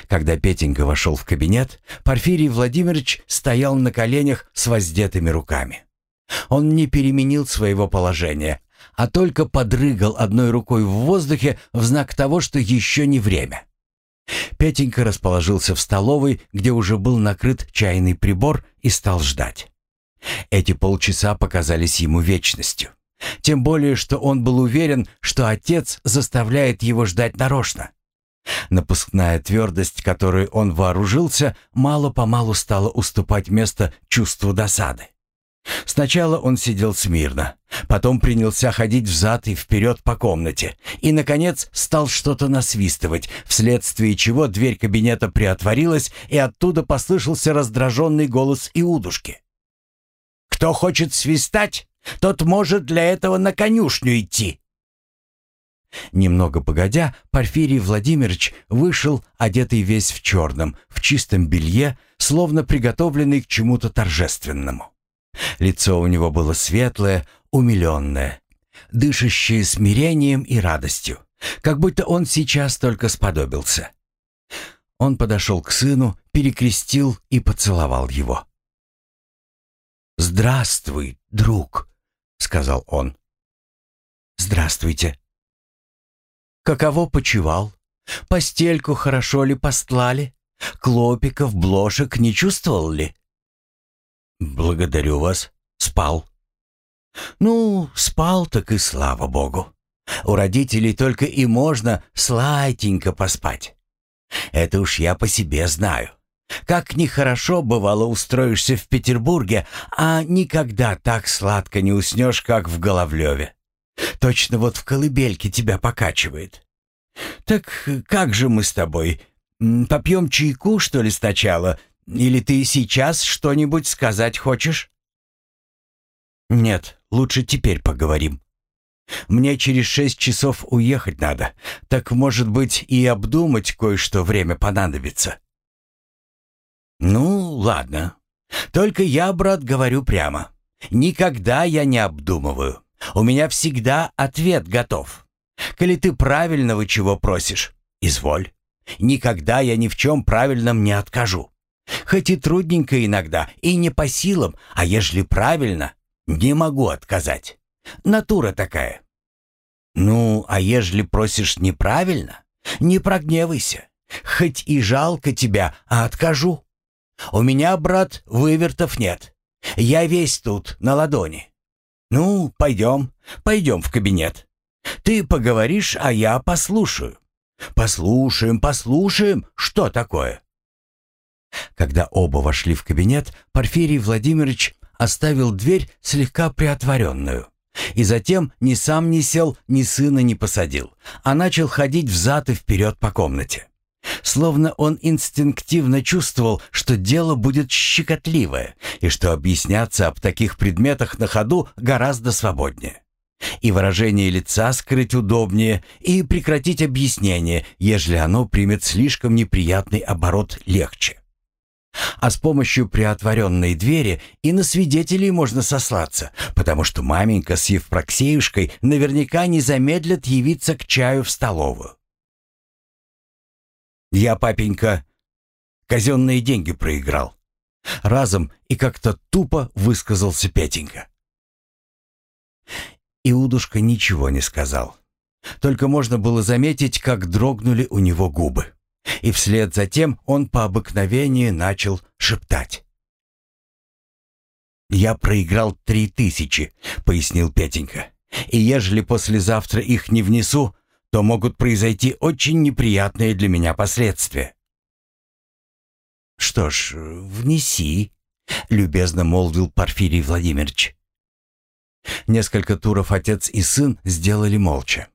A: Когда Петенька вошел в кабинет, Порфирий Владимирович стоял на коленях с воздетыми руками. Он не переменил своего положения, а только подрыгал одной рукой в воздухе в знак того, что еще не время. Петенька расположился в столовой, где уже был накрыт чайный прибор и стал ждать. Эти полчаса показались ему вечностью. Тем более, что он был уверен, что отец заставляет его ждать нарочно. Напускная твердость, которой он вооружился, мало-помалу стала уступать место чувству досады. Сначала он сидел смирно, потом принялся ходить взад и вперед по комнате и, наконец, стал что-то насвистывать, вследствие чего дверь кабинета приотворилась и оттуда послышался раздраженный голос Иудушки. «Кто хочет свистать, тот может для этого на конюшню идти». Немного погодя, Порфирий Владимирович вышел, одетый весь в черном, в чистом белье, словно приготовленный к чему-то торжественному. Лицо у него было светлое, умиленное, дышащее смирением и радостью, как будто он сейчас только сподобился. Он подошел к сыну, перекрестил и поцеловал его. «Здравствуй, друг», — сказал он. «Здравствуйте». «Каково почевал? Постельку хорошо ли постлали? Клопиков, блошек не чувствовал ли?» «Благодарю вас. Спал». «Ну, спал, так и слава богу. У родителей только и можно слайтенько поспать. Это уж я по себе знаю. Как нехорошо бывало устроишься в Петербурге, а никогда так сладко не уснешь, как в Головлеве. Точно вот в колыбельке тебя покачивает. Так как же мы с тобой? Попьем чайку, что ли, сначала, или ты сейчас что-нибудь сказать хочешь?» «Нет, лучше теперь поговорим. Мне через шесть часов уехать надо, так, может быть, и обдумать кое-что время понадобится». «Ну, ладно. Только я, брат, говорю прямо. Никогда я не обдумываю. У меня всегда ответ готов. Коли ты правильного чего просишь, изволь. Никогда я ни в чем правильном не откажу. Хоть и трудненько иногда, и не по силам, а ежели правильно, не могу отказать. Натура такая. Ну, а ежели просишь неправильно, не прогневайся. Хоть и жалко тебя, а откажу. У меня, брат, вывертов нет. Я весь тут, на ладони. Ну, пойдем, пойдем в кабинет. Ты поговоришь, а я послушаю. Послушаем, послушаем, что такое. Когда оба вошли в кабинет, Порфирий Владимирович оставил дверь слегка приотворенную. И затем ни сам не сел, ни сына не посадил, а начал ходить взад и вперед по комнате. Словно он инстинктивно чувствовал, что дело будет щекотливое, и что объясняться об таких предметах на ходу гораздо свободнее. И выражение лица скрыть удобнее, и прекратить объяснение, ежели оно примет слишком неприятный оборот легче. А с помощью приотворенной двери и на свидетелей можно сослаться, потому что маменька с Евпроксеюшкой наверняка не замедлят явиться к чаю в столовую. Я, папенька, казенные деньги проиграл. Разом и как-то тупо высказался Петенька. Иудушка ничего не сказал. Только можно было заметить, как дрогнули у него губы. И вслед за тем он по обыкновению начал шептать. «Я проиграл три тысячи», — пояснил Петенька. «И ежели послезавтра их не внесу, то могут произойти очень неприятные для меня последствия». «Что ж, внеси», — любезно молвил Порфирий Владимирович. Несколько туров отец и сын сделали молча.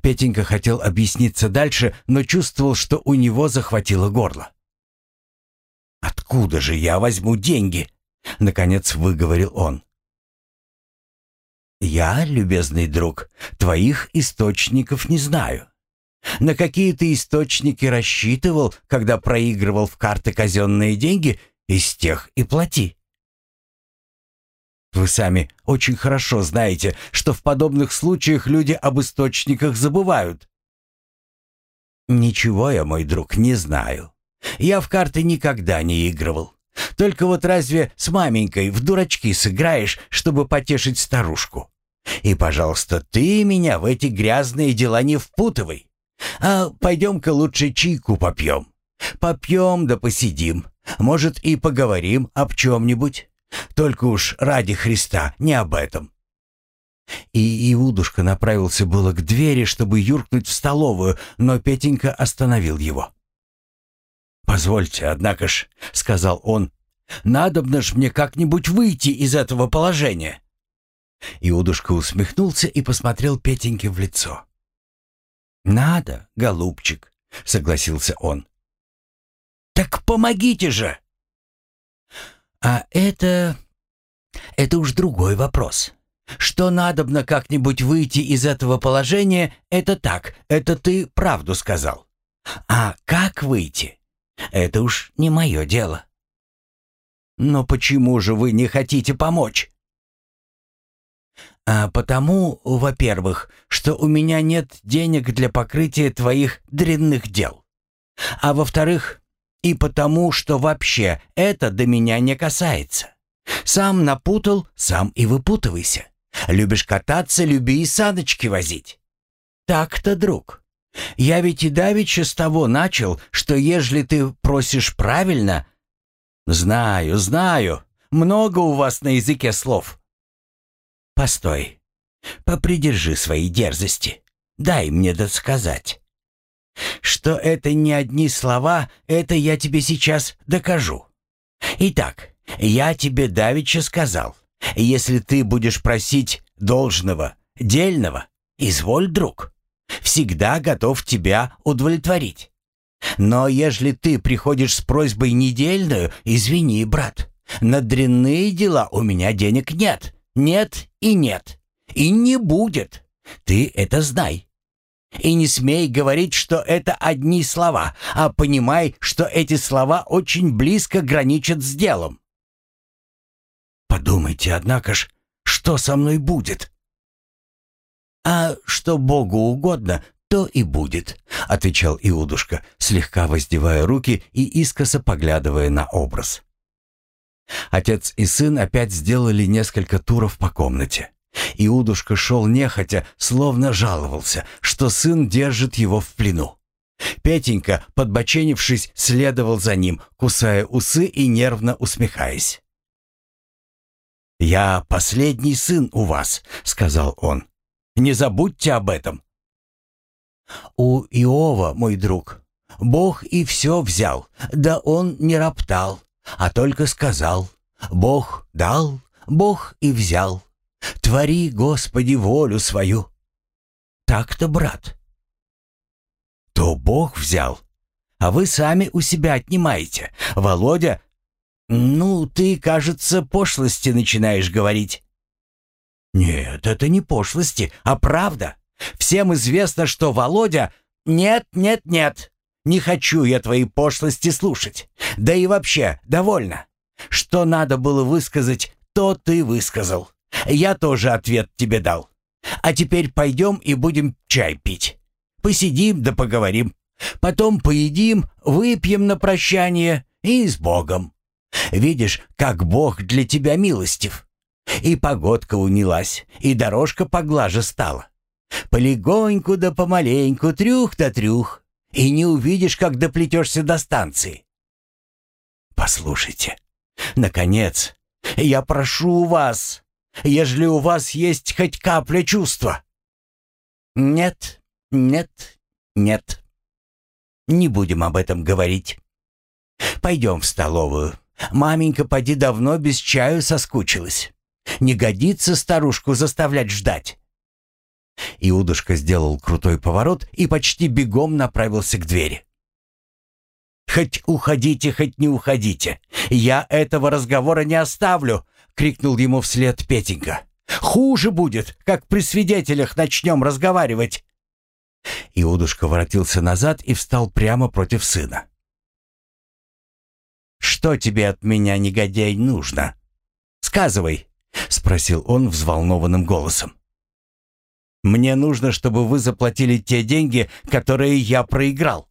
A: Петенька хотел объясниться дальше, но чувствовал, что у него захватило горло. «Откуда же я возьму деньги?» — наконец выговорил он. «Я, любезный друг, твоих источников не знаю. На какие ты источники рассчитывал, когда проигрывал в карты казенные деньги, из тех и плати». Вы сами очень хорошо знаете, что в подобных случаях люди об источниках забывают. Ничего я, мой друг, не знаю. Я в карты никогда не игрывал. Только вот разве с маменькой в дурачки сыграешь, чтобы потешить старушку? И, пожалуйста, ты меня в эти грязные дела не впутывай. А пойдем-ка лучше чайку попьем. Попьем да посидим. Может, и поговорим об чем-нибудь. Только уж ради Христа, не об этом. И Иудушка направился было к двери, чтобы юркнуть в столовую, но Петенька остановил его. «Позвольте, однако ж», — сказал он, — «надобно ж мне как-нибудь выйти из этого положения». Иудушка усмехнулся и посмотрел Петеньке в лицо. «Надо, голубчик», — согласился он. «Так помогите же!» А это... Это уж другой вопрос. Что надобно как-нибудь выйти из этого положения, это так, это ты правду сказал. А как выйти? Это уж не мое дело. Но почему же вы не хотите помочь? А потому, во-первых, что у меня нет денег для покрытия твоих дрянных дел. А во-вторых, и потому, что вообще это до меня не касается. Сам напутал, сам и выпутывайся. Любишь кататься, люби и саночки возить. Так-то, друг. Я ведь и давеча с того начал, что ежели ты просишь правильно... Знаю, знаю, много у вас на языке слов. Постой, попридержи свои дерзости. Дай мне досказать. Что это не одни слова, это я тебе сейчас докажу. Итак, я тебе давеча сказал, если ты будешь просить должного, дельного, изволь, друг, всегда готов тебя удовлетворить. Но ежели ты приходишь с просьбой недельную, извини, брат, на дрянные дела у меня денег нет, нет и нет, и не будет. Ты это знай. И не смей говорить, что это одни слова, а понимай, что эти слова очень близко граничат с делом. Подумайте, однако ж, что со мной будет? А что Богу угодно, то и будет, отвечал Иудушка, слегка воздевая руки и искоса поглядывая на образ. Отец и сын опять сделали несколько туров по комнате. Иудушка шел нехотя, словно жаловался, что сын держит его в плену. Петенька, подбоченившись, следовал за ним, кусая усы и нервно усмехаясь. «Я последний сын у вас», — сказал он. «Не забудьте об этом». «У Иова, мой друг, Бог и все взял, да он не роптал, а только сказал, Бог дал, Бог и взял». Твори, Господи, волю свою. Так-то, брат. То Бог взял, а вы сами у себя отнимаете. Володя, ну, ты, кажется, пошлости начинаешь говорить. Нет, это не пошлости, а правда. Всем известно, что Володя... Нет, нет, нет. Не хочу я твои пошлости слушать. Да и вообще, довольно. Что надо было высказать, то ты высказал. Я тоже ответ тебе дал. А теперь пойдем и будем чай пить. Посидим да поговорим. Потом поедим, выпьем на прощание и с Богом. Видишь, как Бог для тебя милостив. И погодка унялась, и дорожка поглаже стала. Полегоньку да помаленьку, трюх да трюх, и не увидишь, как доплетешься до станции. Послушайте, наконец, я прошу вас, ежели у вас есть хоть капля чувства. Нет, нет, нет. Не будем об этом говорить. Пойдем в столовую. Маменька поди давно без чаю соскучилась. Не годится старушку заставлять ждать. Иудушка сделал крутой поворот и почти бегом направился к двери. «Хоть уходите, хоть не уходите. Я этого разговора не оставлю!» — крикнул ему вслед Петенька. «Хуже будет, как при свидетелях начнем разговаривать!» Иудушка воротился назад и встал прямо против сына. «Что тебе от меня, негодяй, нужно? Сказывай!» — спросил он взволнованным голосом. «Мне нужно, чтобы вы заплатили те деньги, которые я проиграл».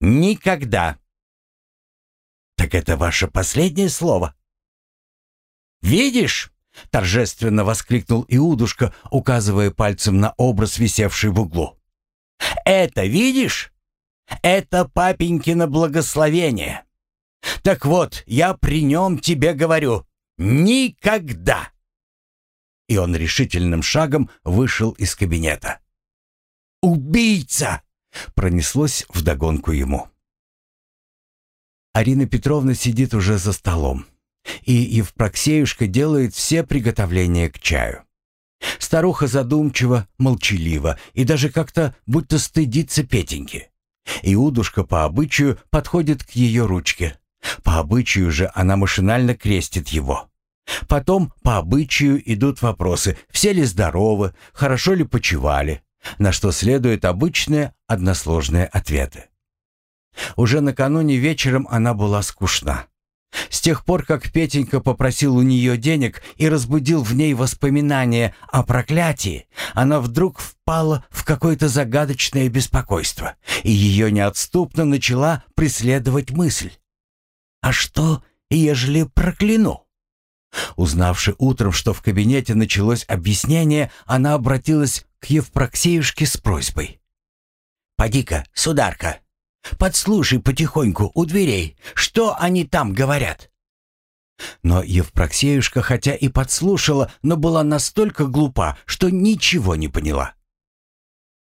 A: «Никогда!» «Так это ваше последнее слово?» «Видишь?» — торжественно воскликнул Иудушка, указывая пальцем на образ, висевший в углу. «Это видишь? Это папенькино благословение. Так вот, я при нем тебе говорю, никогда!» И он решительным шагом вышел из кабинета. «Убийца!» — пронеслось вдогонку ему. Арина Петровна сидит уже за столом, и Евпроксеюшка делает все приготовления к чаю. Старуха задумчива, молчалива и даже как-то будто стыдится Петеньки. Иудушка по обычаю подходит к ее ручке. По обычаю же она машинально крестит его. Потом по обычаю идут вопросы, все ли здоровы, хорошо ли почевали, на что следуют обычные односложные ответы. Уже накануне вечером она была скучна. С тех пор, как Петенька попросил у нее денег и разбудил в ней воспоминания о проклятии, она вдруг впала в какое-то загадочное беспокойство, и ее неотступно начала преследовать мысль. «А что, ежели прокляну?» Узнавши утром, что в кабинете началось объяснение, она обратилась к Евпроксеюшке с просьбой. «Поди-ка, сударка, подслушай потихоньку у дверей, что они там говорят». Но Евпроксеюшка хотя и подслушала, но была настолько глупа, что ничего не поняла.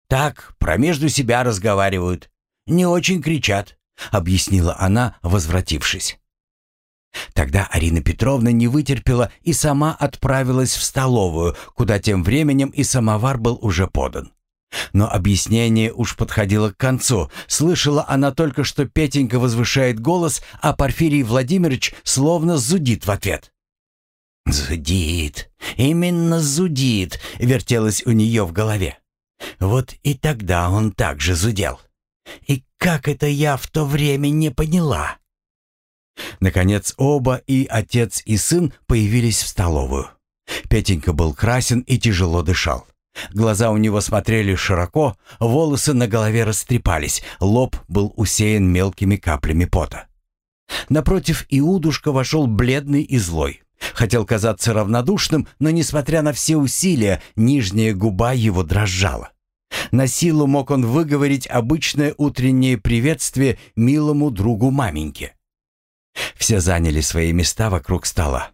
A: «Так, про между себя разговаривают, не очень кричат», — объяснила она, возвратившись. Тогда Арина Петровна не вытерпела и сама отправилась в столовую, куда тем временем и самовар был уже подан. Но объяснение уж подходило к концу. Слышала она только, что Петенька возвышает голос, а Порфирий Владимирович словно зудит в ответ. «Зудит, именно зудит», — вертелось у нее в голове. Вот и тогда он также зудел. И как это я в то время не поняла? Наконец оба, и отец, и сын, появились в столовую. Петенька был красен и тяжело дышал. Глаза у него смотрели широко, волосы на голове растрепались, лоб был усеян мелкими каплями пота. Напротив Иудушка вошел бледный и злой. Хотел казаться равнодушным, но, несмотря на все усилия, нижняя губа его дрожала. На силу мог он выговорить обычное утреннее приветствие милому другу маменьке. Все заняли свои места вокруг стола.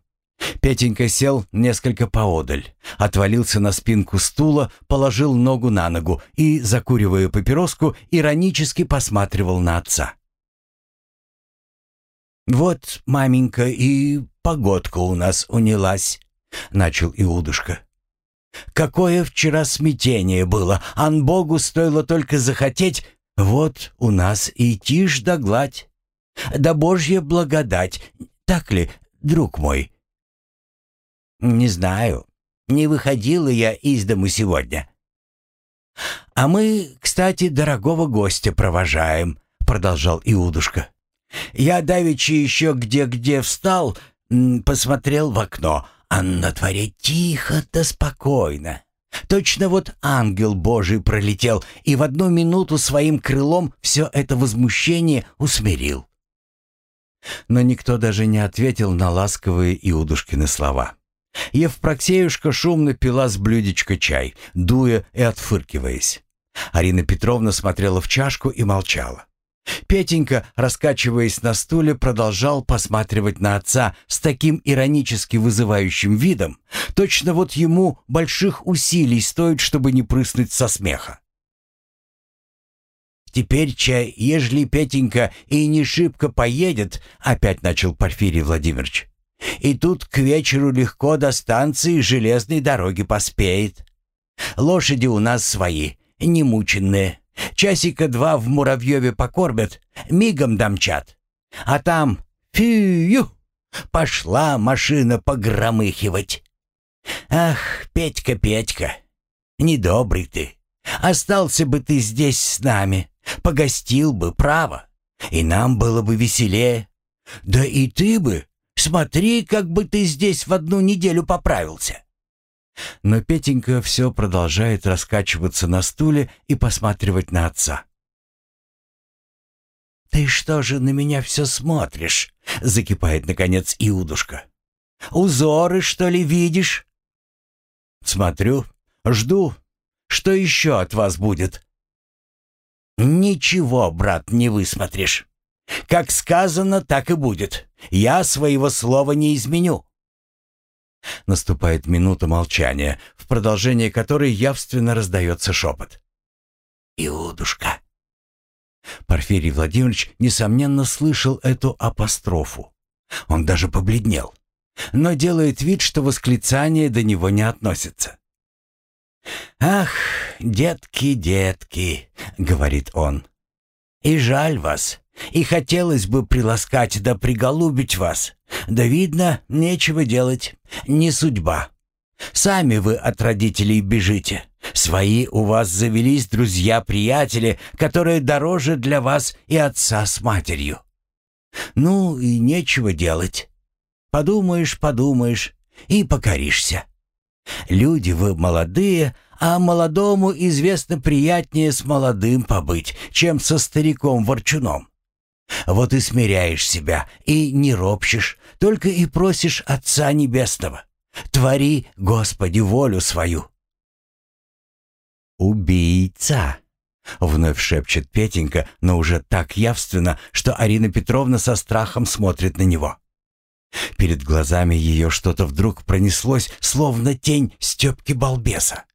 A: Петенька сел несколько поодаль, отвалился на спинку стула, положил ногу на ногу и, закуривая папироску, иронически посматривал на отца. «Вот, маменька, и погодка у нас унялась», — начал Иудушка. «Какое вчера смятение было! Ан Богу стоило только захотеть, вот у нас и тишь да гладь. Да Божья благодать, так ли, друг мой?» «Не знаю. Не выходила я из дому сегодня». «А мы, кстати, дорогого гостя провожаем», — продолжал Иудушка. «Я давеча еще где-где встал, посмотрел в окно, а на дворе тихо да спокойно. Точно вот ангел Божий пролетел и в одну минуту своим крылом все это возмущение усмирил. Но никто даже не ответил на ласковые Иудушкины слова. Евпроксеюшка шумно пила с блюдечка чай, дуя и отфыркиваясь. Арина Петровна смотрела в чашку и молчала. Петенька, раскачиваясь на стуле, продолжал посматривать на отца с таким иронически вызывающим видом, точно вот ему больших усилий стоит, чтобы не прыснуть со смеха. «Теперь, чай, ежели Петенька и не шибко поедет», — опять начал Порфирий Владимирович, «и тут к вечеру легко до станции железной дороги поспеет. Лошади у нас свои, немученные, Часика два в Муравьеве покормят, мигом домчат. А там фью, пошла машина погромыхивать. Ах, Петька, Петька, недобрый ты. Остался бы ты здесь с нами, погостил бы, право, и нам было бы веселее. Да и ты бы, смотри, как бы ты здесь в одну неделю поправился. Но Петенька все продолжает раскачиваться на стуле и посматривать на отца. «Ты что же на меня все смотришь?» — закипает, наконец, Иудушка. «Узоры, что ли, видишь?» «Смотрю, жду. Что еще от вас будет?» «Ничего, брат, не высмотришь. Как сказано, так и будет. Я своего слова не изменю». Наступает минута молчания, в продолжении которой явственно раздается шепот. «Иудушка!» Порфирий Владимирович, несомненно, слышал эту апострофу. Он даже побледнел, но делает вид, что восклицание до него не относится. «Ах, детки, детки!» — говорит он. «И жаль вас, и хотелось бы приласкать да приголубить вас. Да видно, нечего делать, не судьба. Сами вы от родителей бежите. Свои у вас завелись друзья-приятели, которые дороже для вас и отца с матерью. Ну и нечего делать. Подумаешь, подумаешь и покоришься. Люди вы молодые, а молодому известно приятнее с молодым побыть, чем со стариком-ворчуном. Вот и смиряешь себя, и не ропщешь, только и просишь Отца Небесного. Твори, Господи, волю свою. «Убийца!» — вновь шепчет Петенька, но уже так явственно, что Арина Петровна со страхом смотрит на него. Перед глазами ее что-то вдруг пронеслось, словно тень Степки-балбеса.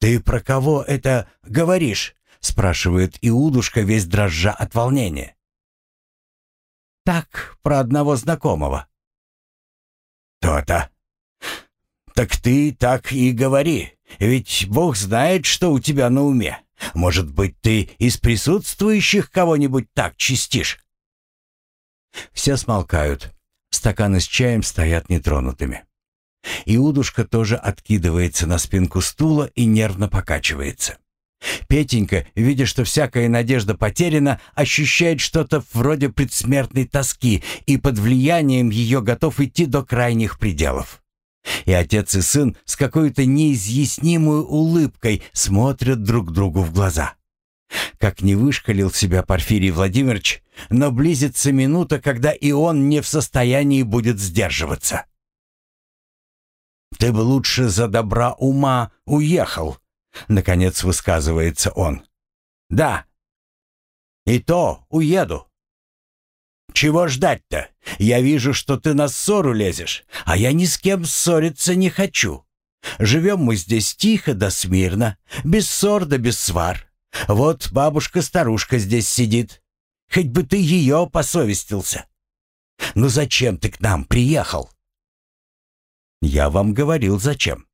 A: «Ты про кого это говоришь?» спрашивает Иудушка, весь дрожжа от волнения. Так, про одного знакомого. То-то. Так ты так и говори, ведь Бог знает, что у тебя на уме. Может быть, ты из присутствующих кого-нибудь так чистишь? Все смолкают. Стаканы с чаем стоят нетронутыми. Иудушка тоже откидывается на спинку стула и нервно покачивается. Петенька, видя, что всякая надежда потеряна, ощущает что-то вроде предсмертной тоски и под влиянием ее готов идти до крайних пределов. И отец и сын с какой-то неизъяснимой улыбкой смотрят друг другу в глаза. Как не вышкалил себя Порфирий Владимирович, но близится минута, когда и он не в состоянии будет сдерживаться. «Ты бы лучше за добра ума уехал», Наконец высказывается он. «Да. И то уеду». «Чего ждать-то? Я вижу, что ты на ссору лезешь, а я ни с кем ссориться не хочу. Живем мы здесь тихо да смирно, без ссор да без свар. Вот бабушка-старушка здесь сидит. Хоть бы ты ее посовестился. Ну зачем ты к нам приехал?» «Я вам говорил, зачем.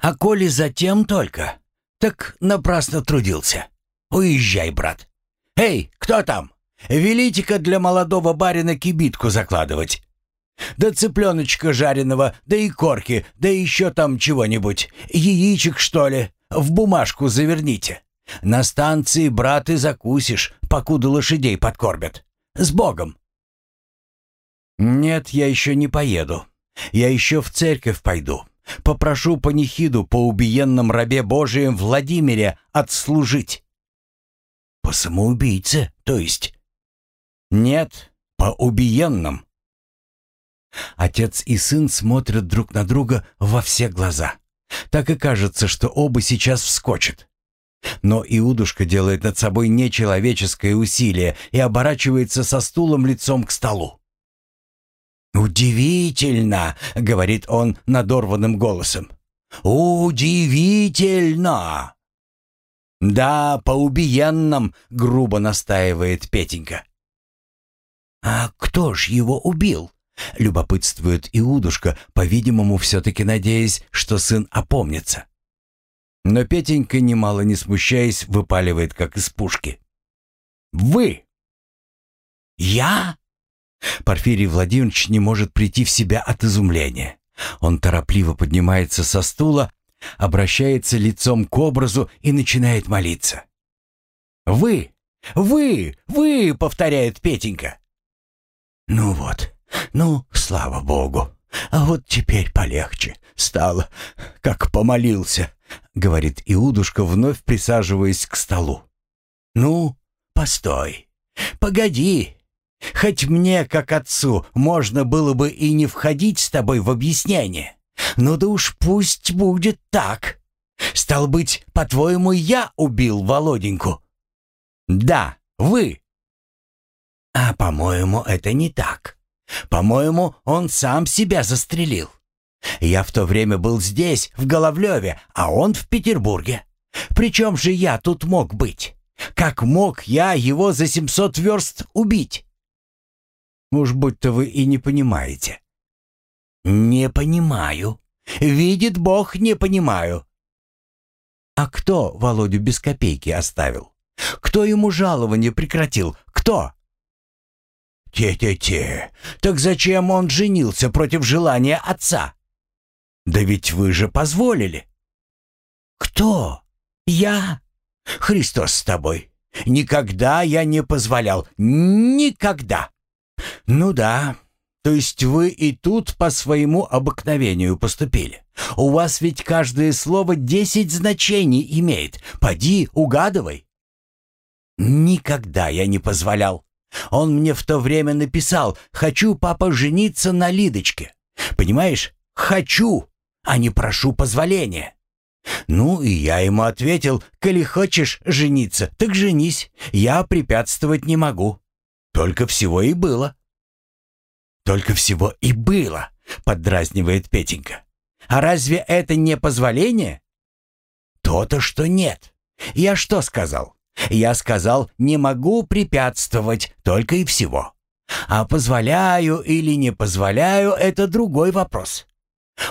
A: А коли затем только, так напрасно трудился. Уезжай, брат. Эй, кто там? Велите-ка для молодого барина кибитку закладывать. Да цыпленочка жареного, да и корки, да еще там чего-нибудь. Яичек, что ли? В бумажку заверните. На станции, брат, и закусишь, покуда лошадей подкормят. С Богом!» «Нет, я еще не поеду. Я еще в церковь пойду. Попрошу панихиду по убиенном рабе Божием Владимире отслужить». «По самоубийце, то есть?» «Нет, по убиенном». Отец и сын смотрят друг на друга во все глаза. Так и кажется, что оба сейчас вскочат. Но Иудушка делает над собой нечеловеческое усилие и оборачивается со стулом лицом к столу. «Удивительно!» — говорит он надорванным голосом. «Удивительно!» «Да, по убиенным!» — грубо настаивает Петенька. «А кто ж его убил?» — любопытствует Иудушка, по-видимому, все-таки надеясь, что сын опомнится. Но Петенька, немало не смущаясь, выпаливает, как из пушки. «Вы!» «Я?» Порфирий Владимирович не может прийти в себя от изумления. Он торопливо поднимается со стула, обращается лицом к образу и начинает молиться. «Вы! Вы! Вы!» — повторяет Петенька. «Ну вот, ну, слава богу, а вот теперь полегче стало, как помолился», — говорит Иудушка, вновь присаживаясь к столу. «Ну, постой, погоди, Хоть мне, как отцу, можно было бы и не входить с тобой в объяснение. Ну да уж пусть будет так. Стал быть, по-твоему, я убил Володеньку? Да, вы. А, по-моему, это не так. По-моему, он сам себя застрелил. Я в то время был здесь, в Головлеве, а он в Петербурге. Причем же я тут мог быть? Как мог я его за семьсот верст убить? Уж будто вы и не понимаете». «Не понимаю. Видит Бог, не понимаю». «А кто Володю без копейки оставил? Кто ему жалование прекратил? Кто?» «Те-те-те, так зачем он женился против желания отца?» «Да ведь вы же позволили». «Кто? Я? Христос с тобой. Никогда я не позволял. Никогда!» «Ну да. То есть вы и тут по своему обыкновению поступили. У вас ведь каждое слово десять значений имеет. Поди, угадывай». «Никогда я не позволял. Он мне в то время написал, хочу, папа, жениться на Лидочке. Понимаешь, хочу, а не прошу позволения». Ну, и я ему ответил, коли хочешь жениться, так женись, я препятствовать не могу. Только всего и было. Только всего и было, поддразнивает Петенька. А разве это не позволение? То-то, что нет. Я что сказал? Я сказал, не могу препятствовать, только и всего. А позволяю или не позволяю — это другой вопрос.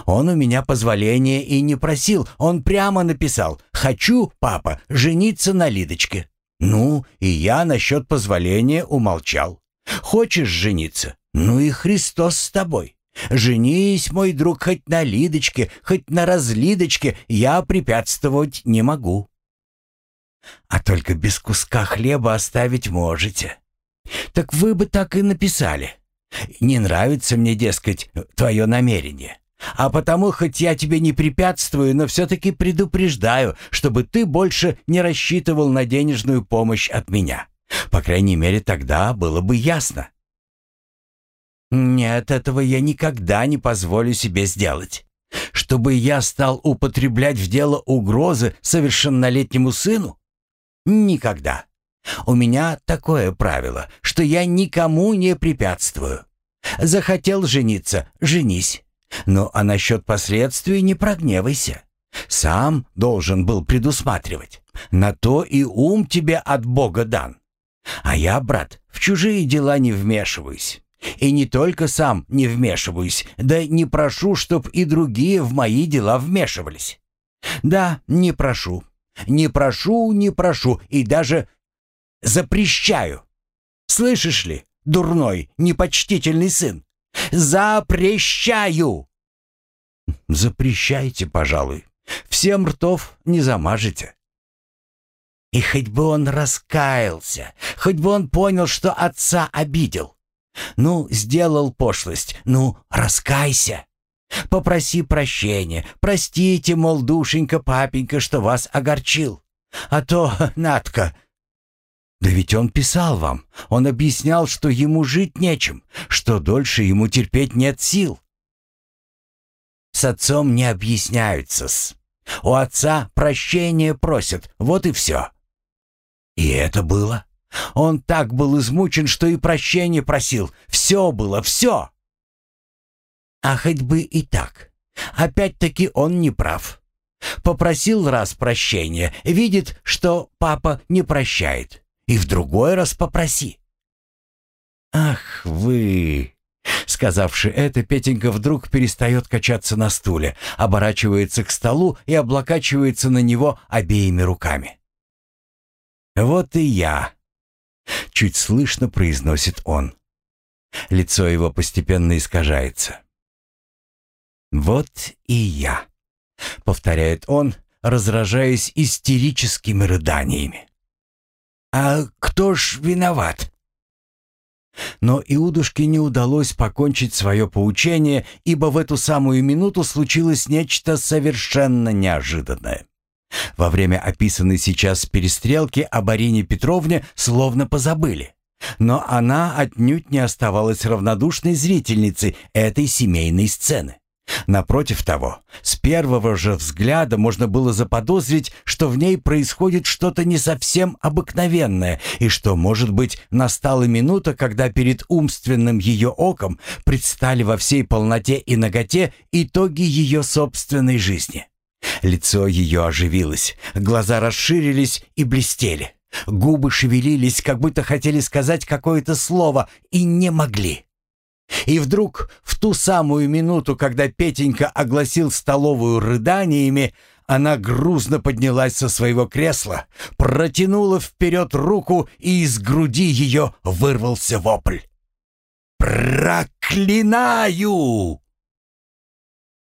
A: Он у меня позволения и не просил, он прямо написал «Хочу, папа, жениться на Лидочке». Ну, и я насчет позволения умолчал. Хочешь жениться? Ну и Христос с тобой. Женись, мой друг, хоть на Лидочке, хоть на разлидочке, я препятствовать не могу. А только без куска хлеба оставить можете. Так вы бы так и написали. Не нравится мне, дескать, твое намерение. А потому, хоть я тебе не препятствую, но все-таки предупреждаю, чтобы ты больше не рассчитывал на денежную помощь от меня. По крайней мере, тогда было бы ясно. Нет, этого я никогда не позволю себе сделать. Чтобы я стал употреблять в дело угрозы совершеннолетнему сыну? Никогда. У меня такое правило, что я никому не препятствую. Захотел жениться — женись. Ну а насчет последствий не прогневайся. Сам должен был предусматривать. На то и ум тебе от Бога дан. А я, брат, в чужие дела не вмешиваюсь. И не только сам не вмешиваюсь, да не прошу, чтоб и другие в мои дела вмешивались. Да, не прошу. Не прошу, не прошу и даже запрещаю. Слышишь ли, дурной, непочтительный сын? Запрещаю! Запрещайте, пожалуй. Всем ртов не замажете. И хоть бы он раскаялся, хоть бы он понял, что отца обидел. Ну, сделал пошлость, ну, раскайся. Попроси прощения, простите, мол, душенька, папенька, что вас огорчил. А то, Натка, Да ведь он писал вам. Он объяснял, что ему жить нечем, что дольше ему терпеть нет сил. С отцом не объясняются-с. У отца прощения просят, вот и все. И это было. Он так был измучен, что и прощения просил. Все было, все. А хоть бы и так. Опять-таки он не прав. Попросил раз прощения, видит, что папа не прощает. И в другой раз попроси. «Ах вы!» Сказавши это, Петенька вдруг перестает качаться на стуле, оборачивается к столу и облокачивается на него обеими руками. «Вот и я!» — чуть слышно произносит он. Лицо его постепенно искажается. «Вот и я!» — повторяет он, разражаясь истерическими рыданиями. «А кто ж виноват?» Но Иудушке не удалось покончить свое поучение, ибо в эту самую минуту случилось нечто совершенно неожиданное. Во время описанной сейчас перестрелки о Барине Петровне словно позабыли. Но она отнюдь не оставалась равнодушной зрительницей этой семейной сцены. Напротив того, с первого же взгляда можно было заподозрить, что в ней происходит что-то не совсем обыкновенное, и что, может быть, настала минута, когда перед умственным ее оком предстали во всей полноте и наготе итоги ее собственной жизни. Лицо ее оживилось, глаза расширились и блестели. Губы шевелились, как будто хотели сказать какое-то слово, и не могли. И вдруг, в ту самую минуту, когда Петенька огласил столовую рыданиями, она грузно поднялась со своего кресла, протянула вперед руку, и из груди ее вырвался вопль. «Проклинаю!»